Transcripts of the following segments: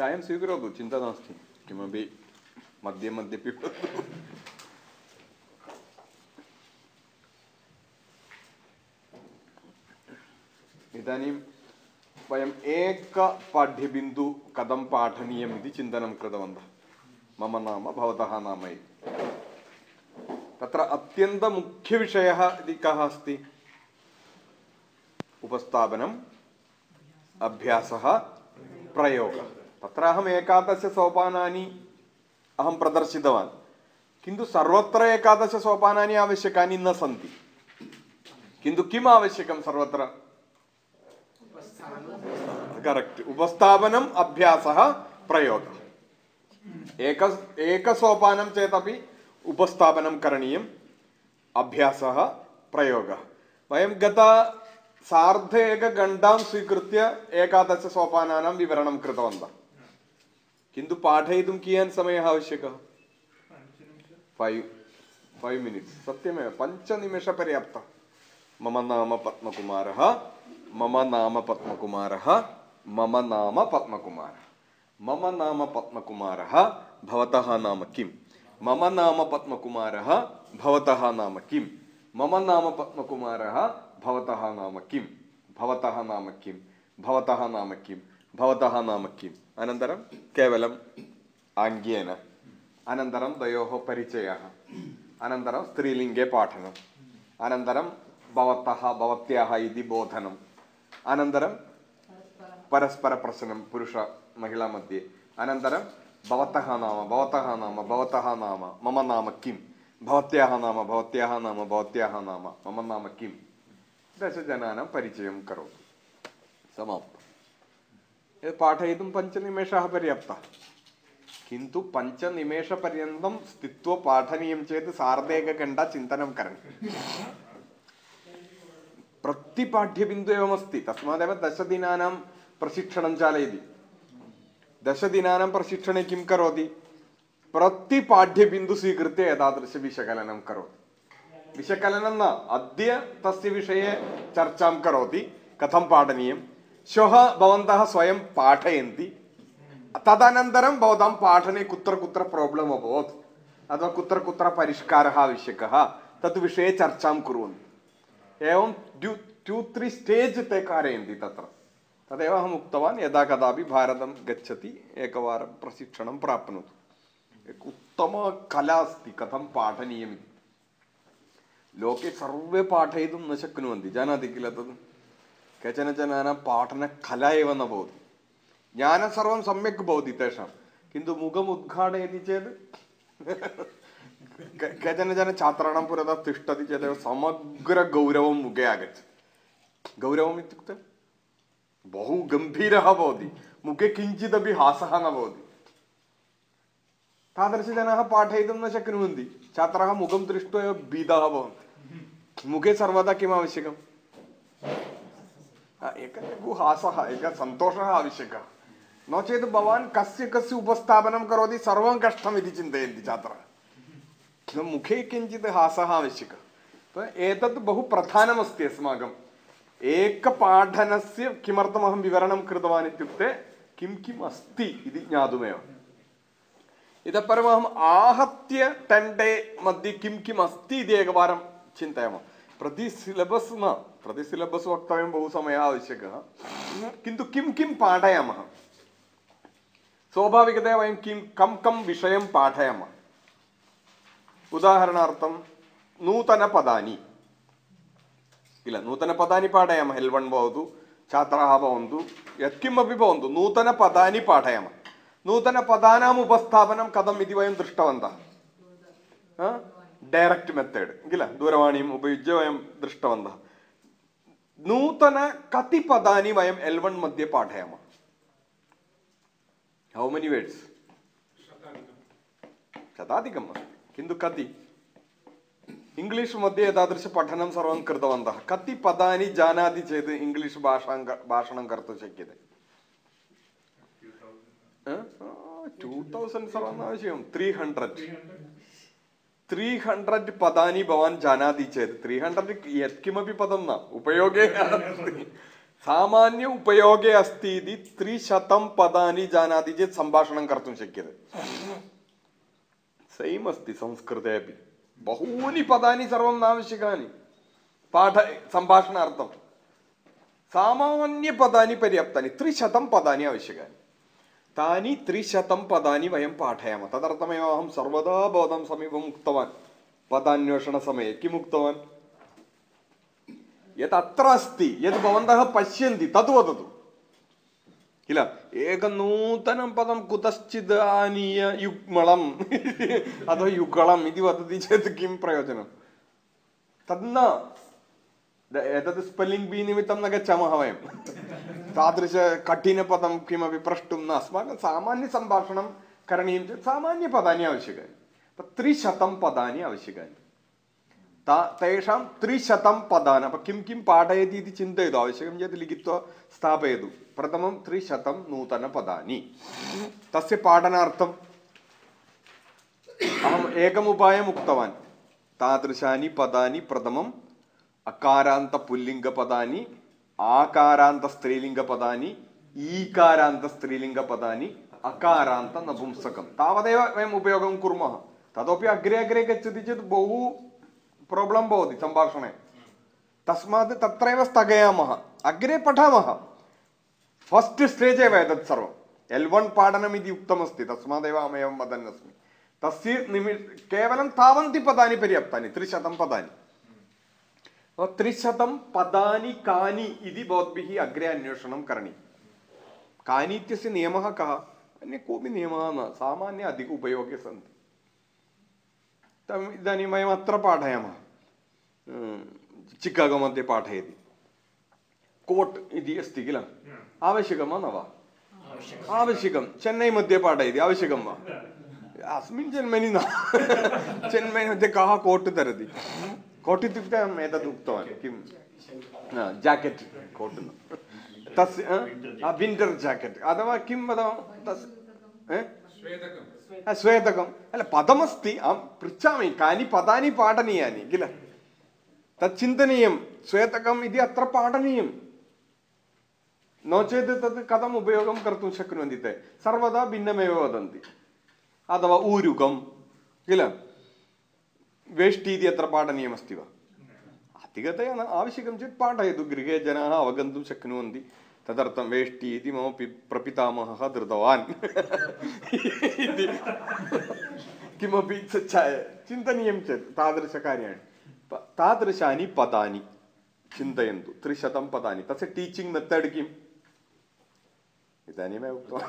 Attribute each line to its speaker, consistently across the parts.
Speaker 1: चायं स्वीकरोतु चिन्ता नास्ति किमपि मध्ये मध्ये पिबतु इदानीं वयम् एकपाठ्यबिन्दु कथं पाठनीयम् इति चिन्तनं कृतवन्तः मम नाम भवतः नाम इति तत्र अत्यन्तमुख्यविषयः इति कः अस्ति उपस्थापनम् अभ्यासः प्रयोगः तत्र अहम् एकादशसोपानानि अहं प्रदर्शितवान्। किन्तु सर्वत्र एकादशसोपानानि आवश्यकानि न सन्ति। किन्तु किम् आवश्यकं सर्वत्र? करेक्ट् उपस्थापनम्, अभ्यासः प्रयोगः एक एकसोपानं चेदपि उपस्थापनं करणीयम्, अभ्यासः, प्रयोगः। वयं गत सार्ध एकघण्टां स्वीकृत्य एकादशसोपानानां विवरणं कृतवन्तः। किन्तु पाठयितुं कियान् समयः आवश्यकः? फैव् फैव् मिनिट्स् सत्यमेव, पञ्चनिमेषपर्याप्तः। मम नाम पद्मकुमारः, मम नाम पद्मकुमारः, मम नाम पद्मकुमारः। मम नाम पद्मकुमारः, भवतः नाम किं? मम नाम पद्मकुमारः, भवतः नाम किं? मम नाम पद्मकुमारः, भवतः नाम किं? भवतः नाम किं? भवतः नाम किं? भवतः नाम किम् अनन्तरं केवलम् आङ्ग्येन अनन्तरं तयोः परिचयः अनन्तरं स्त्रीलिङ्गे पाठनम् अनन्तरं भवतः भवत्याः इति बोधनम् अनन्तरं परस्परप्रश्नं पुरुष महिलामध्ये अनन्तरं भवतः नाम भवतः नाम भवतः नाम मम नाम किं भवत्याः नाम भवत्याः नाम भवत्याः नाम मम नाम किं दशजनानां परिचयं करोतु समाप्तम् पाठयितुं पञ्चनिमेषाः पर्याप्ताः किन्तु पञ्चनिमेषपर्यन्तं स्थित्वा पाठनीयं चेत् सार्ध एकघण्टा चिन्तनं करणीयम् प्रतिपाठ्यबिन्दु एवमस्ति तस्मादेव दशदिनानां प्रशिक्षणं चालयति। दशदिनानां प्रशिक्षणे किं करोति? प्रतिपाठ्यबिन्दु स्वीकृत्य एतादृशविषकलनं करोति। विषकलनं न, अद्य तस्य विषये चर्चां करोति, कथं पाठनीयं श्वः भवन्तः स्वयं पाठयन्ति। तदनन्तरं भवतां पाठने कुत्र कुत्र प्राब्लम् अभवत्। अथवा कुत्र कुत्र परिष्कारः आवश्यकः। तत् विषये चर्चां कुर्वन्ति। एवं ड्यू टु त्रि स्टेज् ते कारयन्ति तत्र। तदेव अहम् उक्तवान् यदा कदापि भारतं गच्छति एकवारं प्रशिक्षणं प्राप्नोतु। एक उत्तमकला अस्ति कथं पाठनीयमिति। लोके सर्वे पाठयितुं न शक्नुवन्ति। जानाति किल तद्? കേചനജനാനാം പാഠന കലയവെന്ന ഭവതി ജ്ഞാനം സർവം സമ്യക് ഭവതി തേഷാം കിന്തു മുഖം ഉദ്ഘാടയതി ചേത് കേചനജന छात्राणां पुरतः तिष्ठति चेदेव समग्रगौरवं मुखे आगच्छति गौरवम् इत्युक्ते बहु गम्भीरः भवति मुखे किञ्चिदपि हासः न भवति तादृशजनाः पाठयितुं न शक्नुवन्ति छात्राः मुखं दृष्ट्वा एव भीताः भवन्ति मुखे सर्वदा किम् आवश्यकम् एकः लघुहासः एकः सन्तोषः आवश्यकः नो चेत् भवान् कस्य कस्य उपस्थापनं करोति सर्वं कष्टमिति चिन्तयन्ति छात्राः मुखे किञ्चित् हासः आवश्यकः एतत् बहु प्रधानमस्ति अस्माकम् एकपाठनस्य किमर्थमहं विवरणं कृतवान् इत्युक्ते किं किम् अस्ति इति ज्ञातुमेव इतः परमहम् आहत्य टेन् मध्ये किं किम् अस्ति इति एकवारं चिन्तयामः ಪ್ರತಿ ಸಿಲಬಸ್ನ ಪ್ರति सिलबस् वक्तव्यं बहु समयः आवश्यकः किन्तु किं किं पाठयामः स्वाभाविकतया वयं किं कं कं विषयं पाठयामः उदाहरणार्थं नूतनपदानि किल नूतनपदानि पाठयामः हेल्वन् भवतु छात्राः भवन्तु यत्किमपि भवन्तु नूतनपदानि पाठयामः नूतनपदानाम् उपस्थापनं कथम् इति वयं दृष्टवन्तः ഡയറക്റ്റ് മെത്തേഡ് ಗಿಲ ദൂരവാണിയും ಉಪಯುಜ್ಯ വയം ദൃഷ്ടവന്ത. നൂതന കതി പദാനി വയം എൽ വൺ മധ്യ പാഠയമ. ഹൗ മെനി വേർഡ്സ് ശതാധികം. കിന്തു കത്തി. ഇംഗ്ലീഷ് മധ്യ ഏതാദൃശ പഠനം സർവം കൃതവന്ത. കത്തി പദാനി ജാനാതി ചെയ്ത് ഇംഗ്ലീഷ് ഭാഷ ഭാഷണം കർത്തും ശക്യത. ടു തൗസൻഡ് സർവം ആവശ്യം. ത്രീ ഹൺഡ്രഡ് ത്രീ ഹൺഡ്രഡ് പദാനി ഭവാൻ ജാനാതി ചേത് ത്രീ ഹൺഡ്രഡ് യത്കിമപി പദം ന ഉപയോഗേ സാമാന്യ ഉപയോഗേ അസ്തി ഇതി ത്രിശതം പദാനി ജാനാതി ചേത് സംഭാഷണം കർത്തും ശക്യത സെയിം അസ്തി സംസ്കൃതേ അപ്പി ബഹൂനി പദാനി സർവം നാവശ്യകാനി പാഠ സംഭാഷണാർത്ഥം സാമാന്യ പദാനി പര്യാപ്താനി ത്രിശതം പദാനി ആവശ്യകാനി താനി ത്രിശതം പദാനി വയം പാഠയാമ. തദർത്ഥമയോ അഹം സർവദാ ബോധം സമീപം ഉക്തവാൻ. പദാന്വേഷണ സമയെ കിം ഉക്തവാൻ യത് അത്ര അസ്തി യത് ഭവന്തः പശ്യന്തി തത് വതതു ഇല്ല ഏക നൂതനം പദം കുതശ്ചിത് ആനീയ യുഗ്മളം. അതോ യുഗളം ഇതി വതതി ചേത് കിം പ്രയോജനം. തന്ന एतत् स्पेल्लिङ्ग् बी निमित्तं न गच्छामः वयं तादृशकठिनपदं किमपि प्रष्टुं न अस्माकं सामान्यसम्भाषणं करणीयं चेत् सामान्यपदानि आवश्यकानि त्रिशतं पदानि आवश्यकानि ता तेषां त्रिशतं पदानि अपि किं किं पाठयति इति चिन्तयतु आवश्यकं चेत् लिखित्वा स्थापयतु प्रथमं त्रिशतं नूतनपदानि तस्य पाठनार्थम् अहम् एकम् उक्तवान् तादृशानि पदानि प्रथमं അകാരാന്ത പുല്ലിംഗ പദാനി ആകാരാന്ത സ്ത്രീലിംഗ പദാനി ഈകാരാന്ത സ്ത്രീലിംഗ പദാനി അകാരാന്ത നപുംസകം താവതേവ വയം ഉപയോഗം കുർമः തതോപി അഗ്രെ അഗ്രേ ഗച്ഛതി ചേത് ബഹു പ്രോബ്ലം ഭവതി സംഭാഷണേ. തസ്മാത് തത്രൈവ സ്ഥഗയാമः അഗ്രെ പഠാമः ഫസ്റ്റ് സ്റ്റേജ് ഏവ एव एतत् सर्वं एल् वन् पाठनमिति उक्तमस्ति तस्मादेव अहमेवं वदन्नस्मि തസ്യ നിമി കേവലം താവന്തി പദാനി पर्याप्तानि ത്രിശതം പദാനി. त्रिशतं पदानि कानि इति भवद्भिः अग्रे अन्वेषणं करणीयं कानि इत्यस्य नियमः कः अन्य कोऽपि नियमः न सामान्य अधिक उपयोगे सन्ति तम् इदानीं वयम् अत्र पाठयामः चिकागो मध्ये पाठयति कोट् इति अस्ति किल आवश्यकं वा न वा आवश्यकं चेन्नै मध्ये पाठयति आवश्यकं वा अस्मिन् जन्मनि न चेन्नै मध्ये कः कोट् धरति कोटित्युक्ते एतद् उक्तवान् किं जाकेट् कोट् तस्य विण्टर् जाकेट् अथवा किं वदामः तस्य श्वेतकम् अल पदमस्ति अहं पृच्छामि कानि पदानि पाठनीयानि किल तत् चिन्तनीयं श्वेतकम् इति अत्र पाठनीयं नो चेत् तत् कथम् उपयोगं कर्तुं शक्नुवन्ति ते सर्वदा भिन्नमेव वदन्ति अथवा ऊरुकं किल वेष्टि इति अत्र पाठनीयमस्ति वा अधिकतया न आवश्यकं चेत् पाठयतु गृहे जनाः अवगन्तुं शक्नुवन्ति तदर्थं वेष्टि इति मम पि प्रपितामहः धृतवान् इति किमपि स्वच्छाय चिन्तनीयं चेत् तादृशकार्याणि तादृशानि पदानि चिन्तयन्तु त्रिशतं पदानि तस्य टीचिङ्ग् मेथड् किम् इदानीमेव उक्तवान्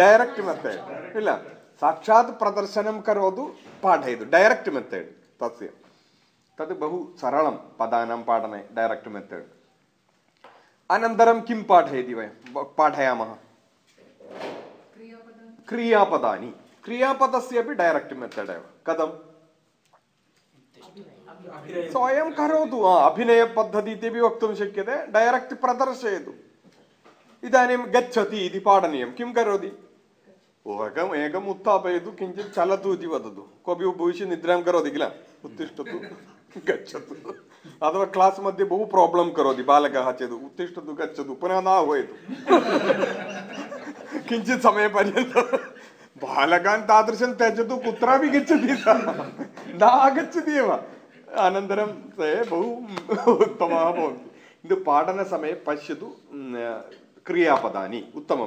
Speaker 1: डैरेक्ट् मेथड् इल സാക്ഷാത് പ്രദർശനം കരോതു പാഠയതു ഡയറക്റ്റ് മെത്തേഡ് തസ്യ തത് ബഹു സരളം പദാനാം പാഠനെ ഡയറക്റ്റ് മെത്തേഡ് അനന്തരം കിം പാഠയതി വയം? പാഠയാമ ക്രിയാപദാനി. ക്രിയാപദസ്യപി ഡയറക്റ്റ് മെത്തേഡ് കഥം. സ്വയം കരോതു. ആ അഭിനയപദ്ധതി ഇത്യപി വക്തും ശക്യത. ഡയറക്റ്റ് പ്രദർശയതു. ഇതാനും ഗച്ഛതി ഇതി പാഠനീയം. കിം കരോതി? ಓಗಂ ಏಗಂ ಉತ್ತಾಪ ಇದು ಕಿಂಚಿ ಚಲತು ಇದೀವ ಅದದು ಕೊಬ್ಬಿ ಭವಿಷ್ಯ ನಿದ್ರಾಂ ಕರೋದಿಗಿಲ್ಲ ಉತ್ತಿಷ್ಟತು ಗಚ್ಚತು ಅಥವಾ ಕ್ಲಾಸ್ ಮಧ್ಯೆ ಬಹು ಪ್ರಾಬ್ಲಮ್ ಕರೋದಿ, ಬಾಲಕ ಹಚ್ಚದು. ಉತ್ತಿಷ್ಟದು ಗಚ್ಚದು ಪುನಃ ನಾ ಹೋಯ್ತು. ಕಿಂಚಿತ್ ಸಮಯ ಪರ್ಯಂತ. ಬಾಲಕ ಅಂತ ಆದರ್ಶನ್ ತೆಜದು ಕುತ್ರ ಬಿ ಗಚ್ಚದಿ ನಾ ಗಚ್ಚದೀವ. ಅನಂತರಂ ಬಹು ಉತ್ತಮ ಇದು ಪಾಠನ ಸಮಯ ಪಶ್ಯದು ಕ್ರಿಯಾಪದಾನಿ. ಉತ್ತಮ.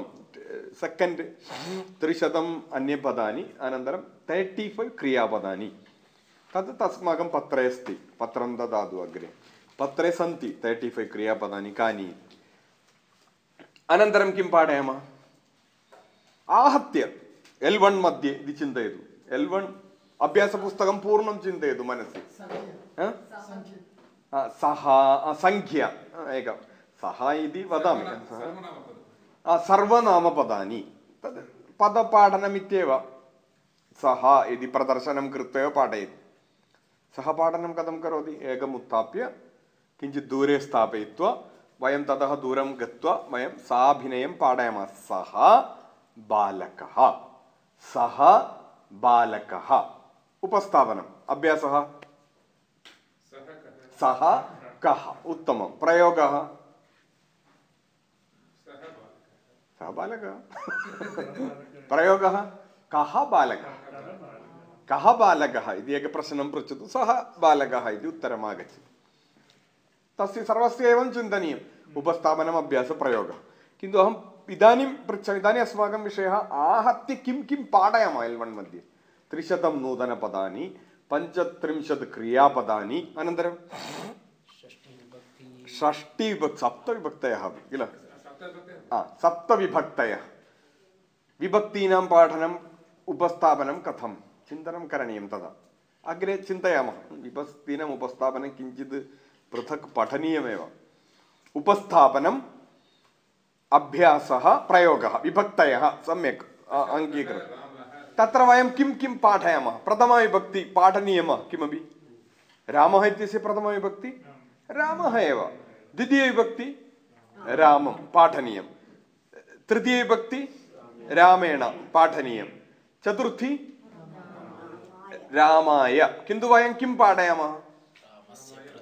Speaker 1: സെക്കൻഡ് ത്രിശതം അന്യപദാനി അനന്തരം തേർട്ടി ഫൈവ് ക്രിയാപദാനി. തത് തസ്മാകം പത്രേസ്തി പത്രം തധാതു അഗ്രെ പത്രേ സന്തി തേർട്ടി ഫൈവ് ക്രിയാപദാനി കാനി. അനന്തരം കിം പാടയമ ആഹത്യ എൽ വൺ മധ്യേ ഇത് ചിന്തയതു. എൽ വൺ അഭ്യാസ പുസ്തകം പൂർണം ചിന്തയതു മനസ്സിൽ. സഹ സംഖ്യ. ഏകം. സഹ ഇതി വദാമി. സർവനാമപദാനി. തത് പദപാഠനമിത്യेव സഹ ഇതി പ്രദർശനം കൃത്വ പാഠയത്. സഹ പാഠനം കഥം കരോതി ഏകം उत्थाप्य കിഞ്ചിത് ദൂരെ സ്ഥാപയിത്വ. വയം തതः ദൂരം ഗത്വ. വയം സാഭിനയം പാഠയാമ. സഹ ബാലകഃ. സഹ ബാലകഃ. ഉപസ്ഥാപനം. അഭ്യാസः? സഹ കः. उत्तमं प्रयोगः सः बालकः प्रयोगः कः बालकः? कः बालकः इति एकः प्रश्नं पृच्छतु। सः बालकः इति उत्तरम् आगच्छति। तस्य सर्वस्य एवं चिन्तनीयम्। उपस्थापनम् अभ्यासप्रयोगः किन्तु अहम् इदानीं पृच्छामि इदानीम् अस्माकं विषयः आहत्य किं किं पाठयामः एल् वन् मध्ये? त्रिशतं नूतनपदानि पञ्चत्रिंशत् क्रियापदानि अनन्तरं षष्टिविभक् सप्तविभक्तयः अपि किल? ആ സപ്തവിഭക്തയ വിഭക്തീനാം പാഠനം ഉപസ്ഥാപനം കഥം. ചിന്തനം കരണീയം തഥാ. അഗ്രെ ചിന്തയാമः വിഭക്തീനം ഉപസ്ഥാപനം കിഞ്ചിത് പൃഥക് പഠനീയമേവ. ഉപസ്ഥാപനം അഭ്യാസ പ്രയോഗ അഭ്യാസः പ്രയോഗः विभक्तयः सम्यक् अङ्गीकृतं കിം वयं किं किं पाठयामः प्रथमाविभक्ति पाठनीयमः किमपि रामः इत्यस्य प्रथमाविभक्ति रामः ദ്വിതീയ വിഭക്തി രാമം പാഠനീയം. തൃതീയ വിഭക്തി രാമേണ പാഠനീയം. ചതുർത്ഥി രാമായ. കിന്തു വയം കിം പാടയാമ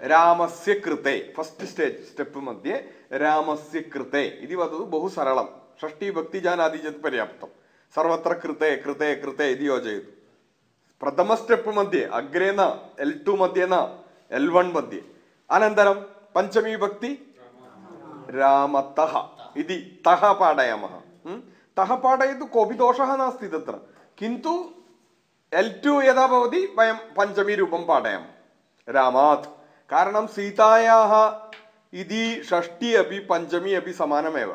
Speaker 1: രാമസ്യ കൃത്തെ ഫസ്റ്റ് സ്റ്റേജ് സ്റ്റെപ്പ് മധ്യ രാമസ്യ കൃത്തെ ഇത് വന്നത് ബഹു സരളം ഷഷ്ടി ഭക്തി ജാനാദി ചെയ്ത് പര്യാപ്തം. സർവത്ര കൃത്തെ കൃത്തെ കൃത്തെ ഇതി യോജയതു. പ്രഥമ സ്റ്റെപ്പ് മധ്യേ അഗ്രേന എൽ ടു മധ്യേന എൽ വൺ മധ്യേ. അനന്തരം പഞ്ചമി ഭക്തി രാമത്തഹ ഇതി തഹ പാടയാമ തഹ പാടയത് കോപി ദോഷ നാസ്തി തത്ര. किन्तु എൽ ടു യഥാ ഭവതി വയം പഞ്ചമി രൂപം പാടയാം രാമാത്. കാരണം സീതായാഹ ഇതി ഷഷ്ടി അപ്പി പഞ്ചമി അപ്പി സമാനമേവ.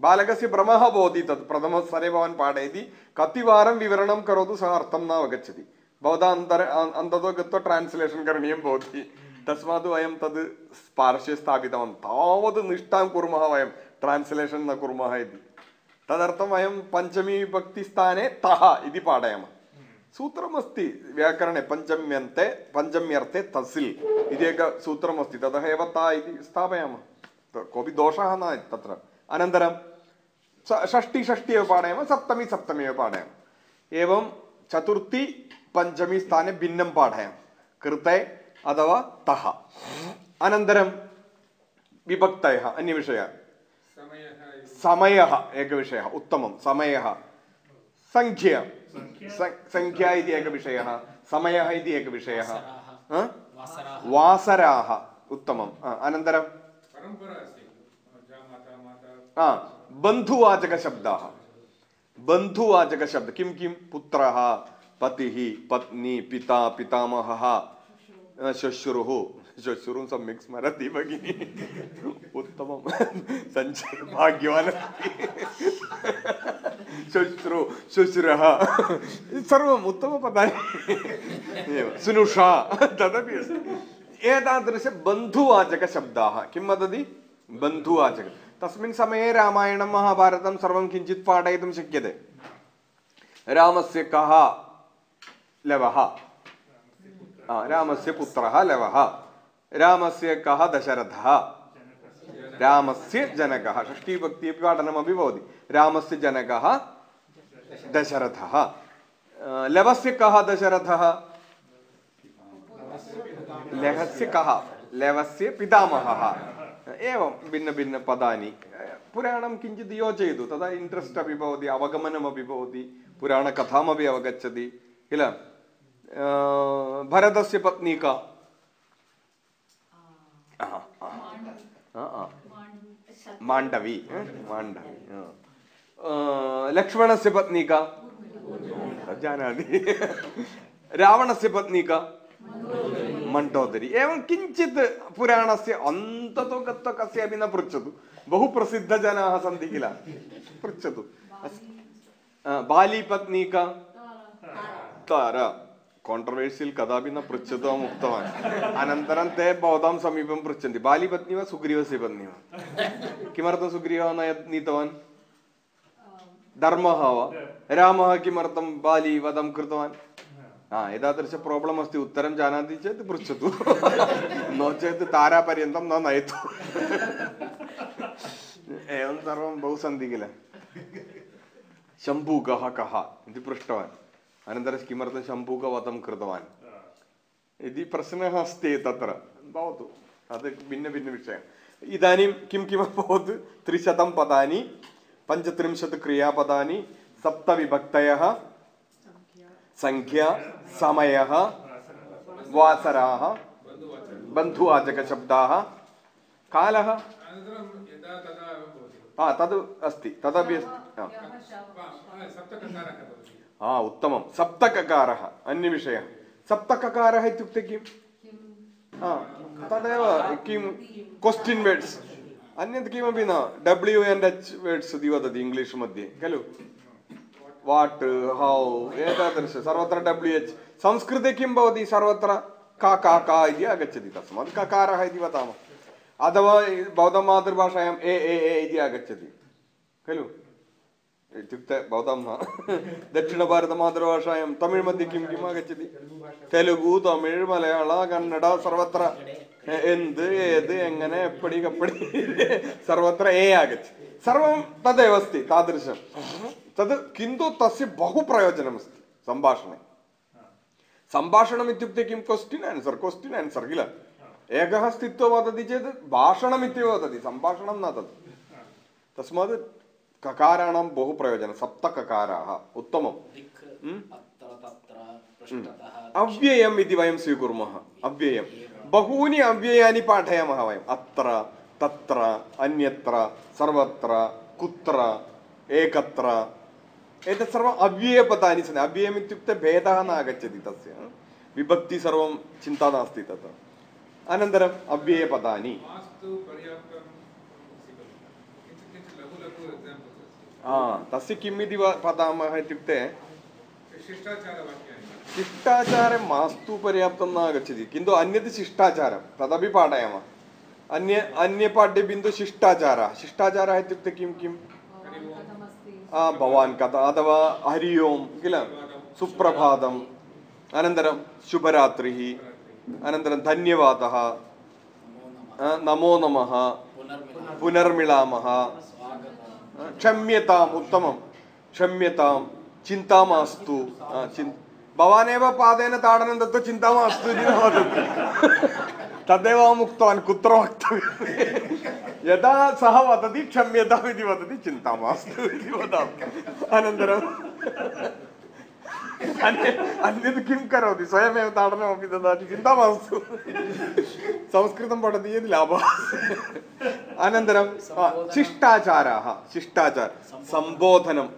Speaker 1: ബാലകസ്യ ഭ്രമഃ ബോധി തത്. പ്രഥമ പ്രഥമസ്ഥരെ ഭവൻ പാടയതി. കത്തിവാരം വിവരണം കരോതു സഹ അർത്ഥം न अवगच्छति भवता अन्तर ട്രാൻസ്ലേഷൻ गत्वा ट्रान्स्लेशन् തസ്മാത് വയം തത് പാർശ്വേ സ്ഥാപിതവാൻ താവത് निष्ठां കുർമः വയം ട്രാൻസ്ലേഷൻ न कुर्मः इति तदर्थं वयं पञ्चमीविभक्तिस्थाने तः इति पाठयामः सूत्रमस्ति व्याकरणे पञ्चम्यन्ते पञ्चम्यर्थे तसिल् इति एकं सूत्रमस्ति ततः एव ता इति स्थापयामः कोऽपि दोषः न तत्र अनन्तरं षष्टि षष्टि एव पाठयामः सप्तमी सप्तमी एव पाठयामः एवं चतुर्थी पञ्चमी स्थाने भिन्नं पाठयामः कृते अथवा तः। अनन्तरं विभक्तयः अन्यविषयः। समयः एकविषयः उत्तमं। समयः। सङ्ख्या सङ्ख्या इति एकविषयः समयः इति एकविषयः।
Speaker 2: वासराः? वासराः।
Speaker 1: वासराः। उत्तमं हा, अनन्तरं? हा बन्धुवाचकशब्दाः। बन्धुवाचकशब्द किं किं? पुत्रः पतिः पत्नी पिता पितामहः। श्वश्रुः श्वश्रुं सम्यक् स्मरति भगिनि उत्तमं सञ्चय भाग्यवान्। अस्ति श्वश्रु श्वश्रः सर्वम् उत्तमपदानि एव सुनुषा तदपि अस्ति एतादृशबन्धुवाचकशब्दाः किं वदति? बन्धुवाचक। तस्मिन् समये रामायणं, महाभारतं सर्वं किञ्चित् पाठयितुं शक्यते। रामस्य कः लवः? रामस्य पुत्रः लवः रामस्य कः दशरथः रामस्य जनकः षष्ठीभक्ति अपि पाठनमपि भवति रामस्य जनकः दशरथः लवस्य कः दशरथः लहस्य कः लवस्य पितामहः एवं भिन्नभिन्नपदानि पुराणं किञ्चित् योजयतु तदा इण्ट्रेस्ट् अपि भवति अवगमनमपि भवति पुराणकथामपि अवगच्छति किल भरतस्य पत्नी का। माण्डवी अ? माण्डवी आ। आ, लक्ष्मणस्य पत्नी का। जानाति रावणस्य पत्नी का। मण्डोदरी एवं किञ्चित् पुराणस्य अन्ततो गत्वा कस्यापि न पृच्छतु। बहु प्रसिद्धजनाः सन्ति किल? पृच्छतु। बालीपत्नी का। तारा। കോൺട്രവേഴ്സിയൽ കഥാപിന്ന പൃച്ഛതോ മുക്തവാൻ അനന്തരം തേ ഭവതാം സമീപം പൃച്ഛന്തി ബാലി പത്നിവ സുഗ്രീവസ്യ പത്നിവ കിമർത്ഥം സുഗ്രീവ നീതവാൻ ധർമ്മः वा रामः किमर्थं बाली वधं कृतवान् हा एतादृश प्राब्लम् अस्ति उत्तरं जानाति चेत् पृच्छतु नो चेत् तारापर्यन्तं न नयतु एवं सर्वं बहु सन्ति किल शम्भुकः कः इति पृष्टवान् अनन्तरं किमर्थं शम्भूकवधं कृतवान्? इति प्रश्नः अस्ति तत्र। भवतु। तद् भिन्नभिन्नविषयः। इदानीं किं किम् अभवत्? त्रिशतं पदानि, पञ्चत्रिंशत् क्रियापदानि, सप्तविभक्तयः सङ्ख्या समयः, वासराः, बन्धुवाचकशब्दाः, कालः?
Speaker 3: यदा तद्
Speaker 1: अस्ति। तदपि अस्ति। हा। उत्तमं सप्तककारः अन्यविषयः सप्तककारः इत्युक्ते किम् हा तदेव किं क्वश्चिन् वर्ड्स् अन्यत् किमपि न डब्ल्यू एण्ड् एच् वर्ड्स् इति वदति इङ्ग्लिश् मध्ये खलु वाट् हौ एतादृश सर्वत्र डब्ल्यू एच् संस्कृते किं भवति सर्वत्र का का का इति आगच्छति तस्मात् ककारः इति वदामः अथवा भवतां मातृभाषायाम् ए ए ए इति आगच्छति खलु इत्युक्ते भवतां दक्षिणभारतमातृभाषायां तमिळ् मध्ये किं किम् आगच्छति तेलुगु तमिळ् मलयाळ कन्नड सर्वत्र എന്ത് ഏത് എങ്ങനെ എപ്പടി കപ്പടി. സർവത്ര ഏ ആഗച്ഛ സർവം തദേവ അസ്തി താദൃശം. തത് കിന്തു തസ്യ ബഹു പ്രയോജനമസ്തി. സംഭാഷणे സംഭാഷണം ഇത്യുക്തെ കിം ക്വസ്റ്റ്യൻ ആൻസർ ക്വസ്റ്റ്യൻ ആൻസർ കില. ഏകः स्थित्वा वदति चेत् भाषणमित्येव वदति सम्भाषणं न तत् तस्मात् കകാരാണം
Speaker 2: ബഹു
Speaker 1: പ്രയോജനം
Speaker 2: സപ്ത കകാരാഹ ഉത്തമം
Speaker 1: അവ്യയം ഇതി വയം സ്വീകുർമ. അവ്യയം. ബഹൂനി അവ്യയാനി പാഠയാമ വയം. അത്ര തത്ര അന്യത്ര സർവത്ര കുത്ര ഏകത്ര. एतत् सर्वम् अव्ययपदानि सन्ति अव्ययम् इत्युक्ते भेदः न आगच्छति तस्य विभक्ति सर्वं चिन्ता नास्ति तत्र अनन्तरम् अव्ययपदानि तस्य किम् इति वदामः इत्युक्ते शिष्टाचारं मास्तु पर्याप्तं न आगच्छति किन्तु अन्यत् शिष्टाचारं तदपि पाठयामः अन्य अन्यपाठ्यबिन्दुः शिष्टाचारः शिष्टाचारः इत्युक्ते किं किं भवान् कथ अथवा हरि ओं किल सुप्रभातम् अनन्तरं शुभरात्रिः अनन्तरं धन्यवादः
Speaker 2: नमो नमः पुनर्मिलामः
Speaker 1: క్షమ్యతాం ఉత్తమం క్షమ్యతాం చింతా మాస్తు భవానేవ పాదేన తాడనం దత్తో చింతా మాస్తు ఇది न वदतु तदेव अहमुक्तवान् कुत्र वक्तव्यं यदा सः वदति क्षम्यताम् इति वदति चिन्ता मास्तु इति वदामि अनन्तरं അന്ന് അന്നിത് കിം കരോതി സ്വയമേവ താടനമപി ദദാതി ചിന്താ മാസ്തു സംസ്കൃതം പഠതിയതി ലാഭ? അനന്തരം ശിഷ്ടാചാര ശിഷ്ടാചാര സംബോധനം.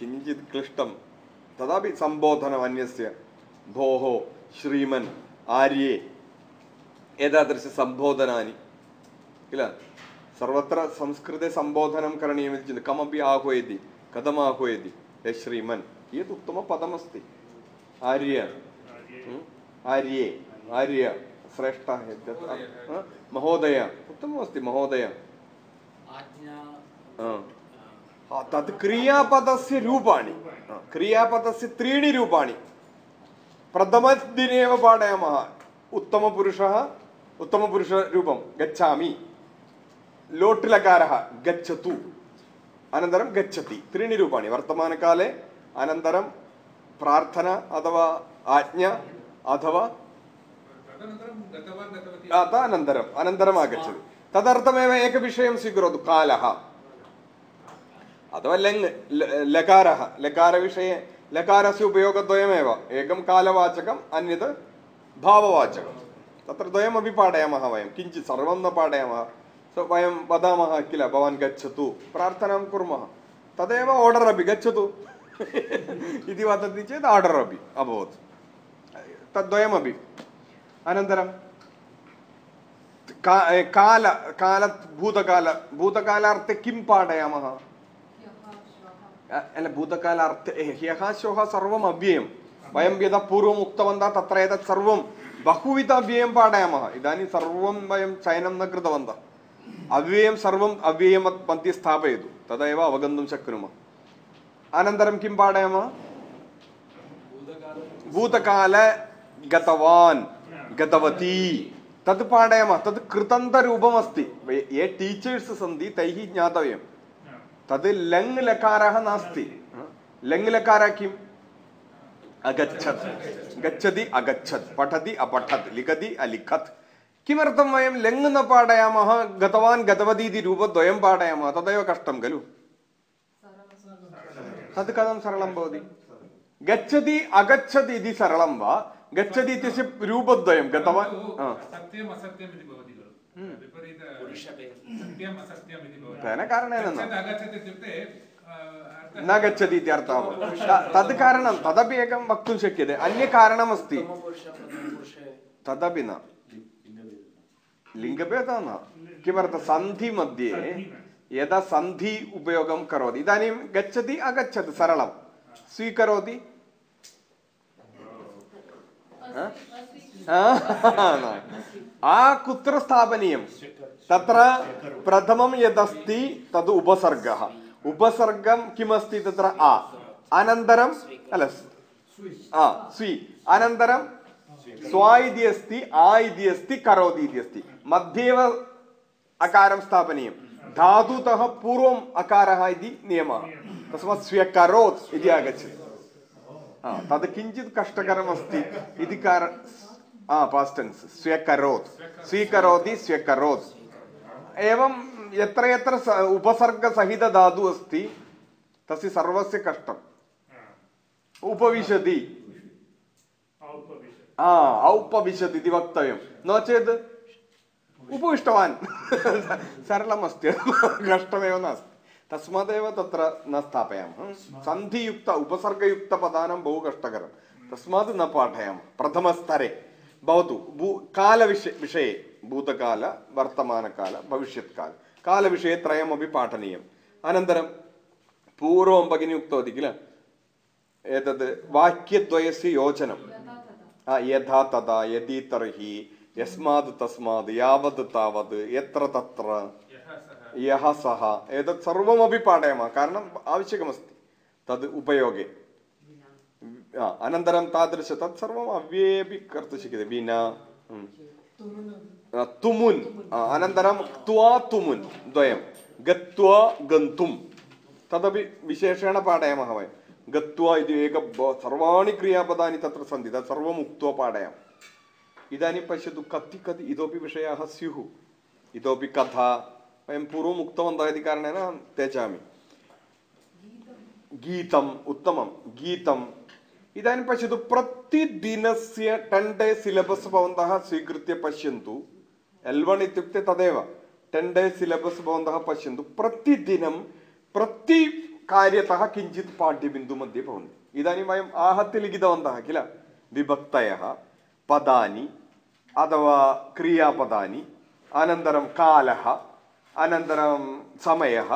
Speaker 1: കിഞ്ചിത് ക്ലിഷ്ടം. തഥാപി സംബോധനം അന്യസ്യ. ഭോഹോ ശ്രീമൻ ആര്യെ. ഏതാദൃശ സംബോധനാനി. ഇല്ല. സർവത്ര സംസ്കൃത സംബോധനം കരണീയം ചിന്തി കമപി ആഹ്വയതി കഥം ആഹ്വയതി ശ്രീമൻ. यत् उत्तमपदमस्ति आर्य आर्ये आर्य श्रेष्ठः महोदय उत्तममस्ति महोदय तत् क्रियापदस्य रूपाणि क्रियापदस्य त्रीणि रूपाणि प्रथमदिने एव पाठयामः उत्तमपुरुषः उत्तमपुरुषरूपं गच्छामि लोट्लकारः गच्छतु अनन्तरं गच्छति त्रीणि रूपाणि वर्तमानकाले അനന്തരം പ്രാർത്ഥന അഥവാ
Speaker 3: ആജ്ഞ അഥവാ അനന്തരം.
Speaker 1: അനന്തരം ആകച്ചത് തദർത്ഥമേവ ഏക വിഷയം സ്വീകരോതു കാലഹ. അഥവാ ലങ് ലകാര വിഷയ ലകാരസ്യ ഉപയോഗദ്വയമേവ. ഏകം കാലവാചകം അന്യത് ഭാവവാചകം. തത്ര तत्र द्वयमपि पाठयामः वयं किञ्चित् सर्वं न पाठयामः വയം വദാമ किल ഭവാൻ गच्छतु प्रार्थनां कुर्मः തദേവ ഓർഡർ अपि गच्छतु इति वदति चेत् आर्डर् अपि अभवत्। तद्वयमपि अनन्तरं का काल कालत् भूतकाल भूतकालार्थे किं पाठयामः? അല്ല ഭൂതകാലാർത്ഥ ഹ്യഹ ശ്വഹ സർവം അവ്യയം വയം യഥാ പൂർവം ഉക്തവന്തः തത്ര എതത് സർവം ബഹുവിധ അവ്യയം പാഠയാമः ഇതാനും സർവം വയം ചയനം न कृतवन्तः। അവ്യയം സർവം അവ്യയം मध्ये स्थापयतु। तदा एव अवगन्तुं शक्नुमः। అనంతరం కిం పాడయామ భూతకాల గతవాన్ గతవతీ തത് పాడయామ తత్ కృతంతరూపమస్తి ఏ టీచర్స్ సంతి తైః జ్ఞాతవ్యం తత్ లంగ్ లకారः నాస్తి లంగ్ లకార కిం അഗച്ഛത്. ഗച്ഛതി അഗച്ഛത്. പഠതി അപഠത്. ലിഖതി അലിഖത്. കിമർത്ഥം വയം ലങ് ന പാടയാമ? ഗതവാൻ ഗതവതി ഇതി രൂപദ്വയം പാടയാമ? തദൈവ കഷ്ടം ഖലു. तत् कथं सरलं भवति गच्छति अगच्छति इति सरलं वा गच्छति इत्यस्य रूपद्वयं गतवान् तेन कारणेन न
Speaker 3: गच्छति
Speaker 1: इत्यर्थः तद् कारणं तदपि एकं वक्तुं शक्यते अन्यकारणमस्ति तदपि न लिङ्गभेदः न किमर्थं सन्धिमध्ये യഥാ സന്ധി ഉപയോഗം കരോതി. ഇതാനും ഗച്ഛതി അഗച്ഛത് സരളം. സ്വീകരോതി. ആ? കുത്ര സ്ഥാപനീയം തത്ര പ്രഥമം യദസ്തി തത് ഉപസർഗ. ഉപസർഗം കിമസ്തി? തത്ര ആ. അനന്തരം അല്ല ആ സ്വി. അനന്തരം സ്വാ ഇതി അസ്തി ആ ഇതി അസ്തി കരോതി ഇതി അസ്തി മധ്യേവ അകാരം സ്ഥാപനീയം. धातुतः पूर्वम् अकारः इति नियमः तस्मात् स्व्यकरोत् इति आगच्छति तद् किञ्चित् कष्टकरमस्ति इति कार पास्ट् टेन्स् स्व्यकरोत् स्वीकरोति स्व्यकरोत् एवं यत्र यत्र उपसर्गसहितधातु अस्ति तस्य सर्वस्य कष्टम् उपविशति औपविशति इति वक्तव्यं नो चेत् उपविष्टवान् सरलमस्ति कष्टमेव नास्ति तस्मादेव तत्र न स्थापयामः सन्धियुक्त उपसर्गयुक्तपदानां बहु कष्टकरं तस्मात् न पाठयामः प्रथमस्तरे भवतु भू कालविषये विषये भूतकाल वर्तमानकाल भविष्यत्काल कालविषये त्रयमपि पाठनीयम् अनन्तरं पूर्वं भगिनी उक्तवती किल एतद् वाक्यद्वयस्य योजनं यथा तदा यदि तर्हि
Speaker 3: യസ്മാത് തസ്മാത്
Speaker 1: യാവത് താവത് എത്ര തത്ര യഹ സഹ. ഏതത് സർവമപി പാഠയാമ. കാരണം ആവശ്യകമസ്തി. തത് ഉപയോഗേ. ആ അനന്തരം താദൃശ തത് സർവം അവ്യേപി കർത്തും ശക്യത്തെ വിന തുമുൻ. അനന്തരം ത്വാ തുമുൻ. ദ്വയം. ഗത്വ ഗന്തും. തദപി വിശേഷേണ പാഠയാമ വയം. ഗത്വ ഇത് ഏക സർവാണി ക്രിയാപദാനി തത്ര സന്ധി. തത് സർവം ഉക്വ പാഠയാം. इदानीं पश्यतु कति कति इतोपि विषयाः स्युः इतोपि कथा वयं पूर्वम् उक्तवन्तः इति कारणेन त्यजामि गीतम् उत्तमं गीतम् इदानीं पश्यतु प्रतिदिनस्य टेन् डे सिलबस् भवन्तः स्वीकृत्य पश्यन्तु एल् वन् इत्युक्ते तदेव टेन् डे सिलबस् भवन्तः पश्यन्तु प्रतिदिनं प्रति कार्यतः किञ्चित् पाठ्यबिन्दुमध्ये भवन्ति इदानीं वयम् आहत्य लिखितवन्तः किल विभक्तयः പദാനി അഥവാ ക്രിയാപദാനി अनन्तरं कालः अनन्तरं समयः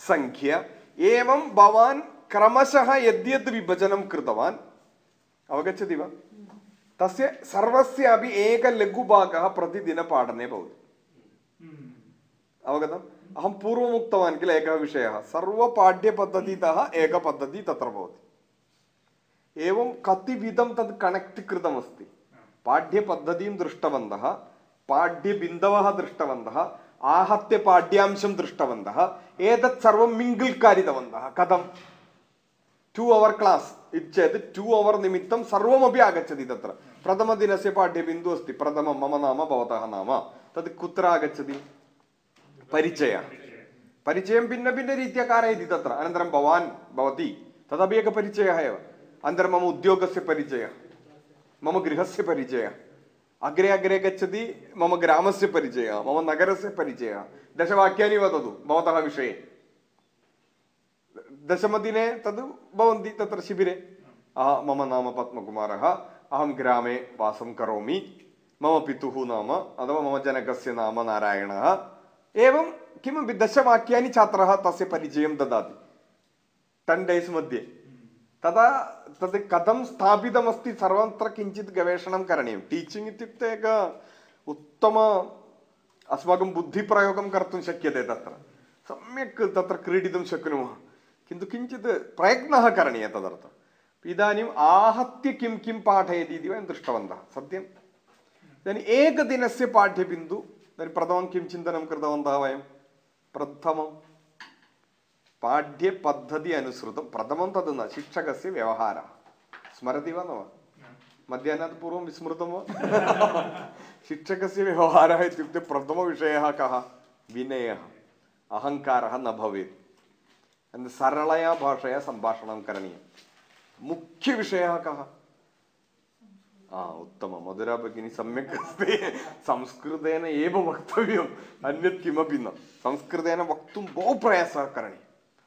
Speaker 1: सङ्ख्या एवं भवान् क्रमशः यद्यद् विभजनं कृतवान् अवगच्छति वा तस्य सर्वस्यापि एकलघुभागः प्रतिदिनपाठने भवति अवगतम् अहं पूर्वम् उक्तवान् किल एकः विषयः सर्वपाठ्यपद्धतितः एकपद्धतिः तत्र भवति एवं कतिविधं तत् कनेक्ट् कृतमस्ति പാഠ്യപദ്ധതിയും ദൃഷ്ടവന്ത പാഠ്യബിന്ദവ ദൃഷ്ടവന്ത ആഹത്യ പാഠ്യാംശം ദൃഷ്ടവന്ത ഏതത് സർവം മിങ്കിൽ കാരിതവന്ത കഥം. ടു അവർ ക്ലാസ് ഇച്ഛേത് ടു അവർ നിമിത്തം സർവമപി ആഗതി തത്ര. പ്രഥമദിനസ്യ പാഠ്യബിന്ദു അസ്തി പ്രഥമം മമ നാമ ഭവതഹ നാമ. തത് കുത്ര ആഗതി പരിചയ പരിചയം ഭിന്ന ഭിന്ന രീതിയക്കാരായി തത്ര. അനന്തരം ഭവാൻ ഭവതി തദപിയൊക്കെ പരിചയ അനന്തരം മമ ഉദ്യോഗസ്യ പരിചയം. मम गृहस्य परिचयः। अग्रे अग्रे गच्छति, मम ग्रामस्य परिचयः, मम नगरस्य परिचयः। दशवाक्यानि वदतु भवतः विषये। दशमदिने तद् भवन्ति तत्र शिबिरे। मम नाम पद्मकुमारः। अहं ग्रामे वासं करोमि। मम पितुः नाम, अथवा मम जनकस्य नाम नारायणः। एवं किमपि दशवाक्यानि छात्रः तस्य परिचयं ददाति। टेन् डేस् मध्ये। तदा तद् कथं स्थापितमस्ति सर्वत्र किञ्चित् गवेषणं करणीयं टीचिङ्ग् इत्युक्ते एक उत्तम अस्माकं बुद्धिप्रयोगं कर्तुं शक्यते तत्र सम्यक् तत्र क्रीडितुं शक्नुमः किन्तु किञ्चित् प्रयत्नः करणीयः तदर्थम् इदानीम् आहत्य किं किं पाठयति इति वयं दृष्टवन्तः सत्यम् इदानीम् एकदिनस्य पाठ्यबिन्दु इदानीं प्रथमं किं चिन्तनं कृतवन्तः वयं प्रथमं पाठ्यपद्धति अनुसृतं प्रथमं तद् न शिक्षकस्य व्यवहारः स्मरति वा न वा मध्याह्नात् पूर्वं विस्मृतं वा शिक्षकस्य व्यवहारः इत्युक्ते प्रथमविषयः कः विनयः अहङ्कारः न भवेत् सरलया भाषया सम्भाषणं करणीयं मुख्यविषयः कः आ उत्तमं मधुरा भगिनी सम्यक् अस्ति संस्कृतेन एव वक्तव्यम् अन्यत् किमपि न संस्कृतेन वक्तुं बहु प्रयासः करणीयः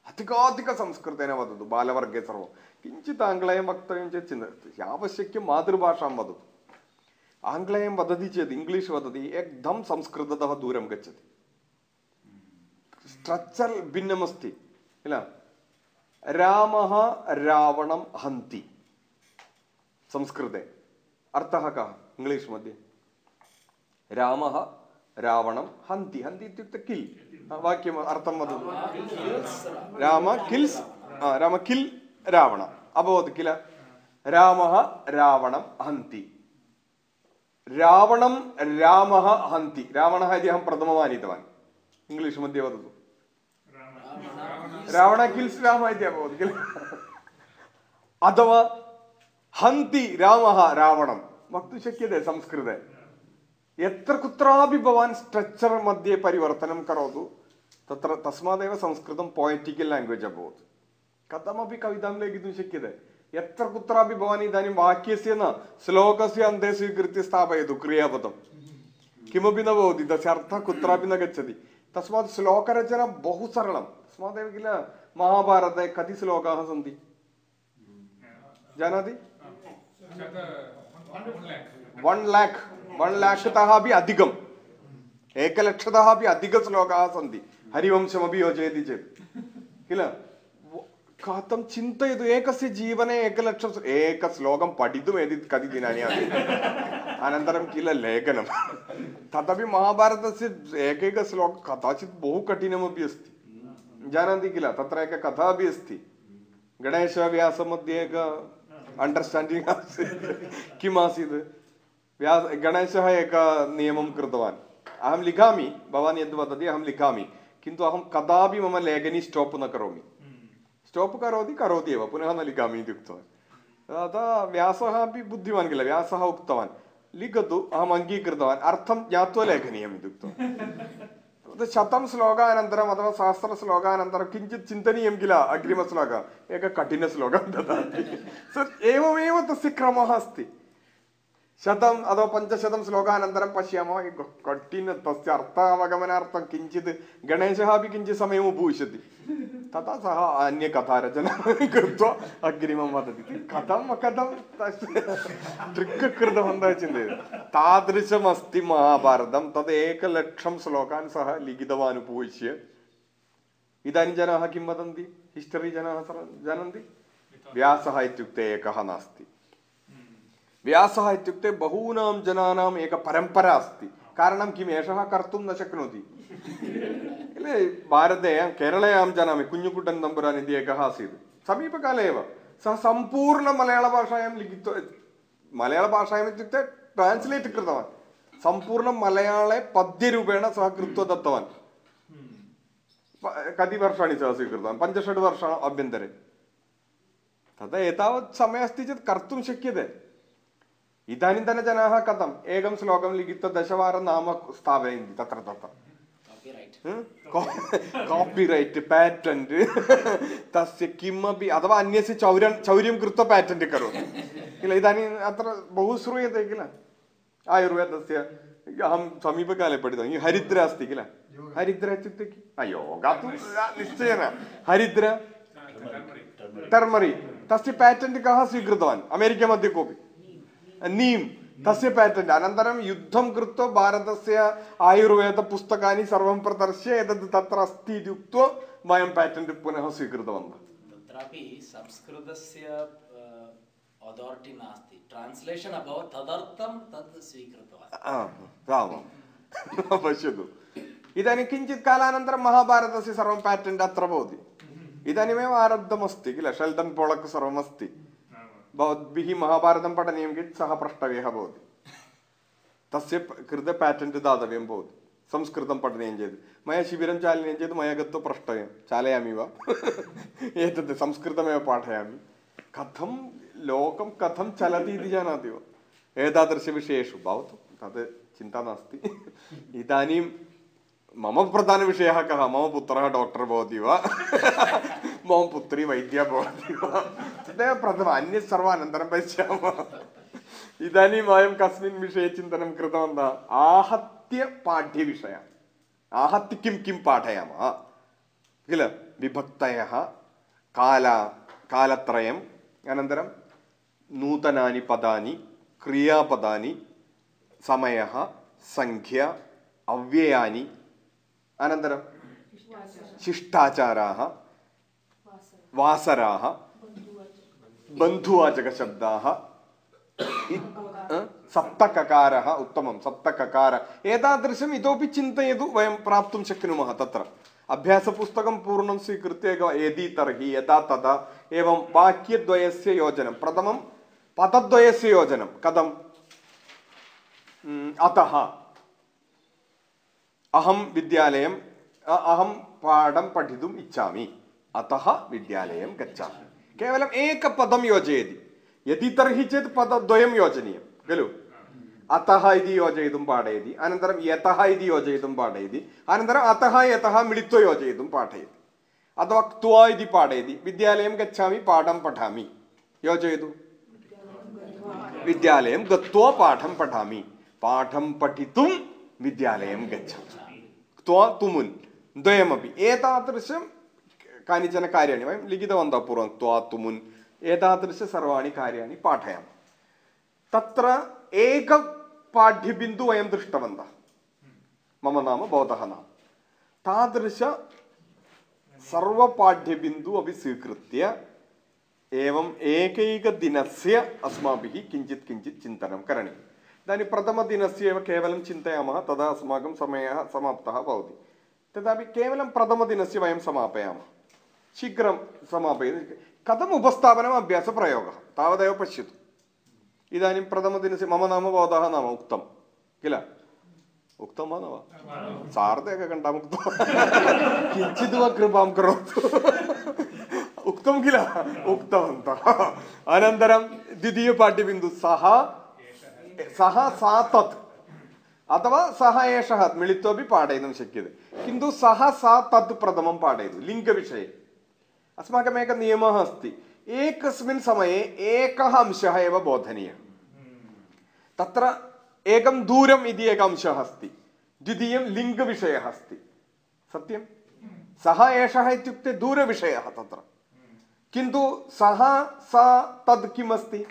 Speaker 1: അധികാധിക സംസ്കൃതേന വധതു ബാലവർഗേ സർവം കിഞ്ചിത് ആംഗ്ലേയം വക്തവ്യം ചേച്ചി നിർത്തി. ആവശ്യക്കും മാതൃഭാഷാം വധതു. ആംഗ്ലേയം വധതി ചെയ്ത് ഇംഗ്ലീഷ് വധതി ഏകദം സംസ്കൃതതः ദൂരം ഗച്ഛതി. സ്ട്രക്ചർ ഭിന്നമസ്തി ഇല്ല. രാമ രാവണം ഹന്തി. സംസ്കൃതെ. അർത്ഥ കः ഇംഗ്ലീഷ് മധ്യേ. രാമ രാവണം ഹന്തി ഹന്തി ഇത്യുക്തെ കിൽ. വാക്യം അർത്ഥം വന്നു. രാമ കിൽസ് ആ രാമ കിൽ രാവണ. അഭവത് കില. രാമ രാവണം ഹന്തി. രാവണം രാമ ഹന്തി. രാവണ ഇദ്ദേഹം അഹം പ്രഥമമാനീതവാൻ. ഇംഗ്ലീഷ് മധ്യ വദതു രാവണ കിൽസ് രാമ ഇദ്ദേഹം കില. അഥവാ ഹന്തി രാമ രാവണം. വക്തു ശക്യത്തെ സംസ്കൃതേ. यत्र कुत्रापि भवान् स्ट्रक्चर् मध्ये परिवर्तनं करोतु तत्र तस्मादेव संस्कृतं पोयटिकल् लाङ्ग्वेज् अभवत् कथमपि कवितां लेखितुं शक्यते यत्र कुत्रापि भवान् इदानीं वाक्यस्य न श्लोकस्य अन्ते स्वीकृत्य स्थापयतु क्रियापदं किमपि न भवति तस्य अर्थः कुत्रापि न गच्छति तस्मात् श्लोकरचना बहु सरलं तस्मादेव किल महाभारते कति श्लोकाः सन्ति जानाति वन् लाक् वन् लाक्तः अपि अधिकम् एकलक्षतः अपि अधिकश्लोकाः सन्ति हरिवंशमपि योजयति चेत् किल कथं चिन्तयतु एकस्य जीवने एकलक्षं श्लो- एकश्लोकं पठितुम् एतत् कति दिनानि अनन्तरं किल लेखनं तदपि महाभारतस्य एकैकश्लोकः कदाचित् बहु कठिनमपि अस्ति जानन्ति किल तत्र एका कथा अपि अस्ति गणेशव्यासमध्ये एक अण्डर्स्टाण्डिङ्ग् आसीत् किम् आसीत् व्यास गणेशः एक नियमं कृतवान् अहं लिखामि भवान् यद् वदति अहं लिखामि किन्तु अहं कदापि मम लेखनी स्टाप् न करोमि स्टाप् करोति करोति एव पुनः न लिखामि इति उक्तवान् तदा व्यासः अपि बुद्धिमान् किल व्यासः उक्तवान् लिखतु अहम् अङ्गीकृतवान् अर्थं ज्ञात्वा लेखनीयम् इति उक्तवान् शतं श्लोकानन्तरम् अथवा सहस्रश्लोकानन्तरं किञ्चित् चिन्तनीयं किल अग्रिमश्लोकः एकः कठिनश्लोकं ददाति एवमेव तस्य क्रमः अस्ति ശതം അതോ പഞ്ചശതം ശ്ലോകാനന്തരം പശ്യാമോ കഠിന തസ്യ അർത്ഥാവഗമനാർത്ഥം കിഞ്ചിത് ഗണേശः अपि किञ्चित् समयम् उपविशति तथा सः अन्यकथारचना कृत्वा अग्रिमं वदति कथं कथं तस्य ट्रिक् कृतवन्तः चिन्तयति तादृशमस्ति महाभारतं तद् एकलक्षं श्लोकान् सः लिखितवान् उपविश्य इदानीं जनाः किं वदन्ति हिस्टरि जनाः जानन्ति व्यासः इत्युक्ते एकः नास्ति व्यासः इत्युक्ते बहूनां जनानाम् एका परम्परा अस्ति कारणं किम् एषः कर्तुं न शक्नोति इले भारते केरळे अहं जानामि कुञ्जुकुट्टन् तम्बुरान् इति एकः आसीत् समीपकाले एव सः सम्पूर्णमलयाळभाषायां लिखित्वा मलयाळभाषायाम् इत्युक्ते ट्रान्स्लेट् कृतवान् सम्पूर्णं मलयाळे पद्यरूपेण सः कृत्वा दत्तवान् कति वर्षाणि सः स्वीकृतवान् पञ्चषड् वर्ष अभ्यन्तरे तदा एतावत् समयः अस्ति चेत् कर्तुं शक्यते इदानीन्तनजनाः कथम्? एकं श्लोकं लिखित्वा दशवारं नाम स्थापयन्ति तत्र तत्र।
Speaker 2: Copyright.
Speaker 1: कापिरैट् पेटण्ट् तस्य किमपि अथवा अन्यस्य चौर्यं चौर्यं कृत्वा पेटण्ट् करोति। किल इदानीम् अत्र बहु श्रूयते किल? आयुर्वेदस्य अहं समीपकाले पठितवान्। हरिद्रा अस्ति किल? हरिद्रा इत्युक्ते कि योगा तु निश्चयेन। हरिद्रा? टर्मरि तस्य पेटण्ट् कः स्वीकृतवान्? अमेरिका मध्ये कोऽपि। नीम् तस्य पेटेण्ट् अनन्तरं युद्धं कृत्वा भारतस्य आयुर्वेदपुस्तकानि सर्वं प्रदर्श्य एतद् तत्र अस्ति इति उक्त्वा वयं पेटेण्ट् पुनः स्वीकृतवन्तः
Speaker 2: तत्रापि संस्कृतस्य अथारिटि नास्ति ट्रान्स्लेशन् अभवत् तदर्थं तद् स्वीकृतवान्
Speaker 1: आमां पश्यतु इदानीं किञ्चित् कालानन्तरं महाभारतस्य सर्वं पेटेण्ट् अत्र भवति इदानीमेव आरब्धमस्ति किल शेल्डन् पोळक् सर्वमस्ति भवद्भिः महाभारतं पठनीयं चेत् सः प्रष्टव्यः भवति। तस्य कृते पेटण्ट् दातव्यं भवति। संस्कृतं पठनीयं चेत्। मया शिबिरं चालनीयं चेत् मया गत्वा प्रष्टव्यं चालयामि वा? एतत् संस्कृतमेव पाठयामि। कथं लोकं कथं चलति इति जानाति वा? एतादृशविषयेषु भवतु। तद् चिन्ता नास्ति। इदानीं मम प्रधानविषयः कः? मम पुत्रः डाक्टर् भवति वा? മോൻ പുത്രി വൈദ്യ പോവാ പ്രഥമ അന്യ സർവാനന്തരം പരിശാമ ഇതനിയുമായും കസ്മിൻ വിഷയ ചിന്തനം കൃതം എന്താ ആഹത്യ പാഠ്യ വിഷയ ആഹത്യക്കും കിം പാഠയാമല്ല വിഭക്തയ കാല കാലത്രയം അനന്തരം നൂതനാനി പദാനി ക്രിയാപദാനി സമയ സംഖ്യ അവ്യയാനി അനന്തരം ശിഷ്ടാചാരാ वासराः, बन्धुवाचकशब्दाः? सप्तककारः उत्तमं, सप्तककार। एतादृशम् इतोपि चिन्तयतु, वयं प्राप्तुं शक्नुमः तत्र। अभ्यासपुस्तकं पूर्णं स्वीकृत्य यदि तर्हि यदा तदा एवं वाक्यद्वयस्य योजनं। प्रथमं पदद्वयस्य योजनं, कथं? अतः। अहं विद्यालयं, अ- अहं पाठं पठितुम् इच्छामि। अतः विद्यालयं गच्छामि। केवलम् एकपदं योजयति। यदि तर्हि चेत् पदद्वयं योजनीयं। खलु? अतः इति योजयितुं पाठयति। अनन्तरं यतः इति योजयितुं पाठयति। अनन्तरम् अतः यतः मिलित्वा योजयितुं पाठयति। अथवा क्त्वा इति पाठयति। विद्यालयं गच्छामि, पाठं पठामि। योजयतु। विद्यालयं गत्वा पाठं पठामि। पाठं पठितुं विद्यालयं गच्छामि। त्वा तुमुन्। द्वयमपि। एतादृशं കാനിചന കാര്യാണി. വയം ലിഖിതവന്തപൂർവം ത്വാത്തു ഏതാദൃശ സർവാണി കാര്യാണി പാഠയാം. തത്ര ഏക പാഠ്യബിന്ദു വയം ദൃഷ്ടവന്ത. മമ നാമ ബോധ നാം താദൃശ സർവപാഠ്യബിന്ദു അഭി സ്വീകൃത്യ ഏവം ഏകൈകദിനസ്യ അസ്മാഭിः കിഞ്ചിത് കിഞ്ചിത് ചിന്തനം करणीयम् इदानीं प्रथमदिनस्य കേവലം ചിന്തയാമ തഥാ അസ്മാകം സമയ സമാപ്ത ഭവതി. തഥാപി കേവലം केवलं प्रथमदिनस्य वयं समापयामः शीघ्रं समापयति कथम् उपस्थापनम् अभ्यासप्रयोगः तावदेव पश्यतु इदानीं प्रथमदिनस्य मम नाम भवतः नाम उक्तं किल उक्तं वा न वा सार्धैकघण्टाम् उक्तवान् किञ्चित् वा कृपां करोतु उक्तं किल उक्तवन्तः अनन्तरं द्वितीयपाठ्यबिन्दु सः सः सा तत् അഥവാ സഹ ഏഷ മിളിത്വപി പാഠയിതും ശക്യത കിന്തു സഹ സ തത് പ്രഥമം പാഠയതു ലിംഗവിഷയം अस्माकम् एकः नियमः अस्ति। एकस्मिन् समये एकः अंशः एव बोधनीयः। तत्र एकं दूरम् इति एकः अंशः अस्ति। द्वितीयं लिङ्गविषयः अस्ति। सत्यं? सः एषः इत्युक्ते दूरविषयः तत्र। किन्तु सः, सा, तद् किम् अस्ति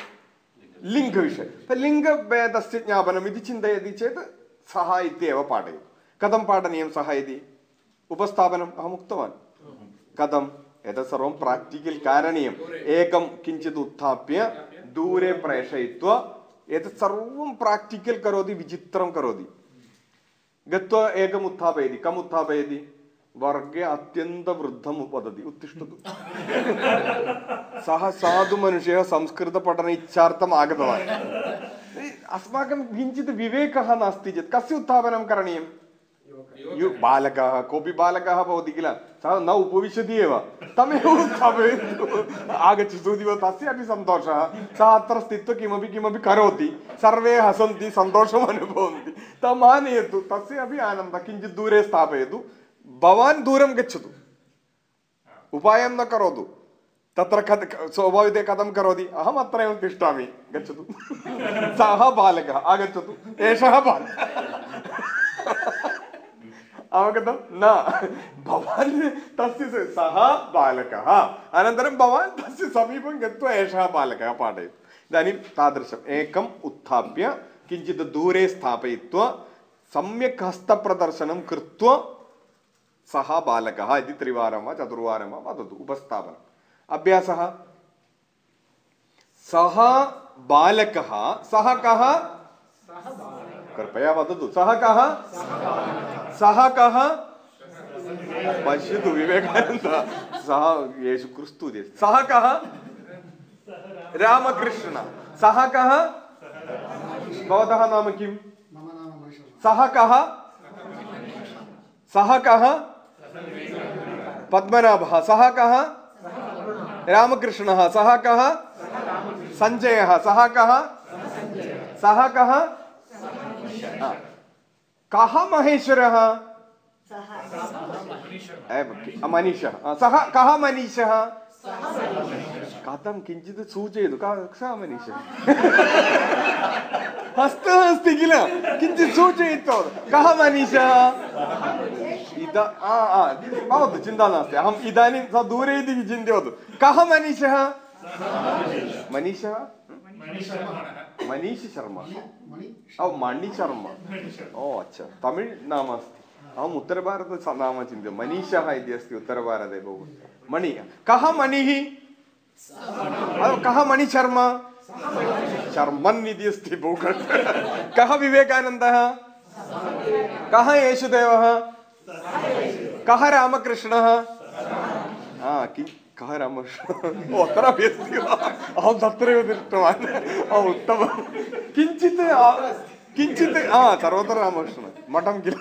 Speaker 1: लिङ्गविषयः लिङ्गभेदस्य ज्ञापनम् इति चिन्तयति चेत् सः इत्येव पाठयतु। कथं पाठनीयं सः इति? उपस्थापनम् अहम् उक्तवान्। എതസർവം പ്രാക്ടിക്കൽ കാരണീയം. ഏകം കിഞ്ചിത് ഉത്ഥാപ്യ ദൂരെ പ്രേഷയിത്വ എതത് സർവം പ്രാക്ടിക്കൽ കരോതി വിചിത്രം കരോതി. ഗത്വ ഏകം ഉത്ഥാപയതി. കം ഉത്ഥാപയതി. വർഗെ അത്യന്ത വൃദ്ധം പദ്ധതി ഉത്തിഷ്ഠതു. സഹ സാധു മനുഷ്യ സംസ്കൃത പഠന ഇച്ഛാർത്ഥം ആഗതമായി അസ്മാക്കം കിഞ്ചിത് വിവേക നാസ്തി ചേത് കസ്യ ഉത്ഥാപനം കരണീയം. यु बालकः, कोऽपि बालकः भवति किल? सः न उपविशति एव। तमेव उत्थापयतु। आगच्छतु इति तस्यापि सन्तोषः। सः अत्र स्थित्वा किमपि किमपि करोति। सर्वे हसन्ति, सन्तोषम् अनुभवन्ति। तम् आनयतु। तस्य अपि आनन्दः। किञ्चित् दूरे स्थापयतु। भवान् दूरं गच्छतु। उपायं न करोतु। तत्र कथ स्वाभाविकतया कथं करोति? अहम् अत्रैव तिष्ठामि। गच्छतु। सः बालकः। आगच्छतु। एषः बालकः। अवगतं न। भवान् तस्य स- बालकः। अनन्तरं भवान् तस्य समीपं गत्वा एषः बालकः पाठयतु। इदानीं तादृशम्। एकम् उत्थाप्य किञ्चित् दूरे स्थापयित्वा सम्यक् हस्तप्रदर्शनं कृत्वा सः बालकः इति त्रिवारं वा चतुर्वारं वा वदतु। उपस्थापनम्। अभ्यासः? सः बालकः सः कः? कृपया वदतु सः कः सः कः पश्यतु विवेकानन्द सः येषु क्रिस्तु। सः कः रामकृष्ण सः कः भवतः नाम किं सः कः सः कः पद्मनाभः सः कः रामकृष्णः सः कः सञ्जयः सः कः सः कः. कः महेश्वरः मनीषः सः कः मनीषः कथं किञ्चित् सूचयतु सः मनीषः हस्तः अस्ति किल किञ्चित् सूचयतु कः मनीषः इद भवतु चिन्ता नास्ति अहम् इदानीं सः दूरे इति चिन्तयतु कः मनीषः मनीषः मनीष शर्मा ओ मणि शर्मा ओ अच्छा तमिळ् नाम अस्ति अहम् उत्तरभारत नाम चिन्त्य मनीषः इति अस्ति उत्तरभारते बहु मणि कः मणिः अ, कः मणिशर्मा शर्मन् इति अस्ति बहु कष्टं कः विवेकानन्दः कः येशुदेवः कः रामकृष्णः कि Caramba, ओतरा बेस्ती अहं तत्रैव दृष्टवान् उत्तमं किञ्चित् किञ्चित् हा सर्वत्र रामकृष्ण मठं किल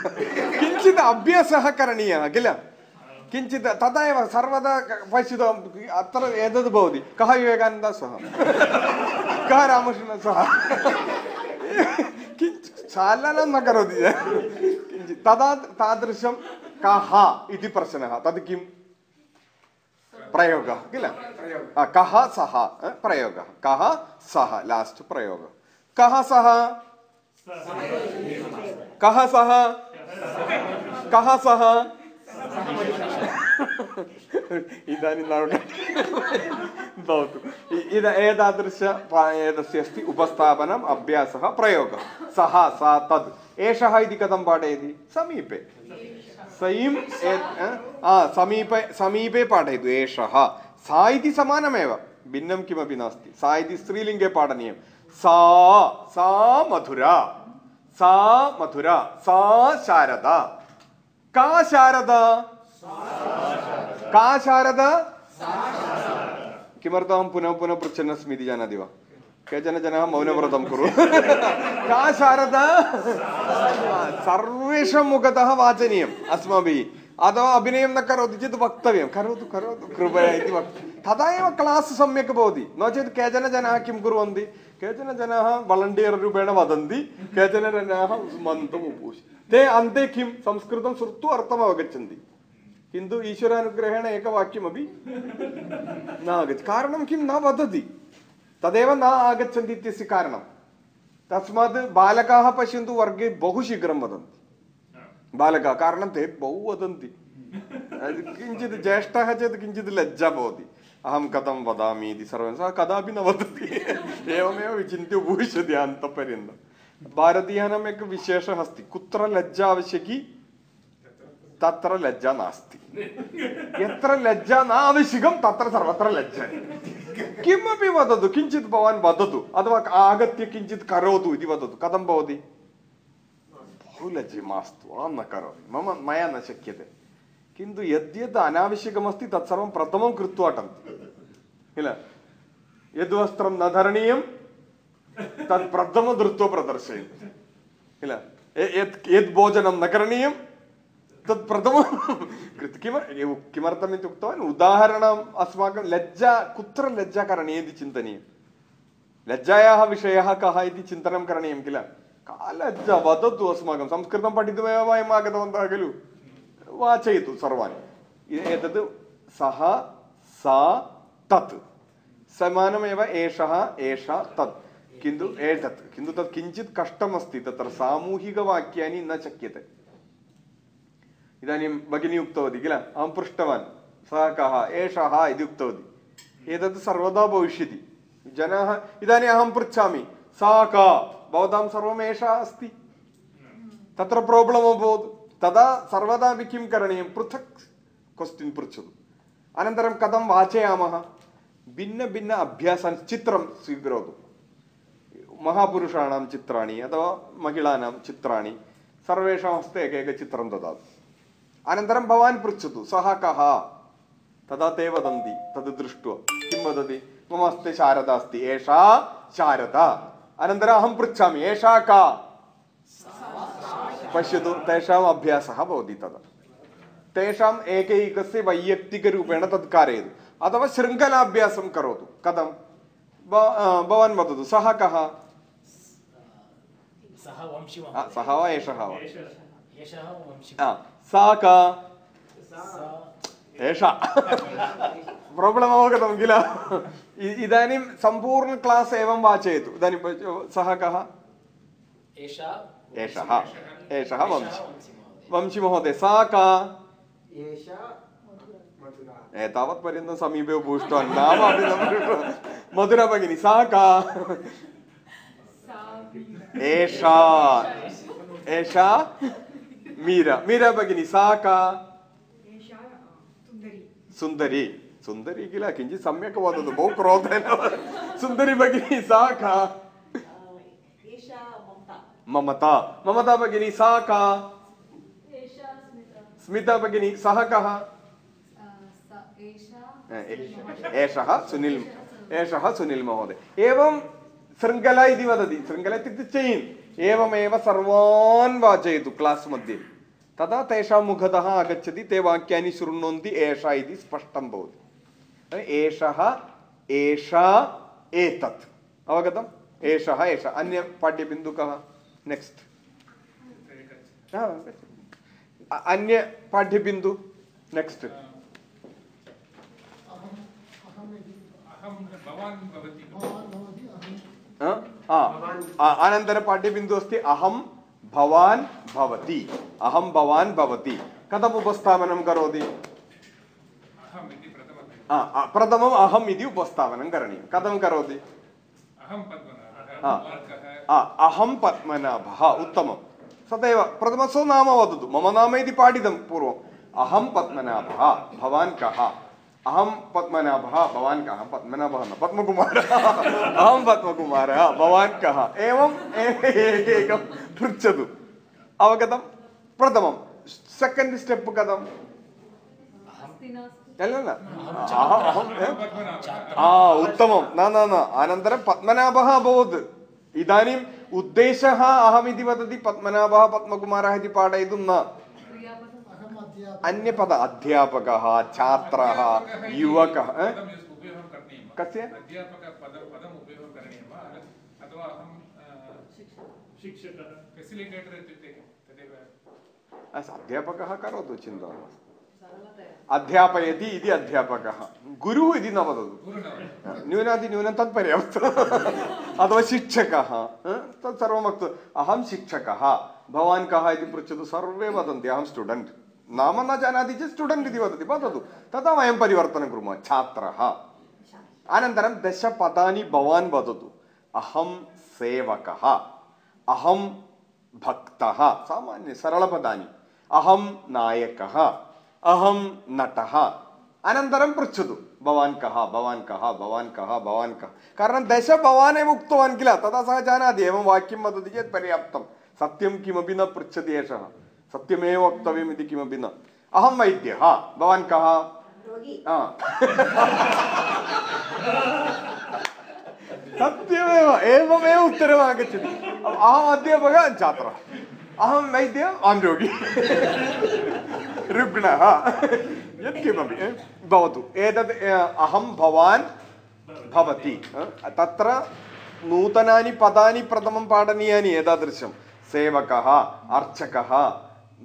Speaker 1: किञ्चित् अभ्यासः करणीयः किल किञ्चित् तदा एव सर्वदा पश्यतु अत्र एतद् भवति कः विवेकानन्दः सः कः रामकृष्णः सः किञ्चित् चालनं न करोति किञ्चित् तदा तादृशं कः इति प्रश्नः तद् किम् ಪ್ರಯೋಗ ಇಲ್ಲ कः सः प्रयोगः कः सः ಲಾಸ್ಟ್ प्रयोगः कः सः कः सः ಕಹ ಸಹ ಇದಾನಿ ನಾವು भवतु इद एतादृश एतस्य अस्ति उपस्थापनम् अभ्यासः प्रयोगः सः सा तद् एषः इति कथं पाठयति समीपे സൈം ആ സമീപെ സമീപേ പാഠയതു ഏഷ സാ ഇതി സമാനമേവ? ഭിന്നം കിമപി നാസ്തി. സാ ഇതി സ്ത്രീലിംഗേ പാഠനീയം സാ സാ മധുര. സാ മധുര. സാ ശാരദ. കാ ശാരദ? കാ ശാരദ. കിമർത്ഥം പുനഃ പുനഃ പ്രച്ഛന്ന സ്മിതി ജാനാതി വാ. കേചന ജനഹ മൗനവ്രതം കുറു കാ ശാരദ സർവേഷം മുഖത വാചനീയം അസ്മഭി അഥവാ അഭിനയം എന്നൊക്കെ അറിയത്തി ചെയ്ത് വക്തവ്യം കരോത് കരോത് കൃപയായി തഥാ ക്ലാസ് സമ്യക് ഭവതി എന്നാ ചെയ്ത് കേചന ജനാ കിം കുറുവന്തി കേചന ജനാഹ വളണ്ടിയർ രൂപേണ വദന്തി കേചന ജനാഹ മന്ദം ഉപൂഷി തേ അന്തെ സംസ്കൃതം സുർത്തു അർത്ഥം അവഗച്ചന്തി ഹിന്ദു ഈശ്വരാനുഗ്രഹേണ ഏകവാക്യമപി നാഗച്ച് കാരണം കിം ന വദതി തദേവ ന ആഗച്ഛന്തി ഇത്യസ്യ കാരണം തസ്മാത് ബാലകാഹ പശ്യന്തു വർഗേ ബഹുശീഘ്രം വദന്തി ബാലകാ കാരണം ते बहु वदन्ति किञ्चित् ज्येष्ठः चेत् किञ्चित् लज्जा भवति अहं कथं वदामि इति सर्वं सः कदापि न वदति एवमेव विचिन्त्य उपविशति अन्तपर्यन्तं भारतीयानाम् एकः विशेषः अस्ति कुत्र लज्जा आवश्यकी तत्र लज्जा नास्ति यत्र लज्जा न आवश्यकं तत्र सर्वत्र लज्जा किमपि वदतु किञ्चित् भवान् वदतु अथवा आगत्य किञ्चित् करोतु इति वदतु कथं भवति बहु मास्तु अहं न करोमि मम मया न शक्यते किन्तु यद्यत् अनावश्यकमस्ति तत्सर्वं प्रथमं कृत्वा टन्ति किल यद्वस्त्रं न धरणीयं तत् प्रथमं धृत्वा प्रदर्शयन्ति किल यत् यद् भोजनं न करणीयं तत् प्रथमं किम किमर्थम् इति उक्तवान् उदाहरणम् अस्माकं लज्जा कुत्र लज्जा करणीया इति चिन्तनीयं लज्जायाः विषयः कः इति चिन्तनं करणीयं किल का लज्जा वदतु अस्माकं संस्कृतं पठितुमेव वयम् आगतवन्तः खलु वाचयतु सर्वान् एतत् सः सा तत् समानमेव एषः एषा तत् किन्तु एतत् किन्तु तत् किञ्चित् कष्टमस्ति तत्र सामूहिकवाक्यानि न शक्यते इदानीं भगिनी उक्तवती किल अहं पृष्टवान् सः कः एषः इति उक्तवती एतत् सर्वदा भविष्यति जनाः इदानीम् अहं पृच्छामि सा का भवतां सर्वम् एषा अस्ति तत्र प्राब्लम् अभवत् तदा सर्वदापि किं करणीयं पृथक् क्वश्चिन् पृच्छतु अनन्तरं कथं वाचयामः भिन्नभिन्न अभ्यासान् चित्रं स्वीकरोतु महापुरुषाणां चित्राणि अथवा महिलानां चित्राणि सर्वेषां हस्ते एकैकचित्रं ददातु अनन्तरं भवान् पृच्छतु सः कः तदा ते वदन्ति तद् दृष्ट्वा किं वदति मम हस्ते शारदा अस्ति एषा शारदा अनन्तरम् अहं पृच्छामि एषा का पश्यतु तेषाम् अभ्यासः भवति तदा तेषाम् एकैकस्य वैयक्तिकरूपेण तत् कारयतु अथवा शृङ्खलाभ्यासं करोतु कथं भवान् वदतु सः कः
Speaker 2: सः
Speaker 1: वा एषः वा
Speaker 2: ಸಾಕ
Speaker 1: ತೇಷ प्राब्लम् अवगतं किल इदानीं सम्पूर्ण क्लास् एवं वाचयतु इदानीं सः कः
Speaker 2: एषः
Speaker 1: एषः वंशि वंशिमहोदय सा का एतावत्पर्यन्तं समीपे उपविष्टवान् नाम अपि न मधुरा भगिनी सा का एषा एषा ಮೀರಾ. ಮೀರಾ ಬಗ್ಗೆ
Speaker 4: ನಿ ಸಾಕ?
Speaker 1: ಸುಂದರಿ. ಸುಂದರಿಗಿಲ್ಲ ಕಿಂಚಿತ್ ಸಮ್ಯಕವಾದದ್ದು ಬಹು ಕ್ರೋಧೇನ ಸುಂದರಿ ಬಗ್ಗೆ ನಿ ಸಾಕ? ಮಮತಾ. ಮಮತಾ. ಬಗ್ಗೆ
Speaker 5: ನಿ ಸಾಕ?
Speaker 1: ಸ್ಮಿತಾ. ಬಗ್ಗೆ ನಿ ಸಹ ಕಹ
Speaker 4: एषः
Speaker 1: सुनील् एषः सुनील् महोदय एवं शृङ्खला इति वदति शृङ्खला इत्युक्ते चैन् एवमेव सर्वान् वाचयतु क्लास् मध्ये। तदा तेषां मुखतः आगच्छति ते वाक्यानि शृण्वन्ति एषा इति स्पष्टं भवति। एषः एषा एतत्। अवगतम्? एषः एषः। अन्य पाठ्यबिन्दुः कः नेक्स्ट् अन्य पाठ्यबिन्दु? नेक्स्ट्
Speaker 3: भवान्
Speaker 1: अनन्तरपाठ्यबिन्दु अस्ति अहं भवान् भवति अहं भवान् भवति कथम् उपस्थापनं करोति प्रथमम् अहम् इति उपस्थापनं करणीयं कथं करोति
Speaker 3: अहं पद्मनाभः
Speaker 1: उत्तमं तदेव प्रथमस्व नाम वदतु मम नाम इति पाठितं पूर्वम् अहं पद्मनाभः भवान् कः अहम पद्मनाभ भवान कहा पद्मनाभ न पद्मकुमार। अहम पद्मकुमार भवान कहा एवं एकं पृच्छतु। अवगतं? प्रथमं सेकेण्ड् स्टेप् कथं उत्तमं। न न न अनन्तरं पद्मनाभः अभवत्। इदानीम् उद्देशः अहमिति वदति पद्मनाभः पद्मकुमारः इति पाठयितुं न। अन्यपद अध्यापक छात्र युवक कस्य? अध्यापकः करोतु चिन्ता
Speaker 5: नास्ति
Speaker 1: अध्यापयति इति अध्यापकः। गुरुः इति न वदतु। न्यूनातिन्यूनं तत् पर्याप्तम् अथवा शिक्षकः तत् सर्वं वक्तु। अहं शिक्षकः। भवान् कः इति पृच्छतु सर्वे वदन्ति अहं स्टुडेण्ट् नाम न जानाति चेत् स्टुडेण्ट् इति वदति वदतु तदा वयं परिवर्तनं कुर्मः छात्रः अनन्तरं दशपदानि भवान् वदतु अहं सेवकः अहं भक्तः सामान्य सरलपदानि अहं नायकः अहं नटः अनन्तरं पृच्छतु भवान् कः भवान् कः भवान् कः भवान् कः कारणं दश भवान् एव उक्तवान् किल तदा सः जानाति एवं वाक्यं वदति चेत् पर्याप्तं सत्यं किमपि न पृच्छति एषः സത്യമേ വക്തവ്യം ഇത് കിമപ്പിന്ന് അഹം വൈദ്യ
Speaker 5: ഭവാൻ
Speaker 1: കഹ? ആ. സത്യമേവ ഏവമേവ ഉത്തരം അഹം അധ്യാപക ഛാത്ര. അഹം വൈദ്യ അഹം രോഗി. രുഗ്ണ यत्किमपि भवतु एतद् अहं भवान् भवति तत्र नूतनानि पदानि प्रथमं पाठनीयानि एतादृशं सेवकः अर्चकः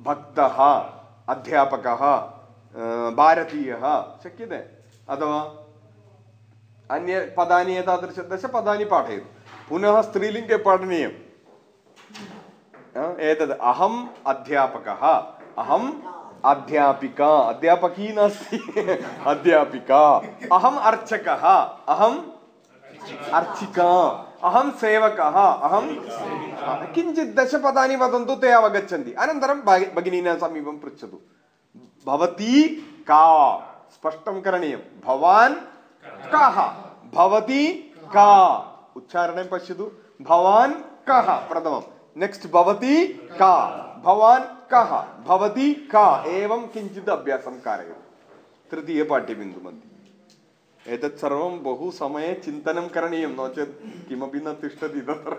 Speaker 1: भक्तः, अध्यापकः भारतीयः, शक्यते? अथवा अन्य पदानि एतादृश दशपदानि पाठयतु। पुनः स्त्रीलिङ्गे पाठनीयम्। एतद् अहम् अध्यापकः। अहम् अध्यापिका। अध्यापकी नास्ति। अध्यापिका। अहम् अर्चकः। अहम् అర్థిక అహం సేవక అహం కించిత్ దశపదాన్ని వదంతు తే అవగచ్చంది అనంతరం భగినీన సమీపం పృచ్చదు భవతి का स्पष्टं करणीयं भवान् कः भवती का उच्चारणे पश्यतु भवान् कः प्रथमं नेक्स्ट् भवती का भवान् कः भवती का एवं किञ्चित् अभ्यासं कारयतु तृतीयपाठ्यबिन्दुमध्ये एतत् सर्वं बहु समये चिन्तनं करणीयं नो चेत् किमपि न तिष्ठति तत्र।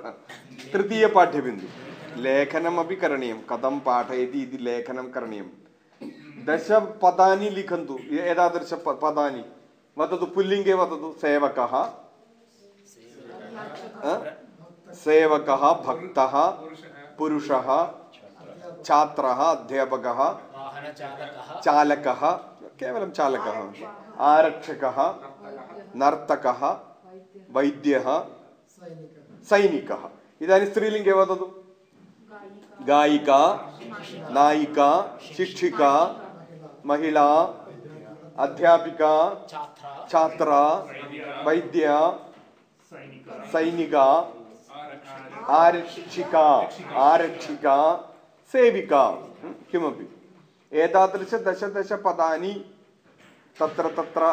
Speaker 1: तृतीयपाठ्यबिन्दु। लेखनमपि करणीयं। कथं पाठयति इति लेखनं करणीयं। दशपदानि लिखन्तु। एतादृश प- पदानि। वदतु पुल्लिङ्गे वदतु सेवकः? सेवकः। भक्तः
Speaker 3: पुरुषः
Speaker 1: पुरुषः छात्रः अध्यापकः चालकः। केवलं चालकः। आरक्षकः। नर्तकः वैद्यः सैनिकः। इदानीं स्त्रीलिङ्गे वदतु। गायिका नायिका शिक्षिका महिला अध्यापिका
Speaker 2: छात्रा
Speaker 1: वैद्य सैनिका आरक्षिका आरक्षिका सेविका किमपि। एतादृश दशदशपदानि तत्र तत्र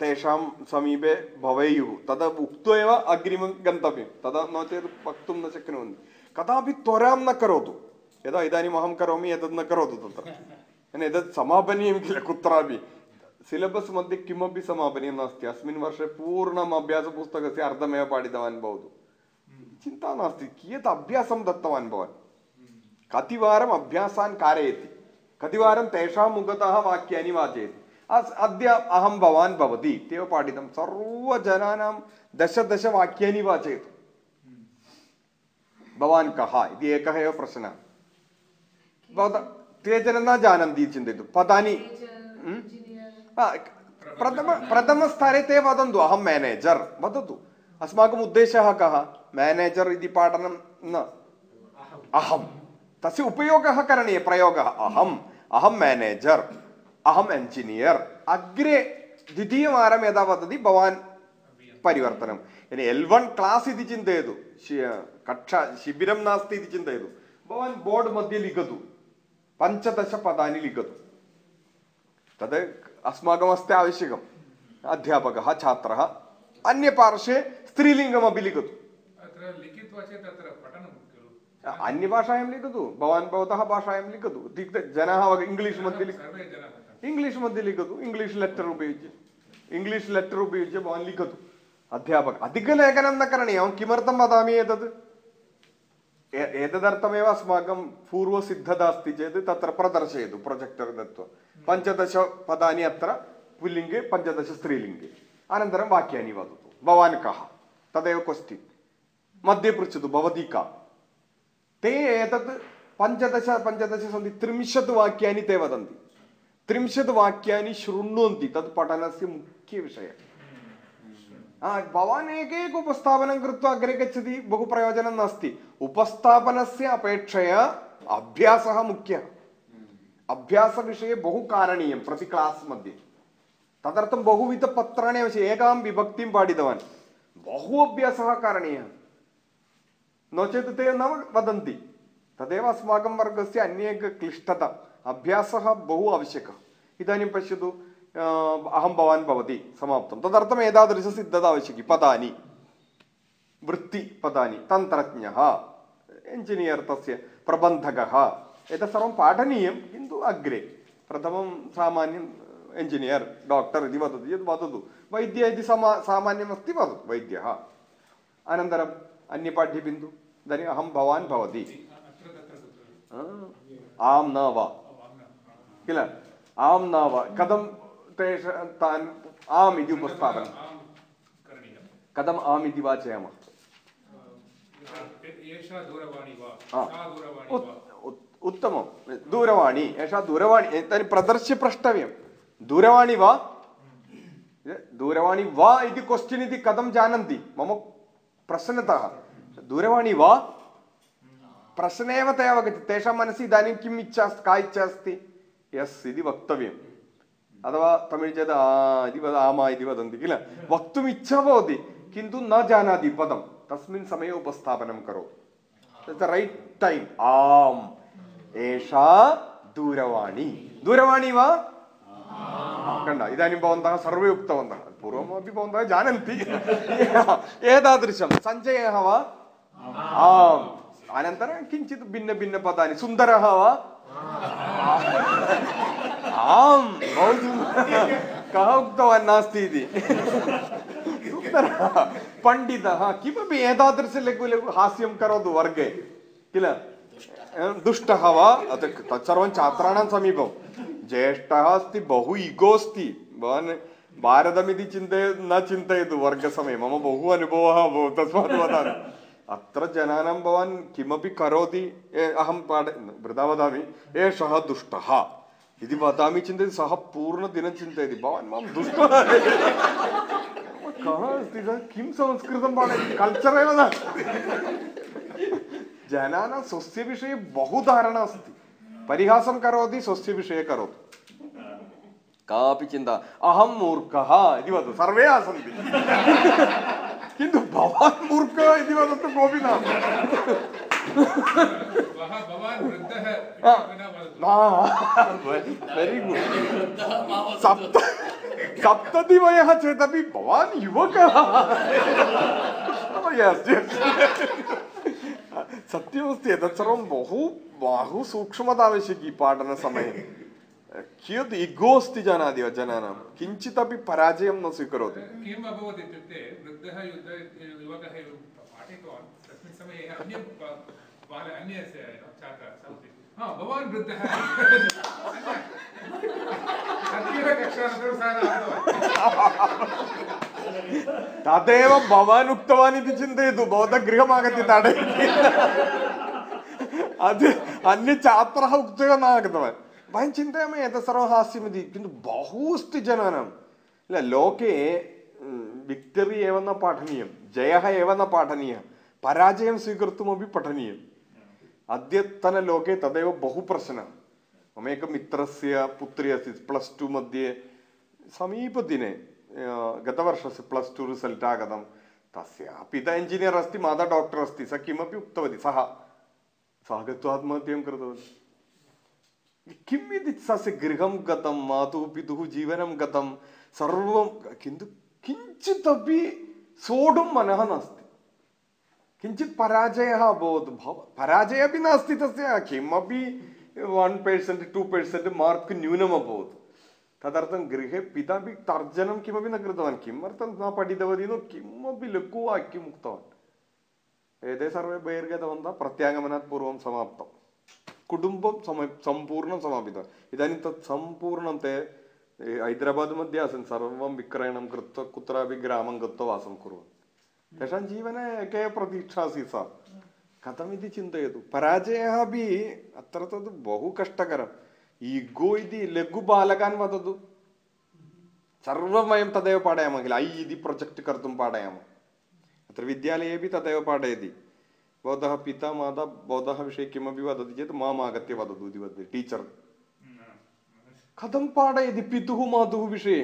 Speaker 1: तेषां समीपे भवेयुः। तद् उक्त्वा एव अग्रिमं गन्तव्यं। तदा नो चेत् वक्तुं न शक्नुवन्ति। कदापि त्वरां न करोतु। यदा इदानीम् अहं करोमि एतद् न करोतु तत्र। एतत् समापनीयं किल कुत्रापि? सिलबस् मध्ये किमपि समापनीयं नास्ति। अस्मिन् वर्षे पूर्णम् अभ्यासपुस्तकस्य अर्धमेव पाठितवान् भवतु। चिन्ता नास्ति। कियत् अभ्यासं दत्तवान् भवान्? कतिवारम् अभ्यासान् कारयति? कतिवारं तेषां मुखतः वाक्यानि वाचयति? अस् अद्य अहं भवान् भवति। इत्येव पाठितं। सर्वजनानां दश दश वाक्यानि वाचयतु। भवान् कः? इति एकः एव प्रश्नः। भवतः केचन न जानन्ति चिन्तयतु। पदानि? प्रथम प्रथमस्तरे ते वदन्तु। अहं मेनेजर् वदतु। अस्माकम् उद्देशः कः? मेनेजर् इति पाठनं न। अहं तस्य उपयोगः करणीयः। प्रयोगः अहम्। अहं मेनेजर् അഹം എഞ്ചിനീയർ. അഗ്രേ ദ്വിതീയ വാരം ഏതാ പദ്ധതി ഭവാൻ പരിവർത്തനം. ഇനി എൽ വൺ ക്ലാസ് ഇത് ചിന്തയതു കക്ഷ ശിബിരം നാസ്തി ഇത് ചിന്തയതു ഭവാൻ ബോർഡ് മധ്യ ലിഖതു. പഞ്ചദശ പദാനി ലിഖതു. തത് അസ്മാകം അസ്തി ആവശ്യകം.
Speaker 3: അധ്യാപക ഛാത്ര അന്യ അന്യപാർശ്വേ സ്ത്രീലിംഗമപി ലിഖതു.
Speaker 1: अन्यभाषायां ലിഖതു ഭവാൻ ഭവത भाषायां ലിഖതു. ജന ഇംഗ്ലീഷ്
Speaker 3: മധ്യ ലിഖ
Speaker 1: ഇംഗ്ലീഷ് മധ്യ ലിഖതു. ഇംഗ്ലീഷ് ലെറ്റർ ഉപയോഗിച്ച്. ഇംഗ്ലീഷ് ലെറ്റർ ഉപയോഗിച്ച് ഭവൻ ലിഖതു. അധ്യാപകൻ. അധികലേഖനം എന്നൊക്കെ അറിയാം കിമർത്ഥം വധാമി ഏതത് ഏതദർത്ഥമേവ? അസ്മാകം പൂർവസിദ്ധത അസ്ഥി ചെയ്ത് തത്ര പ്രദർശയതു പ്രൊജക്ടർ തത്വം പഞ്ചദശ പദാനി അത്ര പുല്ലിംഗ് പഞ്ചദശ സ്ത്രീലിംഗ്. അനന്തരം വാക്യാനി വധുത്തു. ഭവാൻ കഹ? തദൈവ ക്വസ്റ്റ്യൻ മദ്യപിടിച്ചതു ഭവതി കേ ഏതത്? പഞ്ചദശ പഞ്ചദശ സന്ധി ത്രിംശത് വാക്യാനി തേ വദന്തി. त्रिंशत् वाक्यानि शृण्वन्ति तत् पठनस्य मुख्यविषयः हा, भवान् एकैक उपस्थापनं कृत्वा अग्रे गच्छति बहु प्रयोजनं नास्ति उपस्थापनस्य अपेक्षया अभ्यासः मुख्यः अभ्यासविषये बहु कारणीयं प्रति क्लास् मध्ये तदर्थं बहुविधपत्राणि आवश्यकम् एकां विभक्तिं पाठितवान् बहु अभ्यासः कारणीयः नो चेत् ते न वदन्ति तदेव अस्माकं वर्गस्य अन्य क्लिष्टता अभ्यासः बहु आवश्यकः इदानीं पश्यतु अहं भवान् भवति समाप्तं तदर्थम् एतादृशसिद्धता आवश्यकी पदानि वृत्तिपदानि तन्त्रज्ञः इञ्जिनियर् तस्य प्रबन्धकः एतत् सर्वं पाठनीयं किन्तु अग्रे प्रथमं सामान्यं इञ्जिनियर् डाक्टर् इति वदति यद् वदतु वैद्य इति समा सामान्यमस्ति वदतु वैद्यः अनन्तरम् अन्यपाठ्यबिन्दुः इदानीम् अहं भवान् भवति आं न वा किल? आं न वा कथं तेषां तान् आम् इति उपस्थापनं? कथम् आम् इति वाचयामः? उत्तमं. दूरवाणी एषा दूरवाणी इदानीं प्रदर्श्य प्रष्टव्यं. दूरवाणी वा? दूरवाणी वा इति क्वश्चिन् इति कथं जानन्ति? मम प्रश्नतः दूरवाणी वा? प्रश्ने एव ते अवगच्छति तेषां मनसि इदानीं किम् इच्छा का इच्छा अस्ति? എസ് ഇതി വക്തവ്യം. അഥവാ തമിഴ് ചേത് ആ ഇതിവത് ആമാ ഇതി വദന്തി കില വക്തും ഇച്ഛാ ഭവതി. കിന്തു ന ജാനാതി പദം. തസ്മിൻ സമയ ഉപസ്ഥാപനം കരോ. റൈറ്റ് ടൈം ആം. ഏഷാ ദൂരവാണി. ദൂരവാണി വാ? കണ്ട. ഇതാനും ഭവന്തः സർവേ ഉക്തവന്തः പൂർവമपि भवन्तः जानन्ति एतादृशं सञ्जयः वा आम् अनन्तरं ഭിന്ന भिन्नभिन्नपदानि सुन्दरः वा आम्, बहु। सुन्दरः कः उक्तवान् नास्ति इति सुन्दरः पण्डितः किमपि एतादृश लघु लघु हास्यं करोतु वर्गे। किल? दुष्टः वा? तत् तत्सर्वं छात्राणां समीपं। ज्येष्ठः अस्ति, बहु इगो अस्ति। भवान् भारतमिति चिन्तय, न चिन्तयतु वर्गसमये। मम बहु अनुभवः अभवत्, तस्मात् वदामि। അത്ര ജനാനം ഭവാൻ കിമപി കരോതി അഹം പാട വൃതാ വദാമി ഏഷ ദുഷ്ട ഇത് വദാമി ചിന്തയതി സഹ പൂർണദിനം ചിന്തയതി. ഭവാൻ മാം ദുഷ്ട. കിം സംസ്കൃതം പാടയति कल्चर एव नास्ति जनानां स्वस्य बहु धारणा अस्ति परिहासं करोति स्वस्य विषये करोतु कापि चिन्ता अहं मूर्खः इति वदतु सर्वे आसन्ति किन्तु भवान् मूर्खः इति वदतु कोऽपि न वेरि गुड् सप्त सप्ततिवयः चेदपि भवान् युवकः सत्यमस्ति एतत् सर्वं बहु बहु सूक्ष्मता आवश्यकी पाठनसमये कियद् इगोऽस्ति जानाति वा जनानां किञ्चिदपि पराजयं न स्वीकरोति
Speaker 3: किम् अभवत् इत्युक्ते वृद्धः युद्ध युवकः पाठितवान् तस्मिन् समये अन्य बाल अन्यस्य छात्रः हा भवान् वृद्धः अतीव कक्षानन्तरं सः
Speaker 1: तदेव भवान् उक्तवान् इति चिन्तयतु भवतः गृहमागत्य ताडयति अन्य छात्रः उक्तः न आगतवान् वयं चिन्तयामः एतत् सर्वं हास्यमिति किन्तु बहु अस्ति जनानां किल लोके विक्टरि एव न पाठनीयं जयः एव न पाठनीयः पराजयं स्वीकर्तुमपि पठनीयम् अद्यतनलोके तदेव बहु प्रश्नः मम एकं मित्रस्य पुत्री आसीत् प्लस् टु मध्ये समीपदिने गतवर्षस्य प्लस् टु रिसल्ट् आगतं तस्याः पिता इञ्जिनियर् अस्ति माता डाक्टर् अस्ति सा किमपि उक्तवती सः सः गत्वा आत्महत्यां कृतवती किम् इति तस्य गृहं गतं मातुः पितुः जीवनं गतं, सर्वं, किन्तु किञ्चिदपि सोढुं मनः नास्ति। किञ्चित् पराजयः अभवत्, भव, पराजयः अपि नास्ति तस्य, किमपि one percent to percent mark न्यूनम् अभवत्। तदर्थं गृहे पितापि तर्जनं किमपि न कृतवान्, किमर्थं न पठितवती नो, किमपि लघुवाक्यम् उक्तवान्। एते सर्वे बहिर्गतवन्तः, प्रत्यागमनात् पूर्वं समाप्तं कुटुम्बं सम सम्पूर्णं समापितम् इदानीं तत् सम्पूर्णं ते हैदराबाद् मध्ये आसन् सर्वं विक्रयणं कृत्वा कुत्रापि ग्रामं गत्वा वासं कुर्वन् तेषां जीवने एके प्रतीक्षा आसीत् सा कथमिति चिन्तयतु पराजयः अपि अत्र तद् बहु कष्टकरम् इगो इति लघुबालकान् वदतु सर्वं वयं तदेव पाठयामः किल ऐ इति प्रोजेक्ट् कर्तुं पाठयामः अत्र विद्यालयेपि तदेव पाठयति भवतः पिता माता भवतः विषये किमपि वदति चेत् माम् आगत्य वदतु इति वदति टीचर् कथं पाठयति पितुः मातुः विषये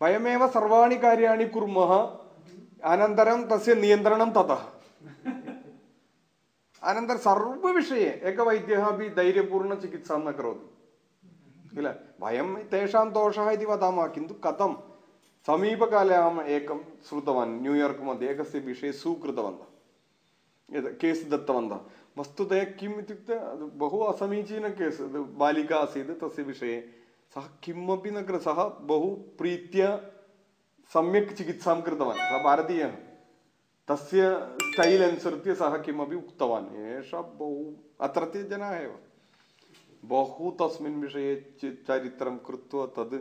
Speaker 1: वयमेव सर्वाणि कार्याणि कुर्मः अनन्तरं तस्य नियन्त्रणं ततः अनन्तरं सर्वविषये एकः वैद्यः अपि धैर्यपूर्णचिकित्सां न करोति किल वयं तेषां दोषः इति वदामः किन्तु कथं समीपकाले अहम् एकं श्रुतवान् न्यूयार्क् मध्ये एकस्य विषये स्वीकृतवन्तः यत् केस् दत्तवन्तः वस्तुतः किम् इत्युक्ते बहु असमीचीन केस् बालिका आसीत् तस्य विषये सः किमपि न कृ सः बहु प्रीत्या सम्यक् चिकित्सां कृतवान् सः भारतीयः तस्य स्टैल् अनुसृत्य सः किमपि उक्तवान् एषः बहु अत्रत्य जनाः एव ബഹു തസ്മിൻ വിഷയ ചരിത്രം കൃത്വ തത്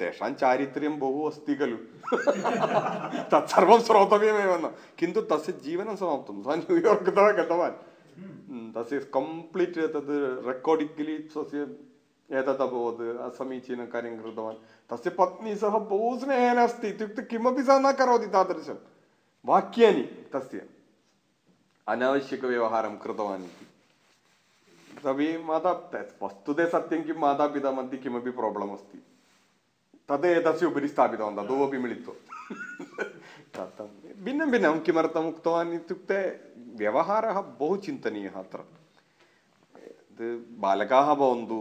Speaker 1: തേഷാം ചാരിത്രം ബഹു അസ്തി ഖലു തത്സർവം ശ്രോതവ്യമേവെന്ന്. കിന്തു തസ്യ ജീവനം സമാപ്തം. സ ന്യൂയോർക്ക് തവ ഗതവാൻ തസ്യ കംപ്ലീറ്റ് തത് റെക്കോർഡിക്കലി സ്വസ്യ ഏതത് അഭവത് समीचीनं കാര്യം കൃതവാൻ. तस्य പത്നി സഹ ബഹു സ്നേഹന अस्ति ഇത്യുക്തി കിമപി सः न करोति तादृशं वाक्यानि तस्य अनावश्यकव्यवहारं कृतवान् तर्हि माता वस्तुते सत्यं किं मातापितामध्ये किमपि प्राब्लम् अस्ति तद् उपरि स्थापितवन्तः द्वौ अपि मिलित्वा तत् भिन्नं भिन्नं किमर्थम् उक्तवान् इत्युक्ते व्यवहारः बहु चिन्तनीयः अत्र बालकाः भवन्तु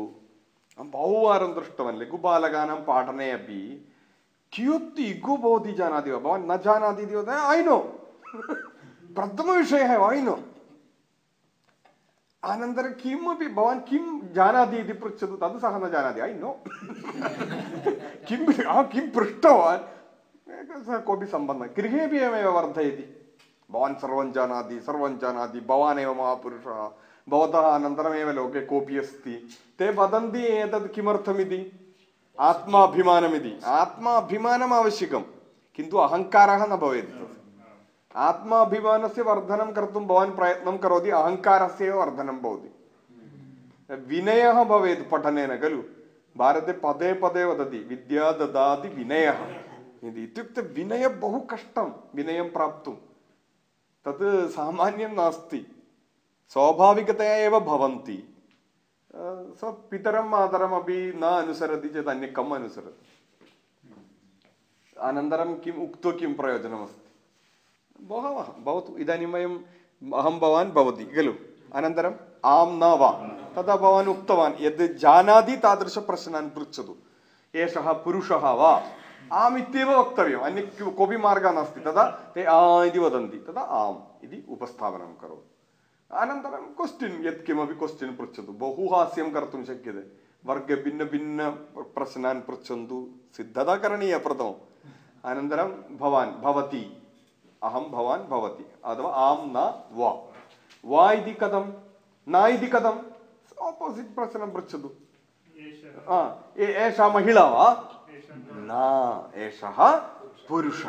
Speaker 1: अहं बहुवारं दृष्टवान् लघुबालकानां पाठने अपि कियत् इगु भवति जानाति वा भवान् न जानाति इति वदति ऐ नो प्रथमविषयः एव ऐ नो अनन्तरं किमपि भवान् किं जानाति इति पृच्छतु तद् सः न जानाति ऐ नो किं अहं किं पृष्टवान् सः कोऽपि सम्बन्धः गृहेपि एवमेव वर्धयति भवान् सर्वं जानाति सर्वं जानाति भवान् एव महापुरुषः भवतः अनन्तरमेव लोके कोऽपि अस्ति ते वदन्ति एतत् किमर्थमिति आत्माभिमानमिति आत्माभिमानम् आवश्यकं किन्तु अहङ्कारः न भवेत् आत्माभिमानस्य वर्धनं कर्तुं भवान् प्रयत्नं करोति अहङ्कारस्य एव वर्धनं भवति विनयः भवेत् पठनेन खलु भारते पदे पदे वदति विद्या ददाति विनयः इति इत्युक्ते विनयः बहु कष्टं विनयं प्राप्तुं तत् सामान्यं नास्ति स्वाभाविकतया एव भवन्ति स पितरं मातरमपि न अनुसरति चेत् अन्य कम् अनुसरति अनन्तरं किम् उक्त्वा किं प्रयोजनमस्ति बहवः भवतु इदानीं वयम् अहं भवान् भवति खलु अनन्तरम् आं न वा तदा भवान् उक्तवान् यद् जानाति तादृशप्रश्नान् पृच्छतु एषः पुरुषः वा आम् इत्येव वक्तव्यम् अन्य कोऽपि मार्गः नास्ति तदा ते आ इति वदन्ति तदा आम् इति उपस्थापनं करोति अनन्तरं क्वश्चिन् यत्किमपि क्वश्चिन् पृच्छतु बहु हास्यं कर्तुं शक्यते वर्गे भिन्नभिन्न पृच्छन्तु सिद्धता करणीया प्रथमम् अनन्तरं भवान् भवती అహం భవాన్ భవతి అథవా ఆం నా వా. వా ఇది కథం నా ఇది కథం. ఆపోజిట్ ప్రశ్న పృచ్చదు ఏషా. మహిళ వా నా ఏష పురుష.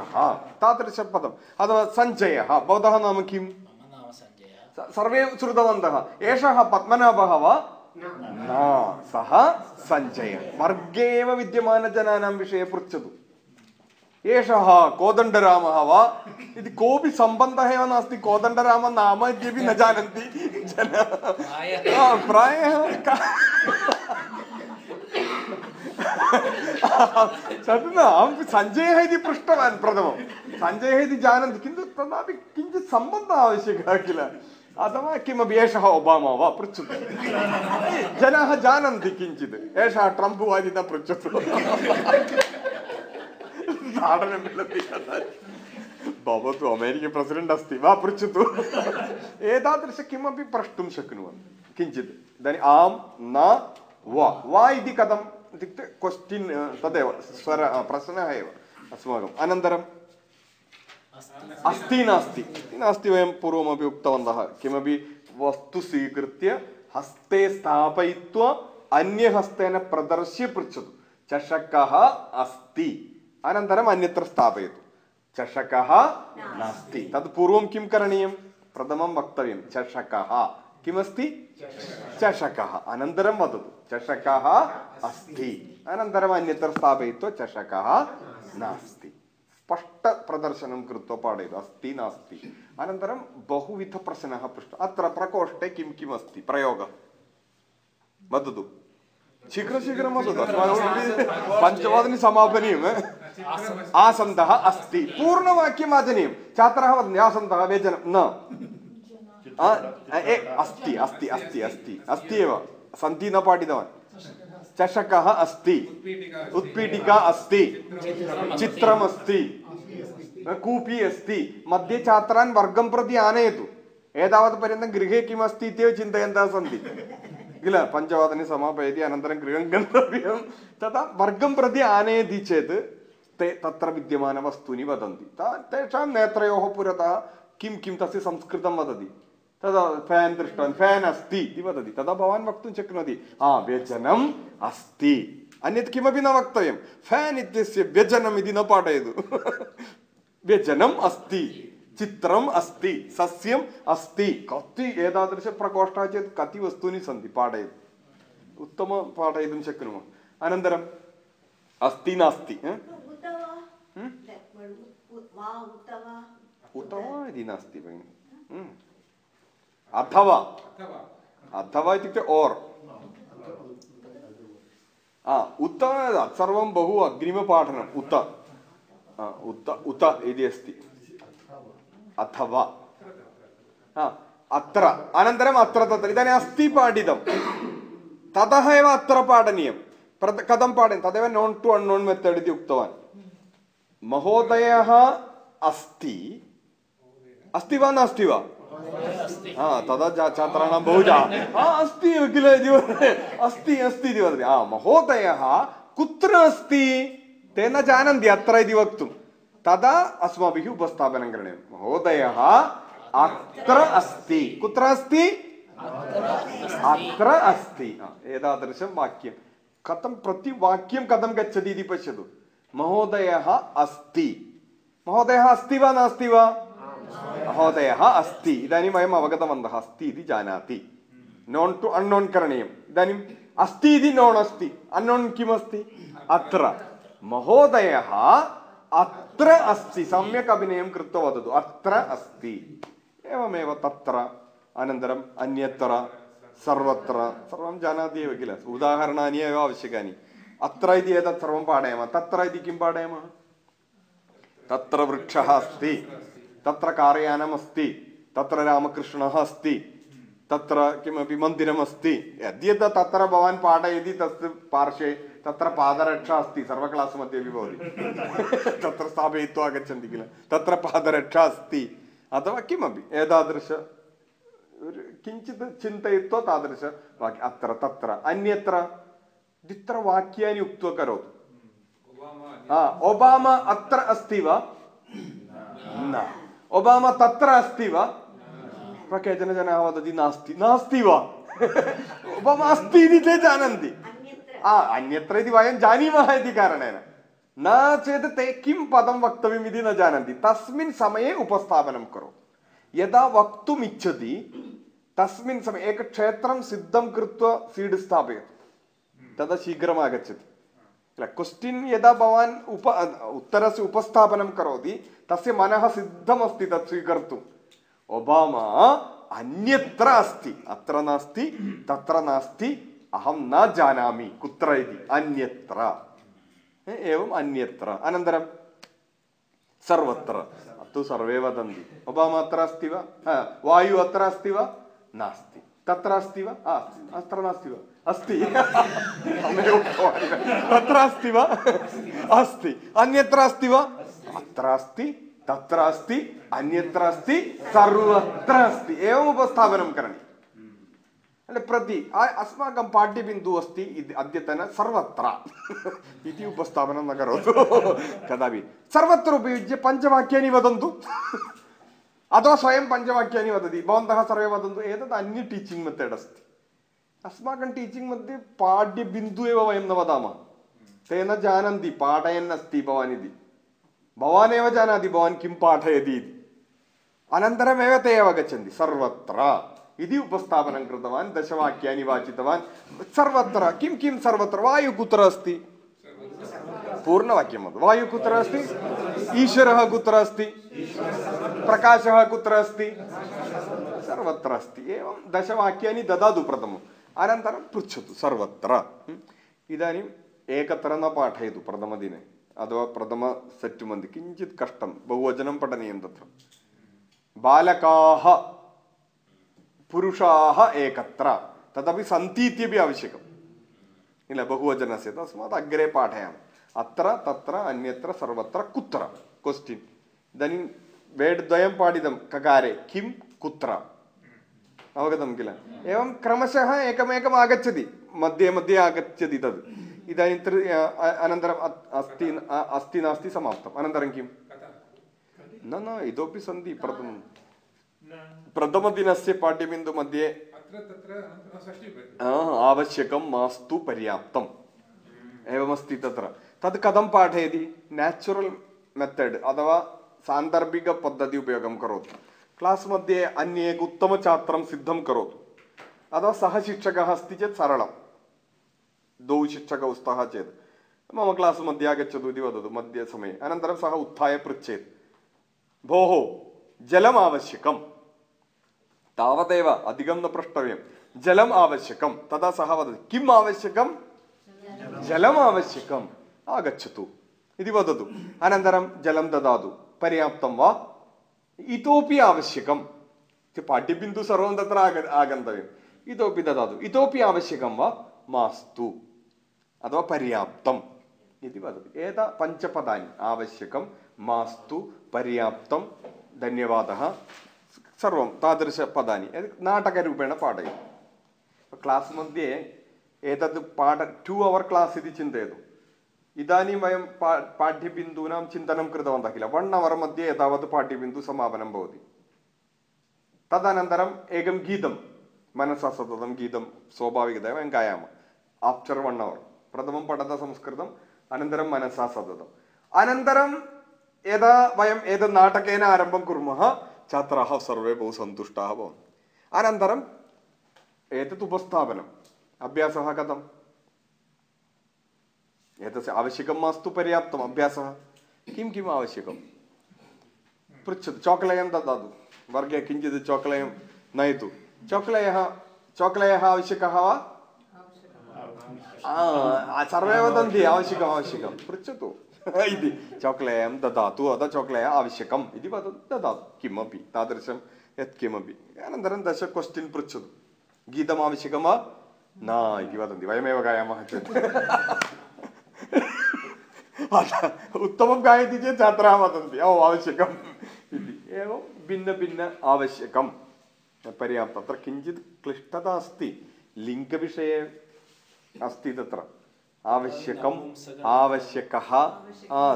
Speaker 1: తాదృశపదం అథవా
Speaker 2: సంజయ. భవతः నామ
Speaker 1: కిం? సర్వే శృతవంత ఏష పద్మనాభ वा न सः सञ्जय वर्गे एव विद्यमानजनानां विषये ಏಷಃ ಕೋದಂಡರಾಮಃ ವಾ ಇದು ಕೋಪಿ ಸಂಬಂಧ
Speaker 2: ಏವ
Speaker 1: ನಾಸ್ತಿ. ಕೋದಂಡರಾಮ ನಾಮ ಇದ್ದೀವಿ ನ ಜಾನಂತಿ. ಜನ. ಪ್ರಾಯ. ಸಂಜಯ ಇದು ಪೃಷ್ಟವಾನ್ ಪ್ರಥಮ. ಸಂಜಯ ಇದು ಜಾನಂತಿ. ಕಿಂತು ತದಾಪಿ ಕಿಂಚಿತ್ ಸಂಬಂಧ ಅವಶ್ಯಕ ಆಗಿಲ್ಲ ಅಥವಾ ಕಿಮಪಿ ಏಷಃ ಒಬಾಮ ವಾ ಪೃಚ್ಛತು ಜನ ಜಾನಂತಿ ಕಿಂಚಿತ್. ಏಷ ಟ್ರಂಪ್ ವಾದಿ ಪೃಚ್ಛತು. ताडनं मिलति कदाचित् भवतु अमेरिके प्रेसिडेण्ट् अस्ति वा पृच्छतु एतादृश किमपि प्रष्टुं शक्नुवन्ति किञ्चित् इदानीम् आं न वा वा इति कथम् इत्युक्ते क्वश्चिन् तदेव स्वर प्रश्नः एव अस्माकम् अनन्तरम्
Speaker 2: अस्ति
Speaker 1: नास्ति नास्ति वयं पूर्वमपि उक्तवन्तः किमपि वस्तु स्वीकृत्य हस्ते स्थापयित्वा अन्यहस्तेन प्रदर्श्य पृच्छतु चषकः अस्ति अनन्तरम् अन्यत्र स्थापयतु। चषकः नास्ति। तत् पूर्वं किं करणीयं? प्रथमं वक्तव्यं चषकः। किमस्ति? चषकः। अनन्तरं वदतु चषकः अस्ति। अनन्तरम् अन्यत्र स्थापयित्वा चषकः नास्ति। स्पष्टप्रदर्शनं कृत्वा पाठयतु अस्ति नास्ति। अनन्तरं बहुविधप्रश्नः पृष्टः। अत्र प्रकोष्ठे किं किम् अस्ति प्रयोगः। वदतु। शीघ्रं शीघ्रं वदतु अस्माकं पञ्चवादने समापनीयम् आसन्दः अस्ति पूर्णवाक्यम् आजनीयं छात्रः वदन्ति आसन्दः व्यजनं न अस्ति अस्ति अस्ति अस्ति अस्ति एव सन्ति न पाठितवान् चषकः अस्ति उत्पीठिका अस्ति चित्रमस्ति कूपी अस्ति मध्ये छात्रान् वर्गं प्रति आनयतु एतावत्पर्यन्तं गृहे किमस्ति इत्येव चिन्तयन्तः सन्ति किल पञ्चवादने समापयति अनन्तरं गृहं गन्तव्यं तदा वर्गं प्रति आनयति चेत् ते तत्र विद्यमानवस्तूनि वदन्ति तेषां नेत्रयोः पुरतः किं किं तस्य संस्कृतं वदति तदा फ़ेन् दृष्टवान् फ़ेन् अस्ति इति वदति तदा भवान् वक्तुं शक्नोति हा व्यजनम् अस्ति अन्यत् किमपि न वक्तव्यं फ़ेन् इत्यस्य व्यजनम् इति न पाठयतु व्यजनम् अस्ति चित्रम् अस्ति सस्यम् अस्ति कति एतादृशप्रकोष्ठः चेत् कति वस्तूनि सन्ति पाठयतु उत्तमं पाठयितुं शक्नुमः अनन्तरम् अस्ति नास्ति ഉത്തവ उतवा इति नास्ति भगिनि अथवा
Speaker 3: अथवा
Speaker 1: इत्युक्ते ओर् उत तत्सर्वं बहु अग्रिमपाठनम् उत उत उत इति अस्ति अथवा अत्र अनन्तरम् अत्र तत्र इदानीम् अस्ति पाठितं ततः एव अत्र पाठनीयं कथं पाठनीयं तदेव नोन् टु अण्णोन् मेथड् इति उक्तवान् महोदयः अस्ति अस्ति वा नास्ति वा हा तदा छात्राणां बहुजा हा अस्ति किल जीवने अस्ति अस्ति इति वदति हा महोदयः कुत्र अस्ति ते न जानन्ति अत्र इति वक्तुं तदा अस्माभिः उपस्थापनं करणीयं महोदयः अत्र अस्ति कुत्र अस्ति अत्र अस्ति एतादृशं वाक्यं कथं प्रतिवाक्यं कथं गच्छति इति पश्यतु महोदयः अस्ति महोदयः अस्ति वा नास्ति वा महोदयः अस्ति इदानीं वयम् अवगतवन्तः अस्ति इति जानाति नोन् टु अण्नोन् करणीयम् इदानीम् अस्ति इति नोन् अस्ति अण्नोन् किमस्ति अत्र महोदयः अत्र अस्ति सम्यक् अभिनयं कृत्वा वदतु अत्र अस्ति एवमेव तत्र अनन्तरम् अन्यत्र सर्वत्र सर्वं जानाति एव किल उदाहरणानि एव आवश्यकानि अत्र इति एतत् सर्वं पाठयामः तत्र इति किं पाठयामः तत्र वृक्षः अस्ति तत्र कारयानम् अस्ति तत्र रामकृष्णः अस्ति तत्र किमपि मन्दिरमस्ति यद्यत् तत्र भवान् पाठयति तस्य पार्श्वे तत्र पादरक्षा अस्ति सर्व क्लास् मध्ये अपि भवति तत्र स्थापयित्वा आगच्छन्ति किल तत्र पादरक्षा अस्ति अथवा किमपि एतादृश किञ्चित् चिन्तयित्वा तादृश वाक्य अत्र तत्र अन्यत्र द्वित्र वाक्यानि उक्त्वा करोतु ಒಬಾಮ ಅತ್ರ ಅಸ್ತಿ ವಾ न ओबामा तत्र अस्ति वा केचन जनाः वदति नास्ति नास्ति वा ओबामा अस्ति इति ते जानन्ति
Speaker 5: अन्यत्र
Speaker 1: इति वयं जानीमः इति कारणेन न चेत् ते किं पदं वक्तव्यम् इति न जानन्ति तस्मिन् समये उपस्थापनं करोतु यदा वक्तुम् इच्छति तस्मिन् समये एकक्षेत्रं सिद्धं कृत्वा सीड् स्थापयतु तदा शीघ्रम् आगच्छति किल यदा भवान् उप उत्तरस्य उपस्थापनं करोति तस्य मनः सिद्धमस्ति तत् स्वीकर्तुम् ओबामा अन्यत्र अस्ति अत्र नास्ति तत्र नास्ति अहं न जानामि कुत्र इति अन्यत्र एवम् अन्यत्र अनन्तरं सर्वत्र तु सर्वे वदन्ति ओबामा अत्र अस्ति वा वायुः अत्र अस्ति वा नास्ति तत्र अस्ति वा अत्र नास्ति वा ಅಸ್ಥಿ ತತ್ರ ಅಸ್ತಿವ ಅಸ್ತಿ ಅನ್ಯತ್ರ ಅಸ್ತಿವ ಅತ್ರ ಅಸ್ತಿ ತತ್ರ ಅಸ್ತಿ ಅನ್ಯತ್ರ ಅಸ್ತಿ ಸರ್ವತ್ರ ಅಸ್ತಿ ಏವಂ ಉಪಸ್ಥಾಪನ ಕರಣಿ ಅಂದ್ರೆ ಪ್ರತಿ ಅಸ್ಮಾಕಂ ಪಾಠ್ಯ ಬಿಂದು ಅಸ್ತಿ ಅದ್ಯತನ ಸರ್ವತ್ರ ಇತಿ ಉಪಸ್ಥಾಪನ ನಗರೋದು ಕದಾಪಿ ಸರ್ವತ್ರ ಉಪಯುಜ್ಯ ಪಂಚವಾಕ್ಯಾನಿ ವದಂತು ಅಥವಾ ಸ್ವಯಂ ಪಂಚವಾಕ್ಯಾನಿ ವದತಿ ಭವಂತಹ ಸರ್ವೇ ವದಂತು ಏತದ ಅನ್ಯ ಟೀಚಿಂಗ್ ಮೆಥಡ್ ಅಸ್ತಿ अस्माकं टीचिङ्ग् मध्ये पाठ्यबिन्दु एव वयं न वदामः तेन जानन्ति पाठयन् अस्ति भवान् इति भवानेव जानाति भवान् किं पाठयति इति अनन्तरमेव ते एव गच्छन्ति सर्वत्र इति उपस्थापनं कृतवान् दशवाक्यानि वाचितवान् सर्वत्र किं किं सर्वत्र वायुः कुत्र अस्ति पूर्णवाक्यं वायुः कुत्र अस्ति ईश्वरः कुत्र अस्ति प्रकाशः कुत्र अस्ति सर्वत्र अस्ति एवं दशवाक्यानि ददातु प्रथमं अनन्तरं पृच्छतु सर्वत्र इदानीम् एकत्र न पाठयतु प्रथमदिने अथवा प्रथमसेट् मध्ये किञ्चित् कष्टं बहुवचनं पठनीयं तत्र बालकाः पुरुषाः एकत्र तदपि सन्ति इत्यपि आवश्यकं किल बहुवचनस्य तस्मात् अग्रे पाठयामः അത്ര തത്ര അന്യത്ര സർവത്ര കുത്ര ക്വസ്റ്റ്യൻ ഇതാനും വേഡ് ദ്വയം പാഠിതം കകാരെ കിം കുത്ര अवगतं किल एवं क्रमशः एकमेकम् आगच्छति मध्ये मध्ये आगच्छति तद् इदानीं तृ अनन्तरम् अस्ति अस्ति नास्ति समाप्तम् अनन्तरं किं न न इतोपि सन्ति प्रथमं प्रथमदिनस्य पाठ्यबिन्दुमध्ये आवश्यकं मास्तु पर्याप्तम् एवमस्ति तत्र तत् कथं पाठयति नेचुरल् मेथड् अथवा सान्दर्भिकपद्धति उपयोगं करोतु क्लास्मध्ये अन्ये उत्तमछात्रं सिद्धं करोतु अथवा सः शिक्षकः अस्ति चेत् सरलं द्वौ शिक्षकौ स्तः चेत् मम क्लास् मध्ये आगच्छतु इति वदतु मध्ये समये अनन्तरं सः उत्थाय पृच्छेत् भोः जलम् आवश्यकं तावदेव अधिकं न प्रष्टव्यं जलम् आवश्यकं तदा सः वदति किम् आवश्यकं जलम् आवश्यकम् आगच्छतु इति वदतु अनन्तरं जलं ददातु पर्याप्तं वा ഇതോപ്പി ആവശ്യകം. പഠ്യബിന്ദു സർവം തത്ര ആഗ ആഗന്തവ്യം ഇതോപ്പി ദാതു ഇതോപ്പി ആവശ്യകം വ മാസ്തു. അഥവാ പര്യാപ്തം. ഇത് വദതി ഏതാ? പഞ്ചപദാനി ആവശ്യകം. മാസ്തു പര്യാപ്തം ധന്യവാദ സർവം താദൃശ പദാനി നാടകരൂപേണ पाठयतु ക്ലാസ് മധ്യേ ഏതത് പാഠ ടു അവർ ക്ലാസ് ഇത് चिन्तयतु ഇതാനീം വയം പാഠ്യബിन्दूनां चिन्तनं कृतवन्तः किल वन् अवर् मध्ये एतावत् पाठ्यबिन्दु समापनं भवति तदनन्तरम् एकं गीतं मनसा सततं गीतं स्वाभाविकतया वयं गायामः आफ्टर् वन् अवर् प्रथमं पठत संस्कृतम् अनन्तरं मनसा सततम् अनन्तरं यदा वयम् एतत् नाटकेन आरम्भं कुर्मः छात्राः सर्वे बहु सन्तुष्टाः भवन्ति अनन्तरम् एतत् उपस्थापनम् अभ्यासः कथं एतस्य आवश्यकं मास्तु पर्याप्तम् अभ्यासः किं किम् आवश्यकं पृच्छतु चोकलयं ददातु वर्गे किञ्चित् चोकलयं नयतु चोकलयः चोकलयः आवश्यकः वा सर्वे वदन्ति आवश्यकम् आवश्यकं पृच्छतु इति चोकलयं ददातु अतः चोकलय आवश्यकम् इति वदतु ददातु किमपि तादृशं यत्किमपि अनन्तरं दश क्वश्चिन् पृच्छतु गीतम् आवश्यकं वा न इति वदन्ति वयमेव गायामः चेत् अतः उत्तमं गायति चेत् छात्राः वदन्ति ओ आवश्यकम् इति एवं भिन्नभिन्न आवश्यकं पर्याप्तं तत्र किञ्चित् क्लिष्टता अस्ति लिङ्गविषये अस्ति तत्र आवश्यकम् आवश्यकः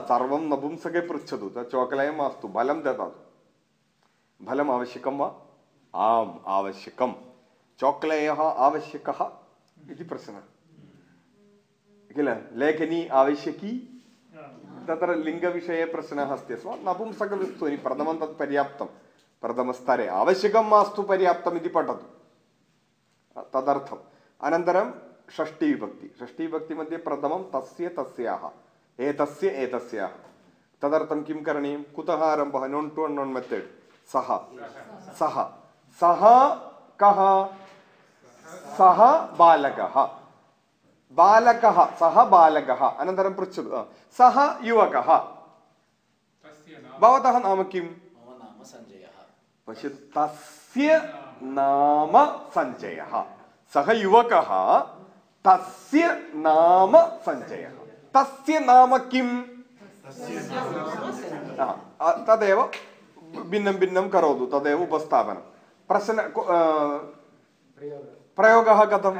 Speaker 1: सर्वं नपुंसके पृच्छतु तत् चोकलयं मास्तु बलं ददातु बलम् आवश्यकं वा आम् आवश्यकं चोकलयः आवश्यकः इति प्रश्नः किल लेखनी आवश्यकी तत्र लिङ्गविषये प्रश्नः अस्ति अस्मात् नपुंसकवस्तूनि प्रथमं तत् पर्याप्तं प्रथमस्तरे आवश्यकं मास्तु पर्याप्तम् इति पठतु तदर्थम् अनन्तरं षष्टिविभक्ति षष्टिविभक्तिमध्ये प्रथमं तस्य तस्याः एतस्य एतस्याः तदर्थं किं करणीयं कुतः आरम्भः नोन् टु नोन् मेथड् सः सः सः कः सः बालकः ബാലകഹ
Speaker 2: സഹ ബാലകഹ അനന്തരം
Speaker 1: പൃച്ഛത് സഹ യുവകഹ. ഭവതः നാമ. തസ്യ നാമ സഞ്ജയഃ സഹ യുവകः തസ്യ നാമ സഞ്ജയഃ തസ്യ നാമ കിം? തദേവ ഭിന്നം ഭിന്നം കരോതു തദേവ ഉപസ്ഥാപനം. പ്രശ്ന प्रयोगः कथं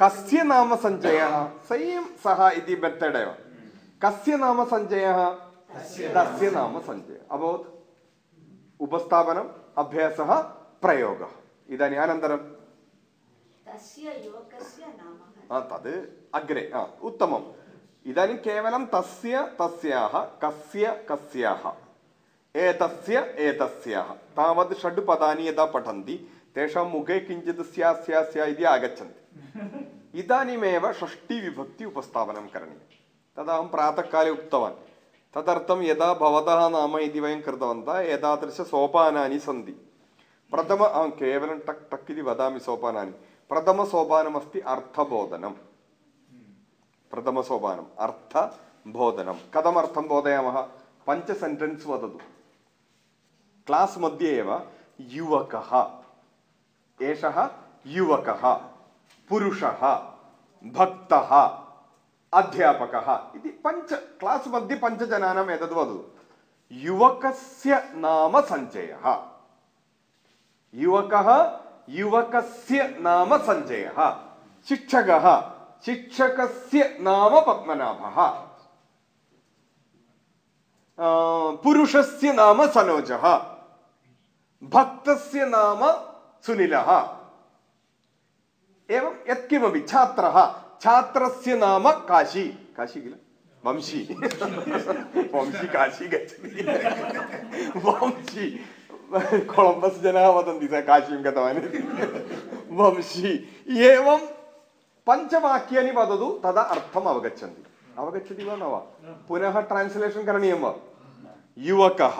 Speaker 1: कस्य नाम सञ्चयः सेम् सः इति बेत्तड् एव कस्य नाम सञ्चयः तस्य नाम सञ्चयः अभवत् उपस्थापनम् अभ्यासः प्रयोगः इदानीम् अनन्तरं तद् अग्रे उत्तमम् इदानीं केवलं तस्य तस्याः कस्य कस्याः एतस्य एतस्याः तावत् षड् पदानि यदा पठन्ति తేషాం ముఖే కించిత్ స్యా స్యా స్యా ఇది ఆగచ్చन्ति ఇదానీమేవ షష్ఠీవిభక్తి ఉపస్థాపనం కరణీయం తదహం ప్రాతకాలే ఉక్తవాన్ తదర్థం యదా భవత నామ ఇది వయం కృతవంత కృతవంతः ఏతాదృశసోపానాని సంతి ప్రథమ కేవలం టక్ టక్ ఇది వదామి సోపానాన్ని ప్రథమ ప్రథమసోపానమస్తి అర్థబోధనం ప్రథమ సోపానం ప్రథమసోపానం అర్థబోధనం కథమర్థం బోధయామ పంచ సెంటెన్స్ వదదు క్లాస్ మధ్య एव युवकः। ಏಷಃ युवकः पुरुषः भक्तः अध्यापकः इति पञ्च क्लास् मध्ये पञ्चजनानाम् एतद् वदतु युवकस्य नाम सञ्जयः युवकः युवकस्य नाम सञ्जयः शिक्षकः शिक्षकस्य नाम पद्मनाभः पुरुषस्य नाम सनोजः भक्तस्य नाम सुनिलः एवं यत्किमपि छात्रः छात्रस्य नाम काशी। काशी किल? वंशी। वंशी काशी गच्छति। वंशी। कोळम्बस् जनाः वदन्ति सः काशीं गतवान् इति। वंशी। एवं पञ्चवाक्यानि वदतु तदा अर्थम् अवगच्छन्ति। अवगच्छति वा न वा? पुनः ट्रान्स्लेशन् करणीयं वा? युवकः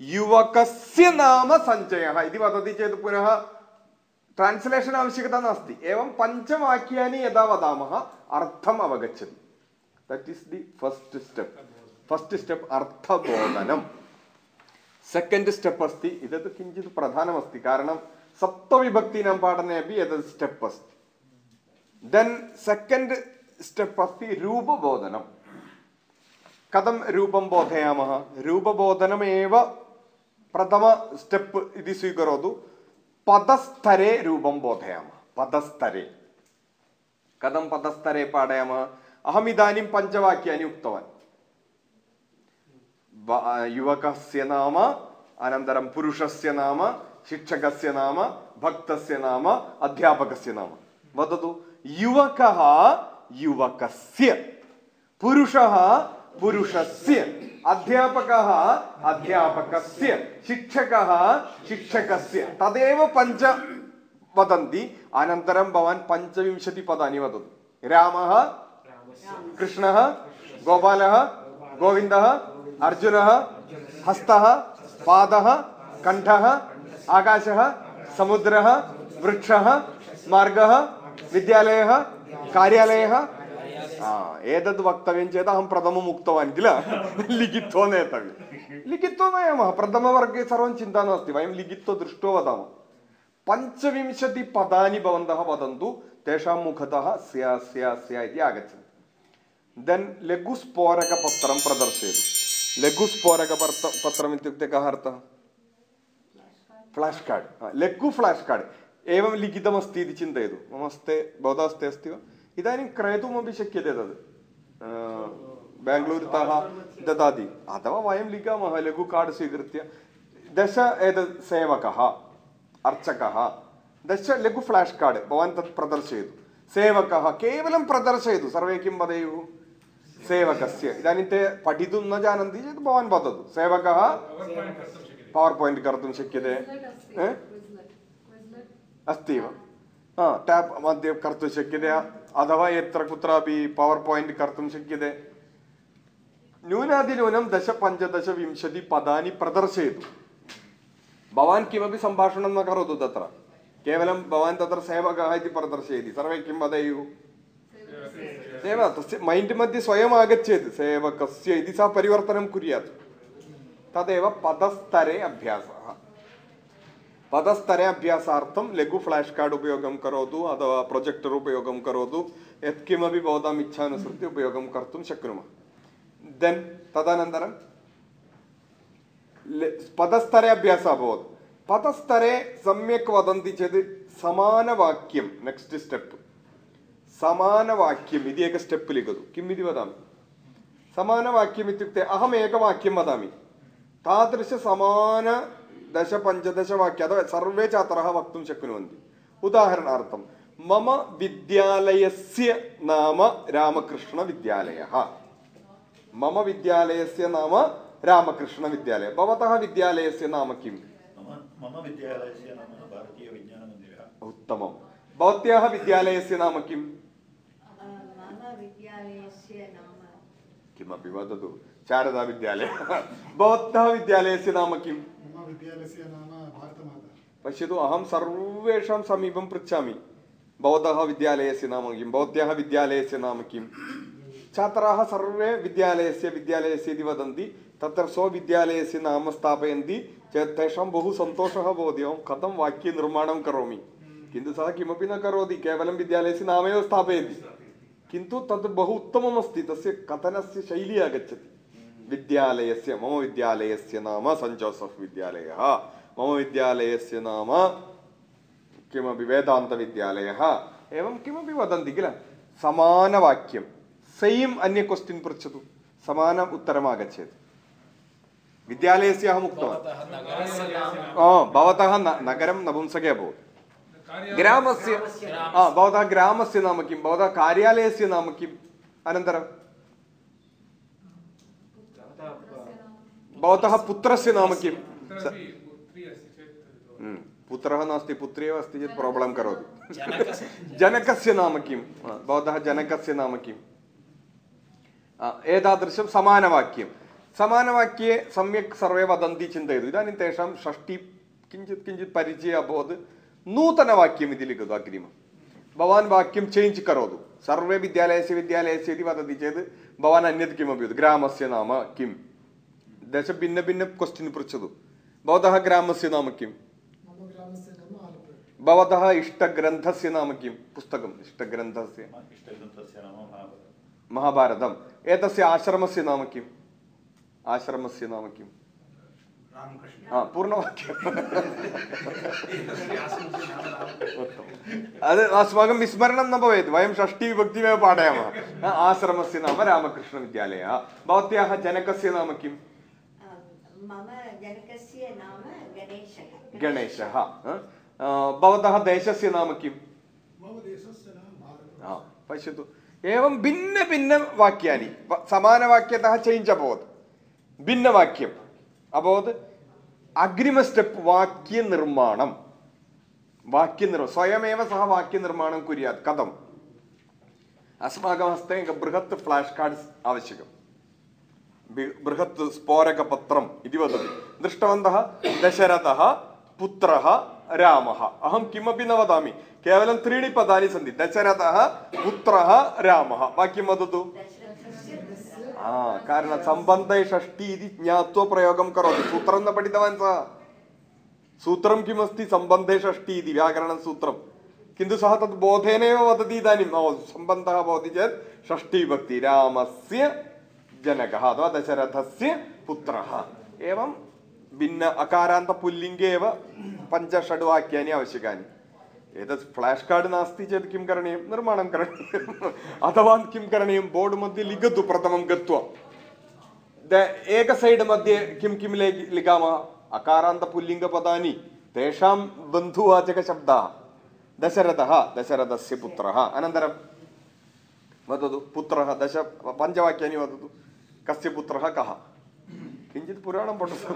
Speaker 1: യുവകസ്യ നാമ സഞ്ചയ ഇത് വദതി ചെയ്ത് പുനഃ. ട്രാൻസ്ലേഷൻ ആവശ്യകത നാസ്തി. ഏവം പഞ്ചവാക്യാനി യഥാ വധാമഹ അർത്ഥം അവഗച്ഛതി. That is the first step first step അർത്ഥബോധനം. സെക്കൻഡ് സ്റ്റെപ്പ് അസ്തി. ഇതത് കിഞ്ചിത് പ്രധാനമസ്തി. കാരണം സപ്തവിഭക്തി നാം പാടനെ അപ്പം ഏതത് സ്റ്റെപ്പ് അസ്തി. ദെൻ സെക്കൻഡ് സ്റ്റെപ്പ് അസ്തി രൂപബോധനം. കഥം രൂപം ബോധയാമ രൂപബോധനമേവ പ്രഥമ സ്റ്റെപ്പ് ഇതി സ്വീകരോതു പദസ്ഥരെ രൂപം ബോധയാമ പദസ്ഥരെ കഥം പദസ്ഥരെ പാടയാമ അഹമിതാനും പഞ്ചവാക്യാനി ഉക്തവാൻ യുവകസ്യ നാമ അനന്തരം പുരുഷസ്യ നാമ ಶಿಕ್ಷಕಸ್ಯ ನಾಮ ಭಕ್ತಸ್ಯ ನಾಮ ಅಧ್ಯಾಪಕಸ್ಯ ನಾಮ ವದದು ಯುವಕಃ ಯುವಕಸ್ಯ ಪುರುಷಃ ಪುರುಷಸ್ಯ अध्यापकः अध्यापकस्य, शिक्षकः शिक्षकस्य। तदेव पञ्च वदन्ति। अनन्तरं भवान् पञ्चविंशतिपदानि वदतु। रामः, कृष्णः, गोपालः, गोविन्दः, अर्जुनः, हस्तः, पादः, कण्ठः, आकाशः, समुद्रः, वृक्षः, मार्गः, विद्यालयः, कार्यालयः एतद् वक्तव्यं चेत् अहं प्रथमम् उक्तवान् किल लिखित्वा नेतव्यं लिखित्वा नयामः प्रथमवर्गे सर्वं चिन्ता नास्ति वयं लिखित्वा दृष्ट्वा वदामः पञ्चविंशतिपदानि भवन्तः वदन्तु तेषां मुखतः स्या स्या स्या इति आगच्छन्ति देन् लघुस्फोरकपत्रं प्रदर्शयतु लघुस्फोरकपत्र पत्रम् इत्युक्ते कः अर्थः फ्लाश् कार्ड् लघु फ्लाश् कार्ड् एवं लिखितमस्ति इति चिन्तयतु मम हस्ते भवतः हस्ते अस्ति वा ഇതാനും ക്രയതുമപി ശക്യത തത് ബാംഗ്ലൂർ തഹ ദദാതി അഥവാ വയം ലിഖാമഹ ലഘു കാർഡ് സ്വീകൃത്യ ദശ ഏത് സേവക? അർച്ചക. ദശ ലഘു ഫ്ലാഷ് കാർഡ് ഭവാൻ തത് പ്രദർശയതു. സേവക. കേവലം പ്രദർശയതു. സർവേക്കും കിം വദയുः സേവകസ്യ ഇതാനും പഠിതുന്ന ജാനന്തി ചെയ്ത് ഭവാൻ
Speaker 3: പതതു സേവക. പവർ പോയിന്റ്
Speaker 1: पवर् पायिण्ट् कर्तुं शक्यते
Speaker 4: अस्ति
Speaker 1: वा हा टाप् मध्ये അഥവാ എത്ര കുത്രാപി പവർ പോയിന്റ് കർത്തും ശക്യതേ ന്യൂനാതിലോനം ദശ പഞ്ചദശ വിംശതി പദാനി പ്രദർശയതു. ഭവാൻ കിമപി സംഭാഷണം എന്ന് കറുതു തത്ര കേവലം ഭവാൻ തത്ര സേവകായി പ്രദർശയതി. സർവേ കിം വധയു? സേവ മൈൻഡ് മധ്യ സ്വയം ആഗച്ചേത് സേവകസ്യ ഇതി സ പരിവർത്തനം കുര്യാത്. തദേവ പദസ്തരേ അഭ്യാസ. पदस्तराभ्यासार्थं लघु फ्लाश् कार्ड् उपयोगं करोतु अथवा प्रोजेक्टर् उपयोगं करोतु यत्किमपि भवताम् इच्छानुसृत्य उपयोगं कर्तुं शक्नुमः देन् तदनन्तरं पदस्तरे अभ्यासः अभवत् पदस्तरे सम्यक् वदन्ति चेत् समानवाक्यं नेक्स्ट् स्टेप् समानवाक्यम् इति एकं स्टेप् लिखतु किम् इति वदामि समानवाक्यम् इत्युक्ते अहम् एकवाक्यं वदामि तादृशसमान ദശ പഞ്ചദശ വാക്യ അഥവാ സർവേ ഛാത്ര വക്തും ശക്നുവന്തി. ഉദാഹരണാർത്ഥം മമ വിദ്യാലയസ്യ നാമ രാമകൃഷ്ണ വിദ്യാലയ മമ
Speaker 6: വിദ്യാലയസ്യ നാമ രാമകൃഷ്ണ വിദ്യാലയ. ഭവതഃ
Speaker 1: വിദ്യാലയസ്യ നാമ കിം? ഉത്തമം. ഭവത്യാഹ
Speaker 5: വിദ്യാലയസ്യ നാമ കിം?
Speaker 1: किमपि वदतु शारदा विद्यालय भवतः विद्यालयस्य नाम किम्
Speaker 7: विद्यालयस्य नाम भारतमाता।
Speaker 1: पश्यतु अहं सर्वेषां समीपं पृच्छामि। भवतः विद्यालयस्य नाम किं? भवत्याः विद्यालयस्य नाम किं? छात्राः सर्वे विद्यालयस्य विद्यालयस्य इति वदन्ति, तत्र स्वविद्यालयस्य नाम स्थापयन्ति, चेत् तेषां बहु सन्तोषः भवति। अहं कथं वाक्यनिर्माणं करोमि? किन्तु सः किमपि न करोति, केवलं विद्यालयस्य नामेव स्थापयति। किन्तु तत् बहु उत्तममस्ति, तस्य कथनस्य शैली आगच्छति। വിദ്യാലയസ്യ മമ വിദ്യാലയസ്യ നാമ സെന്റ് ജോസഫ് വിദ്യാലയ മമ വിദ്യാലയസ്യ നാമ കിമപി വേദാന്തവിദ്യാലയ एवं किमपि वदन्ति किल समानवाक्यं सेम् अन्य क्वश्चिन् पृच्छतु समानम् उत्तरम् आगच्छेत् विद्यालयस्य अहम् उक्तवान्
Speaker 2: भवतः
Speaker 1: नगरं नपुंसके अभवत् ग्रामस्य भवतः ग्रामस्य नाम किं भवतः कार्यालयस्य नाम किम् अनन्तरं भवतः पुत्रस्य नाम किं
Speaker 3: पुत्रः
Speaker 1: नास्ति पुत्री एव अस्ति चेत् प्राब्लं करोति
Speaker 2: जनकस्य
Speaker 1: नाम किं भवतः जनकस्य नाम किम् एतादृशं समानवाक्यं समानवाक्ये सम्यक् सर्वे वदन्ति चिन्तयतु इदानीं तेषां षष्टि किञ्चित् किञ्चित् परिचयः अभवत् नूतनवाक्यम् इति लिखतु अग्रिमं भवान् वाक्यं चेञ्ज् करोतु सर्वे विद्यालयस्य विद्यालयस्य इति वदति चेत् भवान् अन्यत् किमपि वदतु ग्रामस्य नाम किम् ദേശ ഭിന്ന ഭിന്ന ക്വസ്റ്റ്യൻ പൊറിച്ചത് ഭവതഃ
Speaker 6: ഗ്രാമസ്യ നാമക്യം ഭവതഃ ഇഷ്ടഗ്രന്ഥസ്യ
Speaker 1: നാമക്യം പുസ്തകം. ഇഷ്ടഗ്രന്ഥസ്യ മഹാഭാരതം. ഏതസ്യ ആശ്രമസ്യ നാമക്യം ആശ്രമസ്യ നാമക്യം ആ പൂർണവാക്യം. അത് അസ്മാകം വിസ്മരണം എന്ന ഭവത്. വയം ഷഷ്ടി വിഭക്തി വേ പാടയാമ ആശ്രമസ്യ നാമ രാമകൃഷ്ണ വിദ്യാലയ.
Speaker 5: ഭവത്യാഹ ജനകസ്യ നാമക്യം गणेशः
Speaker 1: भवतः देशस्य नाम किं पश्यतु एवं भिन्नभिन्नवाक्यानि समानवाक्यतः चेञ्ज् अभवत् भिन्नवाक्यम् अभवत् അഗ്രിമ സ്റ്റെപ്പ് വാക്യനിർമ്മാണം വാക്യനിർമ്മ സ്വയമേവ സഹ വാക്യനിർമ്മാണം കുര്യാത്. കഥം. അസ്മാകം ഹസ്തേ ബൃഹത്ത് ഫ്ലാഷ് കാർഡ്സ് ആവശ്യകം. ബൃഹത് സ്ഫോരകപത്രം ഇതി വദതി ദൃഷ്ടവന്തः दशरथः पुत्रः रामः अहं किमपि न वदामि केवलं त्रीणि पदानि सन्ति दशरथः पुत्रः रामः वाक्यं वदतु हा कारणं सम्बन्धे षष्टि इति ज्ञात्वा प्रयोगं करोति सूत्रं न पठितवान् सः सूत्रं किमस्ति सम्बन्धे षष्टि इति व्याकरणसूत्रं किन्तु सः तद् बोधेनैव वदति इदानीं सम्बन्धः भवति चेत् षष्टिविभक्ति रामस्य जनकः अथवा दशरथस्य पुत्रः एवं भिन्न अकारान्तपुल्लिङ्गे एव पञ्च षड् वाक्यानि आवश्यकानि एतत् फ्लाश् कार्ड् नास्ति चेत् किं करणीयं निर्माणं करणीयम् अथवा किं करणीयं बोर्ड् मध्ये लिखतु प्रथमं गत्वा एक सैड् मध्ये किं किं ले लिखामः अकारान्तपुल्लिङ्गपदानि तेषां बन्धुवाचकशब्दाः दशरथः दशरथस्य पुत्रः अनन्तरं वदतु पुत्रः दश पञ्चवाक्यानि वदतु कस्य पुत्रः कः? किञ्चित् पुराणं पठतु।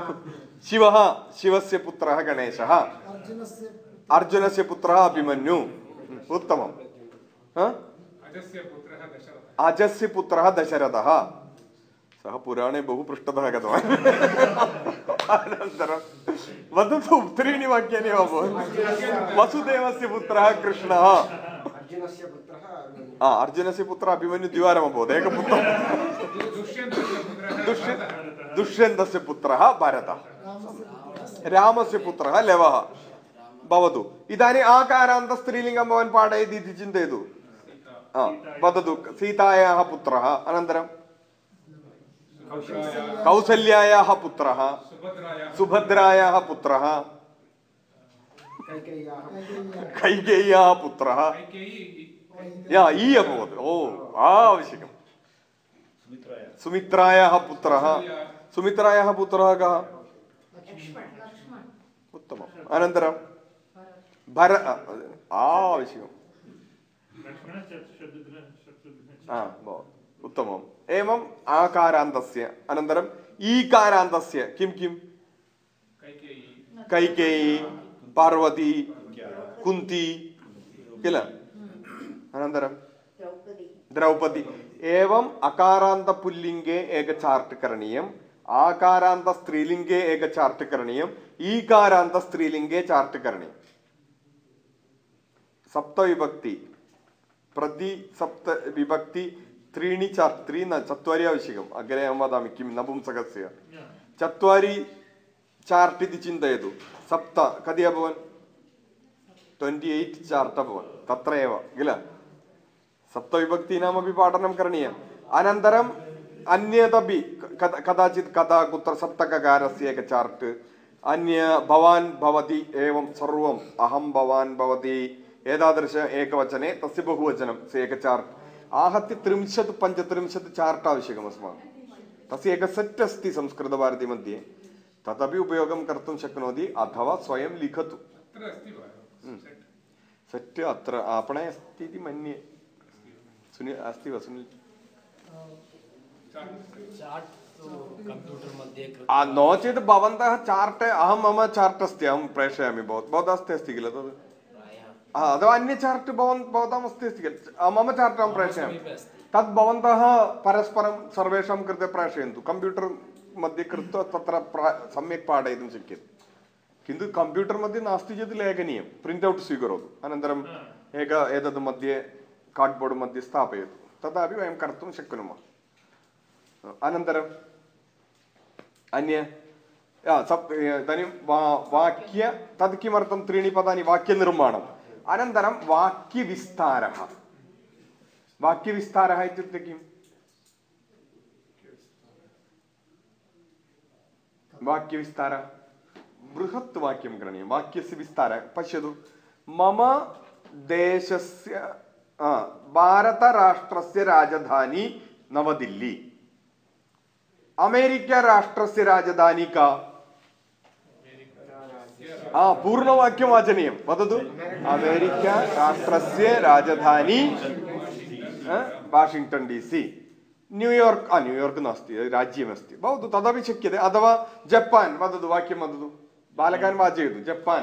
Speaker 1: शिवः शिवस्य पुत्रः गणेशः।
Speaker 7: अर्जुनस्य
Speaker 1: अर्जुनस्य पुत्रः अभिमन्यु। उत्तमं
Speaker 3: अजस्य पुत्रः दशरथः
Speaker 1: अजस्य पुत्रः दशरथः। सः पुराणे बहु पृष्ठतः गतवान्। अनन्तरं वदतु त्रीणि वाक्यानि एव अभवन् वसुदेवस्य पुत्रः कृष्णः।
Speaker 8: अर्जुनस्य पुत्रः
Speaker 1: अभिमन्यु। द्विवारम् अभवत्। एकपुत्रः दुष्य दुष्यन्तस्य पुत्रः भरतः
Speaker 7: रामस्य पुत्रः
Speaker 1: लवः भवतु इदानीम् आकारान्तस्त्रीलिङ्गं भवान् पाठयति इति चिन्तयतु वदतु सीतायाः पुत्रः अनन्तरं कौसल्यायाः पुत्रः
Speaker 3: सुभद्रायाः
Speaker 1: पुत्रः
Speaker 8: कैकेय्याः
Speaker 1: पुत्रः या ई अभवत् ओ आवश्यकम्
Speaker 6: सुमित्रायाः
Speaker 1: पुत्रः सुमित्रायाः पुत्रः कः उत्तमम् अनन्तरं भर आवश्यकम् उत्तमम् एवम् आकारान्तस्य अनन्तरम् ईकारान्तस्य किं किं
Speaker 3: कैकेयी
Speaker 1: पार्वती कुन्ती किल अनन्तरं
Speaker 5: द्रौपदी
Speaker 1: ഏവം അകാരാന്ത പുല്ലിംഗേ ഏകചാർട്ട് കരണീയം ആകാരാന്ത സ്ത്രീലിംഗേ ഏകചാർട്ട് കരണീയം ഈകാരാന്ത സ്ത്രീലിംഗേ ചാർട്ട് കരണീയം സപ്തവിഭക്തി പ്രതി സപ്ത വിഭക്തി त्रीणि च त्रीणि न चत्वारि आवश्यकम् अग्रे अहं वदामि किं नपुंसकस्य चत्वारि चार्ट् इति चिन्तयतु सप्त कति अभवन् ट्वेण्टि एय्ट् चार्ट् अभवन् तत्र एव किल सप्तविभक्तीनामपि पाठनं करणीयम् अनन्तरम् अन्यदपि कदा कदाचित् कदा कुत्र सप्तककारस्य एकं चार्ट् अन्य भवान् भवति एवं सर्वम् अहं भवान् भवति एतादृश एकवचने तस्य बहुवचनं एकं चार्ट् आहत्य त्रिंशत् पञ्चत्रिंशत् चार्ट् आवश्यकम् अस्माकं तस्य एकं सेट् अस्ति संस्कृतभारतीमध्ये तदपि उपयोगं कर्तुं शक्नोति अथवा स्वयं लिखतु
Speaker 3: सेट्
Speaker 1: अत्र आपणे अस्ति इति मन्ये सुनील अस्ति वा सुनील
Speaker 2: तु
Speaker 1: नो चेत् भवन्तः चार्ट् अहं मम चार्ट् अस्ति अहं प्रेषयामि भवत् भवतः अस्ति अस्ति किल तद् अथवा अन्य चार्ट् भवन् भवताम् अस्ति अस्ति किल मम चार्ट् अहं प्रेषयामि तद् भवन्तः परस्परं सर्वेषां कृते प्रेषयन्तु कम्प्यूटर् मध्ये कृत्वा तत्र सम्यक् पाठयितुं शक्यते। किन्तु कम्प्यूटर् मध्ये नास्ति चेत् लेखनीयं। प्रिण्ट् औट् स्वीकरोतु। अनन्तरम् एक एतद् मध्ये कार्ड्बोर्ड् मध्ये स्थापयतु तदापि वयं कर्तुं शक्नुमः अनन्तरम् अन्य सप् इदानीं वा वाक्य तद् किमर्थं त्रीणि पदानि वाक्यनिर्माणम् अनन्तरं वाक्यविस्तारः वाक्यविस्तारः इत्युक्ते किं वाक्यविस्तारः बृहत् वाक्यं करणीयं वाक्यस्य विस्तारः पश्यतु मम देशस्य ആ ഭാരത രാഷ്ട്രസ്യ രാജധാനി നവദില്ലി. അമേരിക്ക രാഷ്ട്രസ്യ രാജധാനി ക? ആ പൂർണവാക്യം വാചനീയം. വധതു. അമേരിക്ക രാഷ്ട്രസ്യ രാജധാനി വാഷിംഗ്ടൺ ഡി സി. ന്യൂയോർക്ക് ആ ന്യൂയോർക്ക് നാസ്തി രാജ്യം അസ്തി ഭവതു തഥാപി ശക്യത. അഥവാ ജപ്പാൻ വധതു വാക്യം വധതു. ബാലകാൻ വാചയുന്നു ജപ്പാൻ.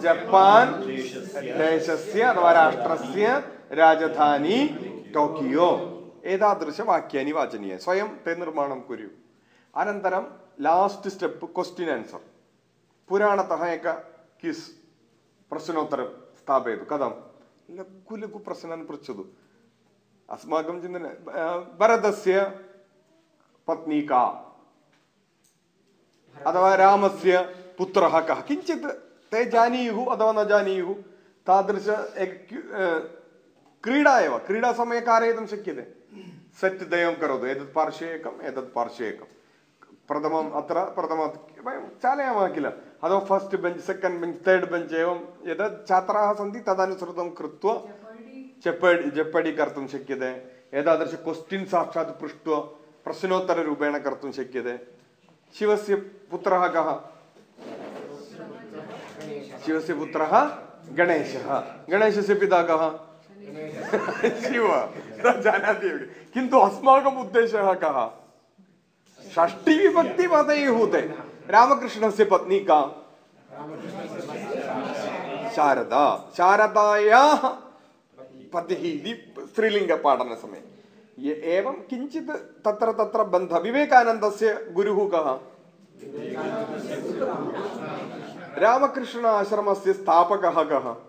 Speaker 1: ജപ്പാൻ ദേശസ്യ അഥവാ രാഷ്ട്രസ്യ രാജധാനി ടോക്കിയോ ഏതാദൃശ വാക്യാനി വാചനീയ സ്വയം തേ നിർമ്മാണം കുരു അനന്തരം ലാസ്റ്റ് സ്റ്റെപ്പ് ക്വസ്റ്റ്യൻ ആൻസർ പുരാണതः एक किस् प्रश्नोत्तरं स्थापयतु कथं लघु लघु प्रश्नान् पृच्छतु अस्माकं चिन्तने भरतस्य पत्नी का अथवा रामस्य पुत्रः कः किञ्चित् ते जानीयुः अथवा न जानीयुः तादृश ಕ್ರೀಡಾ ಇವ ಕ್ರೀಡಾ ಸಮಯ ಕಾರಯಿತಂ ಶಕ್ಯತೆ ಸತ್ಯ ದಯಂ ಕರೋದು. ಎದತ್ ಪಾರ್ಶ್ವಕಂ ಎದತ್ ಪಾರ್ಶ್ವಕಂ. ಪ್ರಥಮ ಅತ್ರ ಪ್ರಥಮ ಚಾಲಯ ಹಾಕಿಲ್ಲ ಅಥವಾ first bench second bench third bench ಏವಂ. ಎದತ್ ಛಾತ್ರಾ ಸಂತಿ ತದನುಸೃತಂ ಕೃತ್ವ. ಜಪಡಿ. ಜಪ್ಪಡಿ ಕರ್ತಂ ಶಕ್ಯತೆ ಎದಾದೃಶ ಕ್ವಶ್ಚಿನ್ ಸಾಕ್ಷಾತ್ ಪೃಷ್ಟ್ವ ಪ್ರಶ್ನೋತ್ತರ ರೂಪೇಣ ಕರ್ತಂ ಶಕ್ಯತೆ ಶಿವಸ್ಯ ಪುತ್ರ ಕಹ ಶಿವಸ್ಯ ಪುತ್ರ ಗಣೇಶ. ಗಣೇಶಸ್ಯ ಪಿತಾ ಕಹ शिव न जानाति एव किन्तु अस्माकम् उद्देशः कः षष्टिविभक्तिपदैः ते रामकृष्णस्य पत्नी का। शारदा। शारदायाः पतिः इति स्त्रीलिङ्गपाठनसमये ये- एवं किञ्चित् तत्र तत्र बन्धः। विवेकानन्दस्य गुरुः कः? रामकृष्ण आश्रमस्य स्थापकः कः?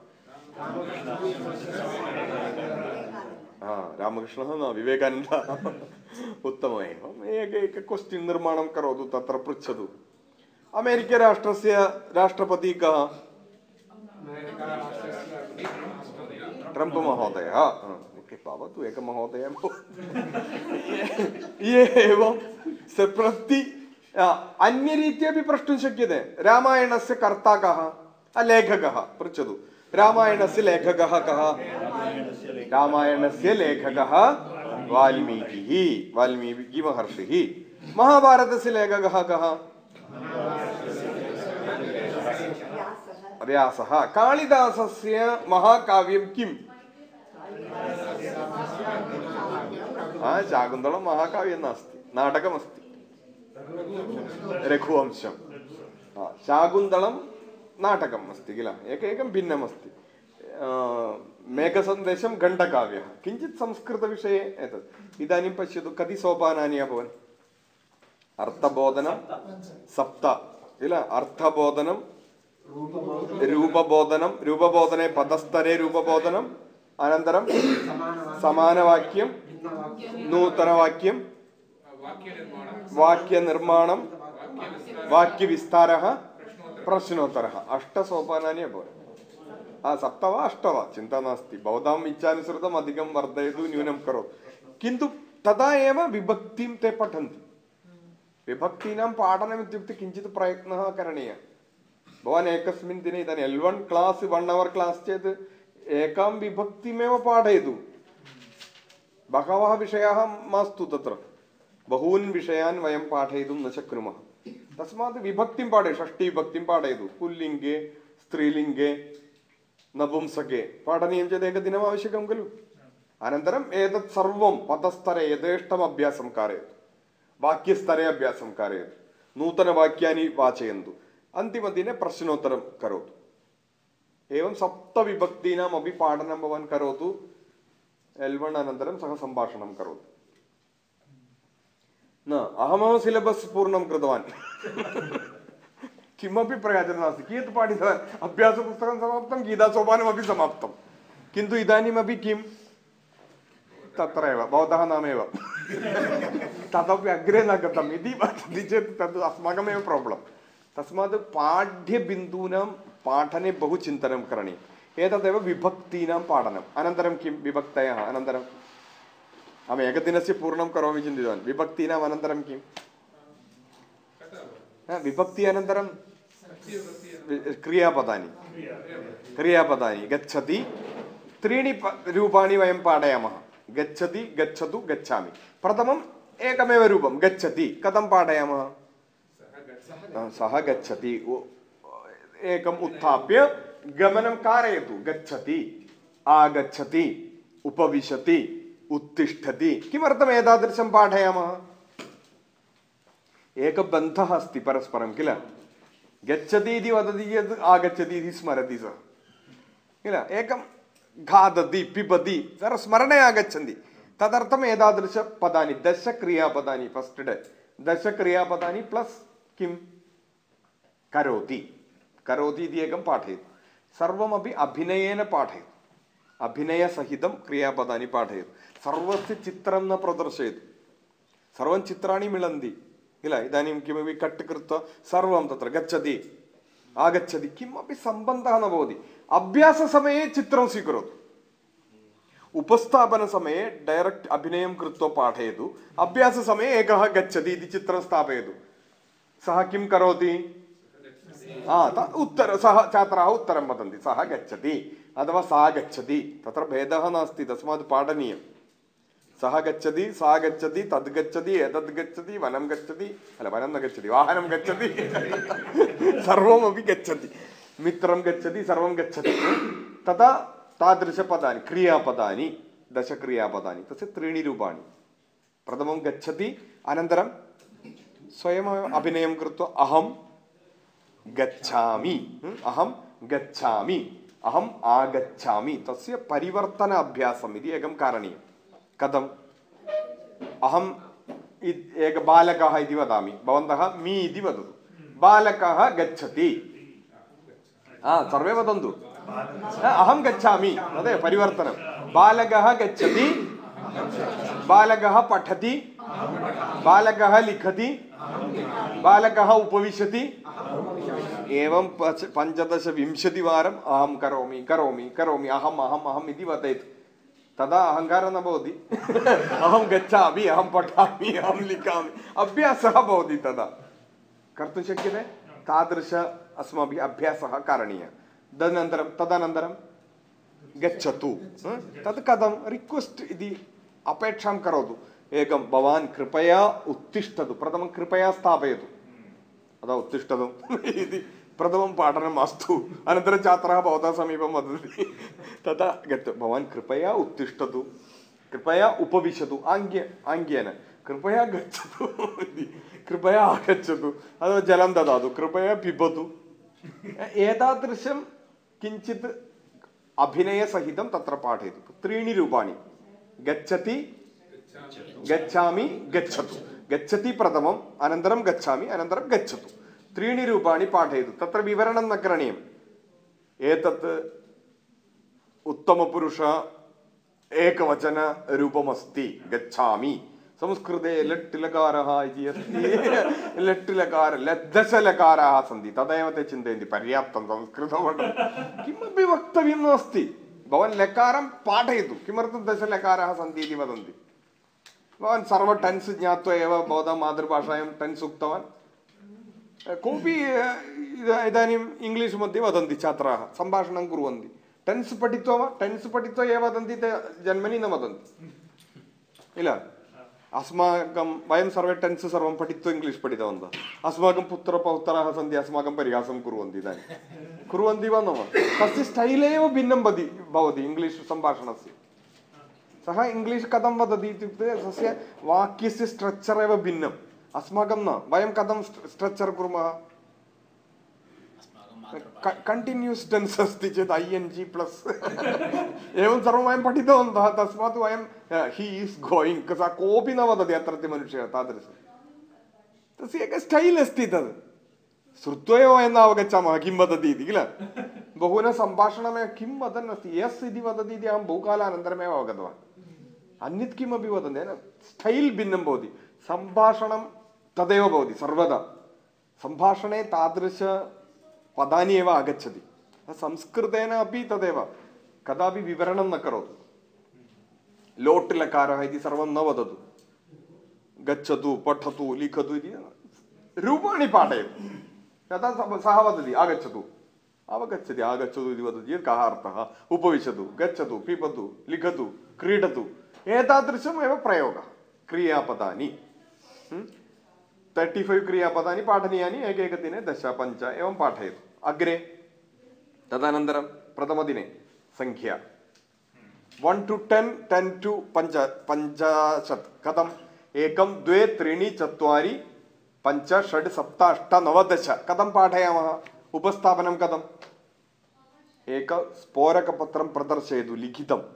Speaker 1: ആ രാമകൃഷ്ണ വിവേകാനന്ദ. ഉത്തമേ ഏകൈക ക്വസ്റ്റ്യൻ നിർമ്മാണം കരോതു തത്ര പൃച്ഛതു. അമേരിക്ക രാഷ്ട്രസ്യ രാഷ്ട്രപതി ക? ട്രംപ് മഹോദയ. ഭവതു ഏക മഹോദയ. അന്യരീത്യ പ്രഷ്ടും ശക്യത. രാമായണസ്യ കർത്താക ലേഖക പൃച്ഛതു. രാമായണസ് ലേഖക കഹ. ലേഖക വാൽമീകി. വാൽമീകി മഹർഷി.
Speaker 5: മഹാഭാരതസ്
Speaker 1: ലേഖക കഹ. കാളിദാസസ്യ മഹാകാവ്യം കിം? ആ ശാകുന്തളം മഹാകാവ്യം നാസ്തി. നാടകമസ്തി. രഘുവംശം. ശാകുന്തളം नाटकम् अस्ति किल एकैकं भिन्नमस्ति मेघसन्देशं घण्टकाव्यः किञ्चित् संस्कृतविषये एतत् इदानीं पश्यतु कति सोपानानि अभवन् अर्थबोधनं सप्त किल अर्थबोधनं രൂപബോധനം രൂപബോധനെ പദസ്ഥരെ രൂപബോധനം അനന്തരം സമാനവാക്യം
Speaker 3: നൂതനവാക്യം
Speaker 1: വാക്യനിർമ്മാണം വാക്യവിസ്താര प्रश्नोत्तरः अष्ट अभवन् हा सप्त वा अष्ट वा चिन्ता नास्ति भवताम् इच्छानुसृतम् अधिकं वर्धयतु न्यूनं करोतु किन्तु तदा एव विभक्तिं ते पठन्ति विभक्तीनां पाठनमित्युक्ते किञ्चित् प्रयत्नः करणीयः भवान् एकस्मिन् दिने इदानीम् L one class one hour class चेत् एकां विभक्तिमेव पाठयतु बहवः विषयाः मास्तु तत्र बहून् विषयान् वयं पाठयितुं न शक्नुमः തസ്മാത് വിഭക്തിം പാടേ ഷഷ്ടി വിഭക്തിം പാടേതു. പുല്ലിംഗെ സ്ത്രീലിംഗെ നപുംസകെ. പാഠനീയം ചെയ്ത് ഏകദിനം ആവശ്യകം കലു. അനന്തരം ഏതത് സർവം പദസ്തര യഥേഷ്ടം അഭ്യാസം കാരയതു. വാക്യസ്തരെ അഭ്യാസം കാരയത്. നൂതന വാക്യാനി വാചയന്തു. അന്തിമദിനെ പ്രശ്നോത്തരം കരോത്തു ഏവം സപ്ത വിഭക്തീനാം അഭി പാഠനം ഭവാൻ കരോതു. എൽവൺ അനന്തരം സഹ സംഭാഷണം കരോതു न अहमेव सिलेबस् पूर्णं किमपि प्रयोजनं नास्ति। कियत् पाठितवान् अभ्यासपुस्तकं समाप्तं, गीतासोपानमपि समाप्तं। किन्तु इदानीमपि किं तत्रैव, भवतः नामेव। तदपि अग्रे न गतम्। इति वदति चेत् तद् अस्माकमेव प्राब्लम् तस्मात् पाठ्यबिन्दूनां पाठने बहु चिन्तनं करणीयम्। एतदेव विभक्तीनां पाठनम्। अनन्तरं किं? विभक्तयः। अनन्तरम् अहम् एकदिनस्य पूर्णं करोमि चिन्तितवान्। विभक्तीनाम् अनन्तरं किं विभक्ति अनन्तरं क्रियापदानि क्रियापदानि गच्छति त्रीणि रूपाणि वयं पाठयामः गच्छति गच्छतु गच्छामि प्रथमम् एकमेव रूपं गच्छति कथं पाठयामः सः गच्छति एकम् उत्थाप्य गमनं कारयतु गच्छति आगच्छति उपविशति उत्तिष्ठति किमर्थम् एतादृशं पाठयामः ഏകബന്ധ അസ്തി പരസ്പരം കില? ഗതീതി വദതി യത് ആഗതീതി സ്മരതി സ. കില? ഏകം ഖാദതി പിബതി സര സ്മരണ ആഗച്ഛന്തി. തദർത്ഥം ഏതാദൃശ പദാനി? ദശക്രിയാപദാനി ഫസ്റ്റ് ഡേ ദശക്രിയാപദാനി പ്ലസ് കിം? കരോതി. കരോതി ഇതി ഏകം പാഠയത്. സർവമപി അഭിനയേന പാഠയതു. അഭിനയസഹിതം ക്രിയാപദാനി പാഠയത്. സർവസ്ഥ ചിത്രം എന്ന് പ്രദർശയതു. സർവം ചിത്രാണി മിളന്തി. किल इदानीं किमपि कट् कृत्वा सर्वं तत्र गच्छति आगच्छति किमपि सम्बन्धः न भवति अभ्याससमये चित्रं स्वीकरोतु उपस्थापनसमये डैरेक्ट् अभिनयं कृत्वा पाठयतु अभ्याससमये एकः गच्छति इति चित्रं स्थापयतु सः किं करोति हा उत्तर सः छात्राः उत्तरं वदन्ति सः गच्छति अथवा सा गच्छति तत्र भेदः नास्ति तस्मात् पाठनीयम् సహ గచ్చది సా గచ్చది తద్గచ్చది ఎదద్ గచ్చది వనం గచ్చది అలా వనం గచ్చది వాహనం గచ్చది సర్వమపి గచ్చది. మిత్రం గచ్చది సర్వం గచ్చది. తదా తాదృశపదాన్ని క్రియాపదాన్ని దశ క్రియాపదాన్ని తస్య త్రీణి రూపాన్ని ప్రథమం గచ్చతి అనంతరం స్వయం అభినయం కృత్వా అహం గచ్చామి. అహం గచ్చామి. అహం ఆగచ్చామి. తస్య పరివర్తన అభ్యాసం. ఇది ఏకం కారణీయం. कथम्? अहम् एक बालकः इति वदामि। भवन्तः मी इति वदतु। बालकः गच्छति। हा सर्वे वदन्तु। हा, अहं गच्छामि। तदेव परिवर्तनं। बालकः गच्छति। बालकः पठति। बालकः लिखति। बालकः उपविशति। एवं पच पञ्चदश विंशतिवारम् अहं करोमि करोमि करोमि। अहम् अहम् अहम् इति वदेत्। तदा ಅಹಂಕಾರ न भवति अहं गच्छामि अहं पठामि अहं लिखामि अभ्यासः भवति तदा कर्तुं शक्यते तादृश अस्माभिः अभ्यासः कारणीयः तदनन्तरं तदनन्तरं गच्छतु तत् कथं रिक्वेस्ट् इति अपेक्षां करोतु एकं भवान् कृपया उत्तिष्ठतु प्रथमं कृपया स्थापयतु अदा उत्तिष्ठतु इति प्रथमं पाठनम् अस्तु अनन्तरं छात्राः भवतः समीपं वदति तदा गत्य भवान् कृपया उत्तिष्ठतु कृपया उपविशतु आङ्ग्य आङ्ग्येन कृपया गच्छतु कृपया आगच्छतु अथवा जलं ददातु कृपया पिबतु एतादृशं किञ्चित् अभिनयसहितं तत्र पाठयतु त्रीणि रूपाणि गच्छति गच्छामि गच्छतु गच्छति प्रथमम् अनन्तरं गच्छामि अनन्तरं गच्छतु त्रीणि रूपाणि पाठयतु तत्र विवरणं न करणीयम् एतत् उत्तमपुरुष एकवचनरूपमस्ति गच्छामि संस्कृते लट् लकारः इति अस्ति लट् लकार दशलकाराः सन्ति तदेव ते चिन्तयन्ति पर्याप्तं संस्कृतपठनं किमपि वक्तव्यं नास्ति भवान् लकारं पाठयतु किमर्थं दशलकाराः सन्ति इति वदन्ति भवान् सर्व टन्स् ज्ञात्वा एव भवतां मातृभाषायां टन्स् उक्तवान् कोऽपि इदानीम् इङ्ग्लिश् मध्ये वदन्ति छात्राः सम्भाषणं कुर्वन्ति टेन्स् पठित्वा वा टेन्स् पठित्वा ये वदन्ति ते जन्मनि न वदन्ति किल अस्माकं वयं सर्वे टेन्स् सर्वं पठित्वा इङ्ग्लिश् पठितवन्तः अस्माकं पुत्रपौत्राः सन्ति अस्माकं परिहासं कुर्वन्ति इदानीं कुर्वन्ति वा न वा तस्य स्टैल् एव भिन्नं भवति भवति इङ्ग्लीष् सम्भाषणस्य सः इङ्ग्लिश् कथं वदति इत्युक्ते तस्य वाक्यस्य स्ट्रक्चर् एव भिन्नं അസ്മാകം ന വയം കഥം സ്ട്രക്ചർ കുർമ കണ്ടിന്യൂസ് ടെൻസ് അസ്തി ചേത് ഐ എൻ ജി പ്ലസ് ഏവം സർവം വയം പഠിതവന്തഹ തസ്മാത് വയം ഹി ഈസ് ഗോയിങ് ബിക്കോസ് ആ കോപി ന വദതി അത്രത്തെ മനുഷ്യ താദൃശ് തസ്യ ഏക സ്റ്റൈൽ അസ്തി തത് ശ്രുത്വയോ എന്ന അവഗച്ച മഹിം സംഭാഷണമേ കിം വദൻ അസ്തി യെസ് ഇതി വദതി ഇതി അഹം ബഹുകാലാനന്തരമേവ അവഗതവാൻ അന്യത് കിമപി വദന്തേന സ്റ്റൈൽ ഭിന്നം ബോധി സംഭാഷണം ತದೇವ ಭವತಿ, ಸರ್ವದ. ಸಂಭಾಷಣೆ ತಾದೃಶ ಪದಾನಿ ಇವ ಸಂಸ್ಕೃತೇನ ಅಪಿ ತದೇವ. ಕದಾಪಿ ವಿವರಣ ನ ಕರೋದು. ಲೋಟ್ ಲಕಾರ ಇದು ಸರ್ವ ನ ವದದು. ಗಚ್ಚದು, ಪಠತು, ಲಿಖದು ಇದೆಯ ರೂಪಾಣಿ ಪಾಠ ಸಹ ವದತಿ ಆಗಚ್ಚದು. ಅವಗಚ್ಚದಿ ಆಗಚ್ಚದು ಇದು ವದತಿ ಕಹ ಅರ್ಥ? ಉಪವಿಶದು, ಗಚ್ಚದು ಪಿಪದು ಲಿಖದು, ಕ್ರೀಡದು. ಏತಾದೃಶ ಪ್ರಯೋಗ. ಕ್ರಿಯಾಪದಾನಿ. तर्टि फैव् क्रियापदानि पाठनीयानि एकैकदिने दश पञ्च एवं पाठयतु अग्रे तदनन्तरं प्रथमदिने सङ्ख्या one two ten ten two पञ्च पञ्चाशत् कथम् एकं द्वे त्रीणि चत्वारि पञ्च षड् सप्त अष्ट नव दश कथं पाठयामः उपस्थापनं कथम् एक स्फोरकपत्रं प्रदर्शयतु लिखितं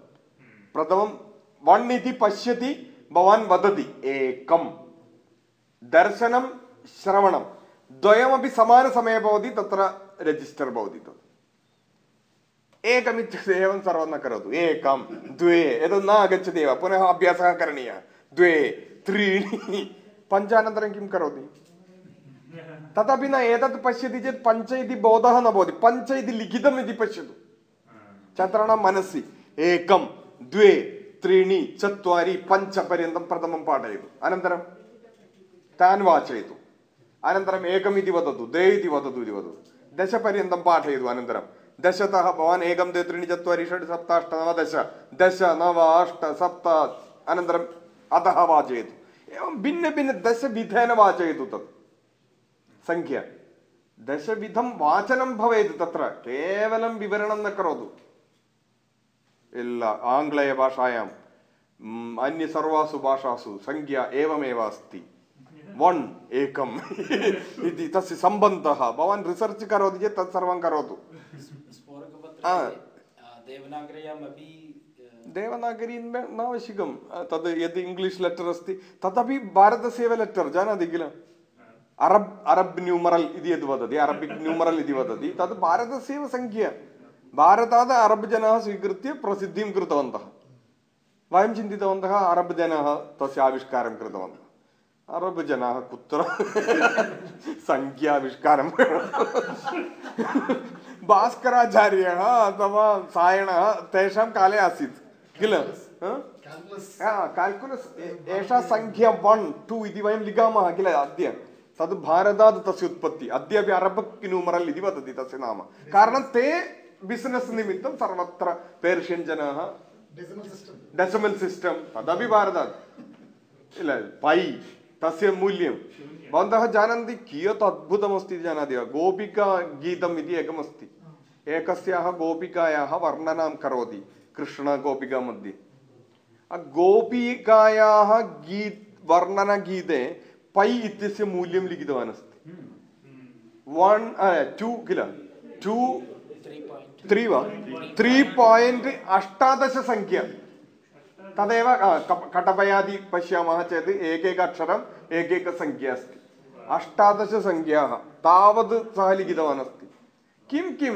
Speaker 1: प्रथमं वन् इति पश्यति भवान् वदति एकं దర్శనం శ్రవणं ద్వయమపి సమానसमये भवति तत्र रजिस्टर् भवति तत् एकमित्युक्ते एवं सर्वं न करोतु एकं द्वे एतद् न आगच्छति एव पुनः अभ्यासः करणीयः द्वे त्रीणि पञ्चानन्तरं किं करोति तदपि न एतत् पश्यति चेत् पञ्च इति बोधः न भवति पञ्च इति लिखितम् इति पश्यतु छात्राणां मनसि एकं द्वे त्रीणि चत्वारि पञ्चपर्यन्तं प्रथमं पाठयतु अनन्तरं तान् वाचयतु अनन्तरम् एकम् इति वदतु द्वे इति वदतु इति वदतु दशपर्यन्तं पाठयतु अनन्तरं दशतः भवान् एकं द्वे त्रीणि चत्वारि षड् सप्त अष्ट नव दश दश नव अष्ट सप्त अनन्तरम् अधः वाचयतु एवं भिन्नभिन्नदशविधेन वाचयतु तत् सङ्ख्या दशविधं वाचनं भवेत् तत्र केवलं विवरणं न करोतु एल्ला आङ्ग्लेयभाषायाम् अन्यसर्वासु भाषासु संज्ञा एवमेव अस्ति वन् एकम् इति तस्य सम्बन्धः भवान् रिसर्च् करोति चेत् तत् सर्वं करोतु देवनागरी न आवश्यकं तद् यद् इङ्ग्लिश् लेटर् अस्ति तदपि भारतस्य एव लेटर् जानाति किल अरब् अरब् न्यूमरल् इति यद् वदति अरबिक् न्यूमरल् इति वदति तद् भारतस्य एव सङ्ख्या भारतात् अरब् जनाः स्वीकृत्य प्रसिद्धिं कृतवन्तः वयं चिन्तितवन्तः अरब् जनाः तस्य आविष्कारं कृतवन्तः अरब् जनाः कुत्र सङ्ख्याविष्कारं भास्कराचार्यः अथवा सायणः तेषां काले आसीत् किल. काल्कुलस् एषा सङ्ख्या वन् टु इति वयं लिखामः किल अद्य तद् भारतात् तस्य उत्पत्ति अद्यापि अरबक् न्यूमरल् इति वदति तस्य नाम कारणं ते बिस्नेस् निमित्तं सर्वत्र पेर्शियन् जनाः. डेसिमल् सिस्टम् तदपि भारतात् किल पै तस्य मूल्यं। भवन्तः जानन्ति कियत् अद्भुतमस्ति इति जानाति वा? गोपिकागीतम् इति एकमस्ति। एकस्याः गोपिकायाः वर्णनं करोति कृष्णगोपिका मध्ये। गोपिकायाः गीत, वर्णनगीते पै इत्यस्य मूल्यं लिखितवान् अस्ति one to kill? Two
Speaker 2: three
Speaker 1: वा? त्री पायिण्ट् अष्टादशसङ्ख्या तदेव कटपयादि पश्यामः चेत् एकैक अक्षरम् एकैकसङ्ख्या अस्ति अष्टादशसङ्ख्याः तावत् सः लिखितवान् अस्ति किं किं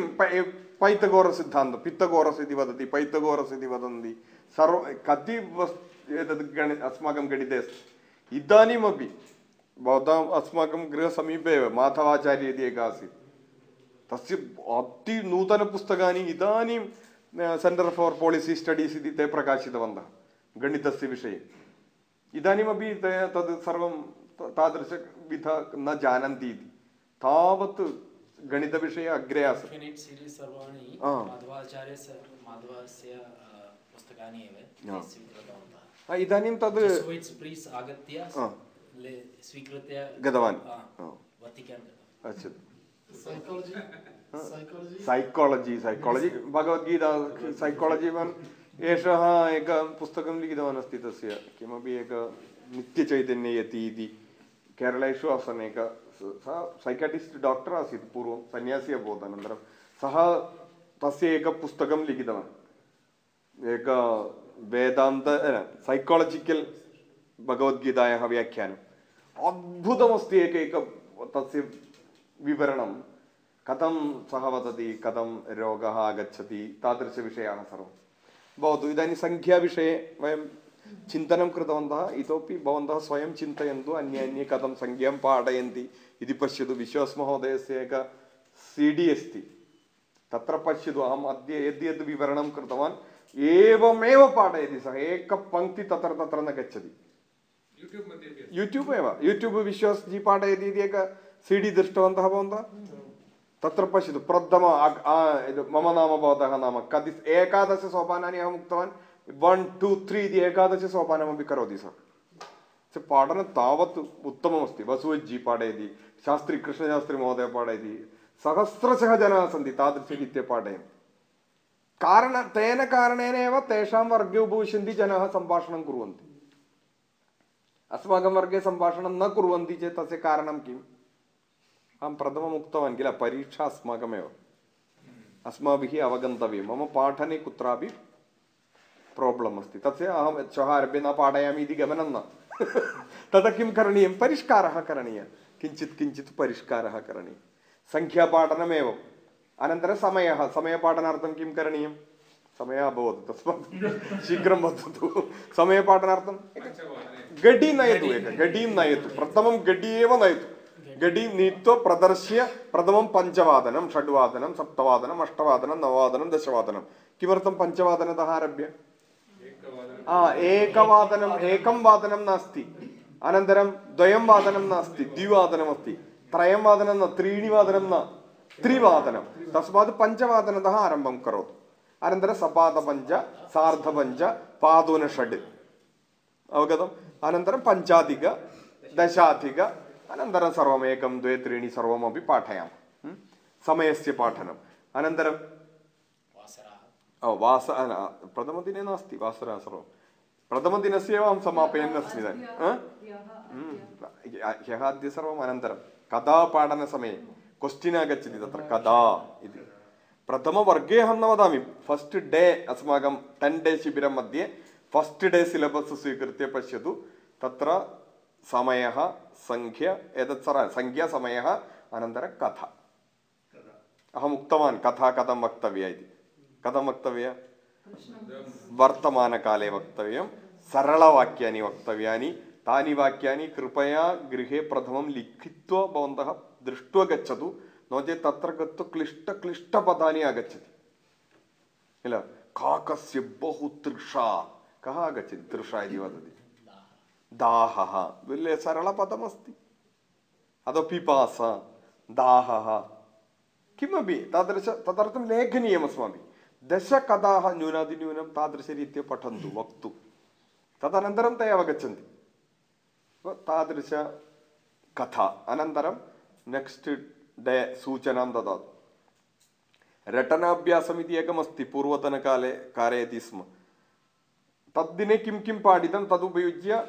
Speaker 1: पैतगोरसिद्धान्तं पित्तगोरस् इति वदति पैतगोरस् इति वदन्ति सर्व कति वस् एतद् गणि अस्माकं गणिते अस्ति इदानीमपि भवताम् अस्माकं गृहसमीपे एव माधवाचार्य इति एकः आसीत् तस्य अतिनूतनपुस्तकानि इदानीं सेण्टर् फार् पोलिसि स्टडीस् इति ते प्रकाशितवन्तः गणितस्य विषये। इदानीमपि ते तद् सर्वं तादृशविध न जानन्ति इति। तावत् गणितविषये अग्रे आसन् इदानीं तद्
Speaker 2: स्वीकृत्य
Speaker 1: गतवान्।
Speaker 7: अच्छा।
Speaker 1: सैकालजि सैकालजि भगवद्गीता सैकालजि एषः एकं पुस्तकं लिखितवान् अस्ति तस्य किमपि एक नित्यचैतन्ये यति इति केरळेषु आसन् एक सः सैकाटिस्ट् डाक्टर् आसीत् पूर्वं सन्यासी अभवत् अनन्तरं सः तस्य एकं पुस्तकं लिखितवान् एक वेदान्त सैकालजिकल् भगवद्गीतायाः व्याख्यानम् अद्भुतमस्ति एकैक तस्य विवरणं कथं सः वदति कथं रोगः आगच्छति तादृशविषयाः सर्वम् भवतु इदानीं सङ्ख्याविषये वयं चिन्तनं कृतवन्तः इतोपि भवन्तः स्वयं चिन्तयन्तु अन्ये अन्ये कथं सङ्ख्यां पाठयन्ति इति पश्यतु विश्वासमहोदयस्य एक सि डि अस्ति तत्र पश्यतु अहम् अद्य यद्यद् विवरणं कृतवान् एवमेव पाठयति सः एकपङ्क्ति तत्र तत्र न गच्छति
Speaker 3: यूट्यूब्
Speaker 1: एव यूट्यूब् विश्वासजी पाठयति इति एक सि डि दृष्टवन्तः भवन्तः तत्र पश्यतु, प्रथम मम नाम भवतः नाम कति एकादशसोपानानि अहम् उक्तवान्। वन् टु त्री इति एकादशसोपानमपि करोति सः। पाठनं तावत् उत्तममस्ति। बसवज्जि पाठयति, शास्त्री कृष्णशास्त्री महोदय पाठयति, सहस्रशः जनाः सन्ति तादृशरीत्या पाठयन्ति कारण तेन कारणेन एव तेषां वर्गे उपविशन्ति जनाः सम्भाषणं कुर्वन्ति। अस्माकं वर्गे सम्भाषणं न कुर्वन्ति चेत् तस्य कारणं किम्? अहं प्रथमम् उक्तवान् किल परीक्षा अस्माकमेव अस्माभिः अवगन्तव्यं मम पाठने कुत्रापि प्राब्लम् अस्ति तस्य अहं श्वः आरभ्य न पाठयामि इति गमनं न तदा किं करणीयं परिष्कारः करणीयः किञ्चित् किञ्चित् परिष्कारः करणीयः सङ्ख्यापाठनमेव अनन्तरं समयः समयपाठनार्थं किं करणीयं समयः अभवत् तस्मात् शीघ्रं वदतु समयपाठनार्थं गडी नयतु एकं गडीं नयतु प्रथमं गडी एव नयतु ഗഡി നീത്വ പ്രദർശ്യ പ്രഥമം പഞ്ചവാദനം ഷഡ്വാദനം സപ്തവാദനം അഷ്ടവാദനം നവവാദനം ദശവാദനം. കിമർത്ഥം പഞ്ചവാദനത
Speaker 3: ആരഭ്യ?
Speaker 1: ആ ഏകവാദനം ഏകം വാദനം നാസ്തി. അനന്തരം ദ്വയം വാദനം നാസ്തി ദ്വിവാദനം അസ്തി. ത്രയം വാദനം ത്രീണി വാദനം ത്രിവാദനം. തസ്മാത് പഞ്ചവാദനത ആരംഭം കരോത്. അനന്തരം സാർദ്ധ പഞ്ച പാദൂന ഷഡ് അവഗതം. അനന്തരം പഞ്ചാധിക ദശാധിക अनन्तरं सर्वमेकं द्वे त्रीणि सर्वमपि पाठयामः समयस्य पाठनम् अनन्तरं वास प्रथमदिने नास्ति वासरः सर्वं प्रथमदिनस्य एव अहं समापयन् अस्मि इदानीं ह्यः अद्य सर्वम् अनन्तरं कदा पाठनसमये क्वश्चिन् आगच्छति तत्र कदा इति प्रथमवर्गे अहं न वदामि फस्ट् डे अस्माकं टेन् डे शिबिरं मध्ये फस्ट् डे सिलबस् स्वीकृत्य पश्यतु तत्र സമയ സംഖ്യ എതത് സർവ സംഖ്യ സമയ അനന്തര കഥ. അഹം ഉക്തവാൻ കഥ കഥം വക്തവ്യ ഇതി. കഥം വക്തവ്യ? വർത്തമാനകാലേ വക്തവ്യം സരളവാക്യാനി വക്തവ്യാനി താനി വാക്യാനി കൃപയ ഗൃഹേ പ്രഥമം ലിഖിത്വ ഭവന്ത ദൃഷ്ട ഗച്ഛതു. നോ ചേ തത്ര ഗത്വ ക്ലിഷ്ട ക്ലിഷ്ട പദാനി ആഗച്ഛതി. ഇല്ല? കാക്കസ്യ ബഹു തൃഷ. കः आगच्छति तृषा इति वदति ദാഹ വലിയ സരള അസ്തി അതോ പിപാസ ദാഹ കിമപി? താദൃശ തദർത്ഥം ലേഖനീയം അസ്മാമി ദശ കഥാഹ ന്യൂനാതിന്യൂനം താദൃശരീത്യ പഠന്തു വക്തു. തദനന്തരം തയ വകച്ചന്തി താദൃശ കഥ. അനന്തരം നെക്സ്റ്റ് ഡേ സൂചനാം തഥാ രട്ടനാഭ്യാസം ഇത് ഏകമസ്തി പൂർവതനകാലേ കാരയതി സ്മ. തദ്ദിനെ കിം കിം പാഠിതം തത് ഉപയുജ്യ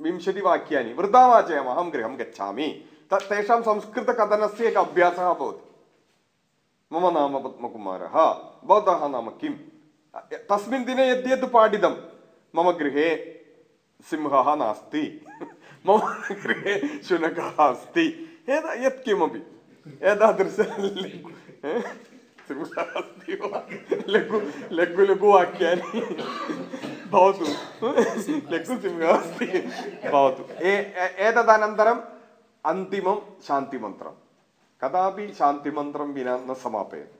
Speaker 1: विंशतिवाक्यानि। वृथा वाचयामः अहं गृहं गच्छामि। तत् तेषां संस्कृतकथनस्य एकः अभ्यासः मम नाम पद्मकुमारः। भवतः नाम किं तस्मिन् दिने यद्यद् पाठितं मम गृहे सिंहः नास्ति। मम गृहे शुनकः अस्ति। एत यत्किमपि। एतादृश ലഘു ലഘു ലഘുവാക്യാനി भवतु लघुसिंहः भवतु ए एतदनन्तरम् अन्तिमं शान्तिमन्त्रं कदापि शान्तिमन्त्रं विना न समापयतु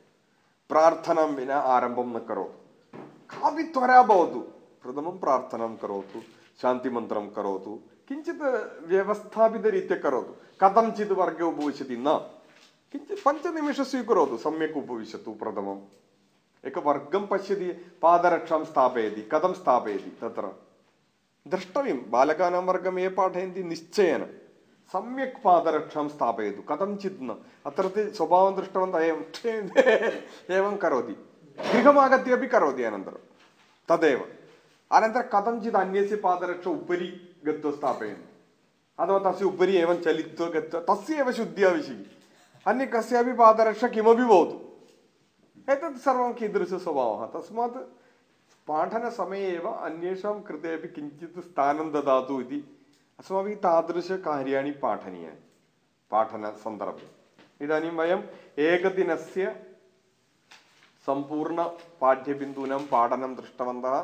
Speaker 1: प्रार्थनां विना आरम्भं न करोतु कापि त्वरा भवतु प्रथमं प्रार्थनां करोतु शान्तिमन्त्रं करोतु किञ्चित् व्यवस्थापितरीत्या करोतु कथञ्चित् वर्गे उपविशति न किञ्चित् पञ्चनिमेषस्य स्वीकरोतु सम्यक् उपविशतु प्रथमम् एकवर्गं पश्यति पादरक्षां स्थापयति कथं स्थापयति तत्र द्रष्टव्यं बालकानां वर्गं ये पाठयन्ति निश्चयेन सम्यक् पादरक्षां स्थापयतु कथञ्चित् न अत्र ते स्वभावं दृष्टवन्तः एवं एवं करोति गृहमागत्य अपि करोति अनन्तरं तदेव अनन्तरं कथञ्चित् अन्यस्य पादरक्षा उपरि गत्वा स्थापयन्ति अथवा तस्य उपरि एवं चलित्वा गत्वा तस्य एव शुद्धिः आवश्यकी अन्य कस्यापि पादरक्षा किमपि भवतु एतत् सर्वं कीदृशः स्वभावः तस्मात् पाठनसमये एव अन्येषां कृते अपि किञ्चित् स्थानं ददातु इति अस्माभिः तादृशकार्याणि पाठनीयानि पाठनसन्दर्भे इदानीं वयम् एकदिनस्य सम्पूर्णपाठ्यबिन्दूनां पाठनं दृष्टवन्तः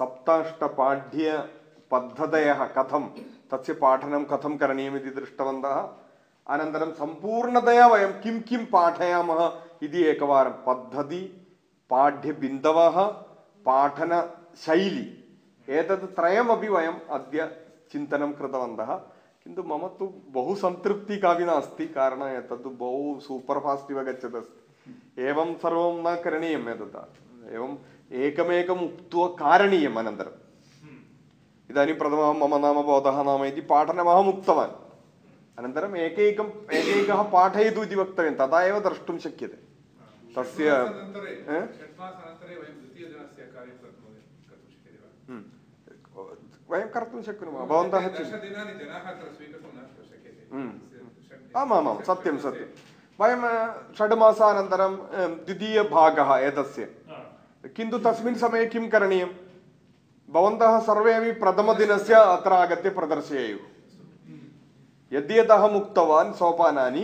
Speaker 1: सप्ताष्टपाठ्यपद्धतयः कथं तस्य पाठनं कथं करणीयमिति दृष्टवन्तः अनन्तरं सम्पूर्णतया वयं किं किं पाठयामः इति एकवारं पद्धति पाठ्यबिन्दवः पाठनशैली। एतत् त्रयमपि वयम् अद्य चिन्तनं कृतवन्तः। किन्तु मम तु बहु सन्तृप्तिः कापि नास्ति कारणम् एतत् बहु सूपर् फास्ट् इव गच्छदस्ति। एवं सर्वं न करणीयम् एतत्। एवम् एकमेकम् उक्त्वा कारणीयम् अनन्तरम्। इदानीं प्रथमं मम नाम भवतः नाम इति पाठनमहम् उक्तवान् अनन्तरम् एकैकम् एकैकः पाठयतु इति वक्तव्यं तदा एव द्रष्टुं शक्यते। तस्य हम्म। वयं कर्तुं शक्नुमः भवन्तः हम्म। आमामां सत्यं सत्यं। वयं षड् मासानन्तरं द्वितीयभागः एतस्य। किन्तु तस्मिन् समये किं करणीयं? भवन्तः सर्वे अपि प्रथमदिनस्य अत्र आगत्य प्रदर्शयेयुः। यद्यतः उक्तवान् सोपानानि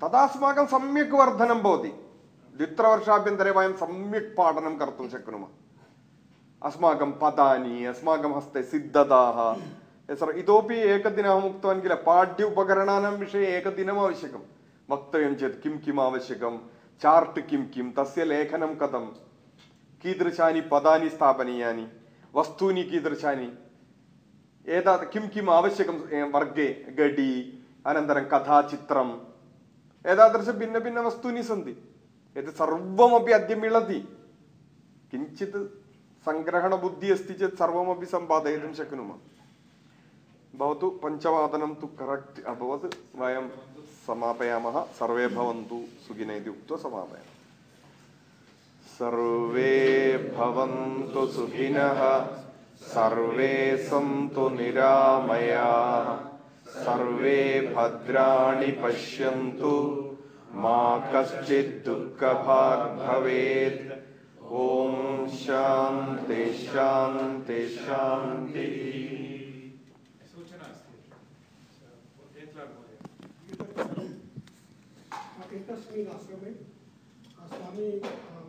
Speaker 1: तदास्माकं सम्यक् वर्धनं भवति द्वित्रवर्षाभ्यन्तरे वयं सम्यक् पाठनं कर्तुं शक्नुमः अस्माकं पदानि अस्माकं हस्ते सिद्धताः इतोपि एकदिनम् अहम् उक्तवान् किल पाठ्य उपकरणानां विषये एकदिनम् आवश्यकं वक्तव्यं चेत् किं किम् आवश्यकं चार्ट् किं किं तस्य लेखनं कथं कीदृशानि पदानि स्थापनीयानि वस्तूनि कीदृशानि ഏതാ കിം കിം ആവശ്യകം വർഗേ ഗഡി അനന്തരം കഥാചിത്രം ഏതാദൃശ ഭിന്ന ഭിന്ന വസ്തുനി സന്ധി. ഏത് സർവമപ്പി അദ്യ മിളതി കിഞ്ചിത് സംഗ്രഹണ ബുദ്ധി അസ്തി ചേത് സർവമപ്പി സമ്പാദയിതും ശക്നുമ. ഭവതു പഞ്ചവാദനം തു കറക്റ്റ് അഭവത് വയം സമാപയാമ സർവേ ഭവന്തു സുഖിന ഇതി ഉക്ത സമാപയ സർവേ ഭവന്തു സുഖിനഃ सर्वे सन्तु निरामयाः सर्वे भद्राणि पश्यन्तु मा कश्चित् दुःखभाग् भवेत् ॐ शान्ति शान्ति शान्तिः
Speaker 9: एकस्मिन् आश्रमे स्वामी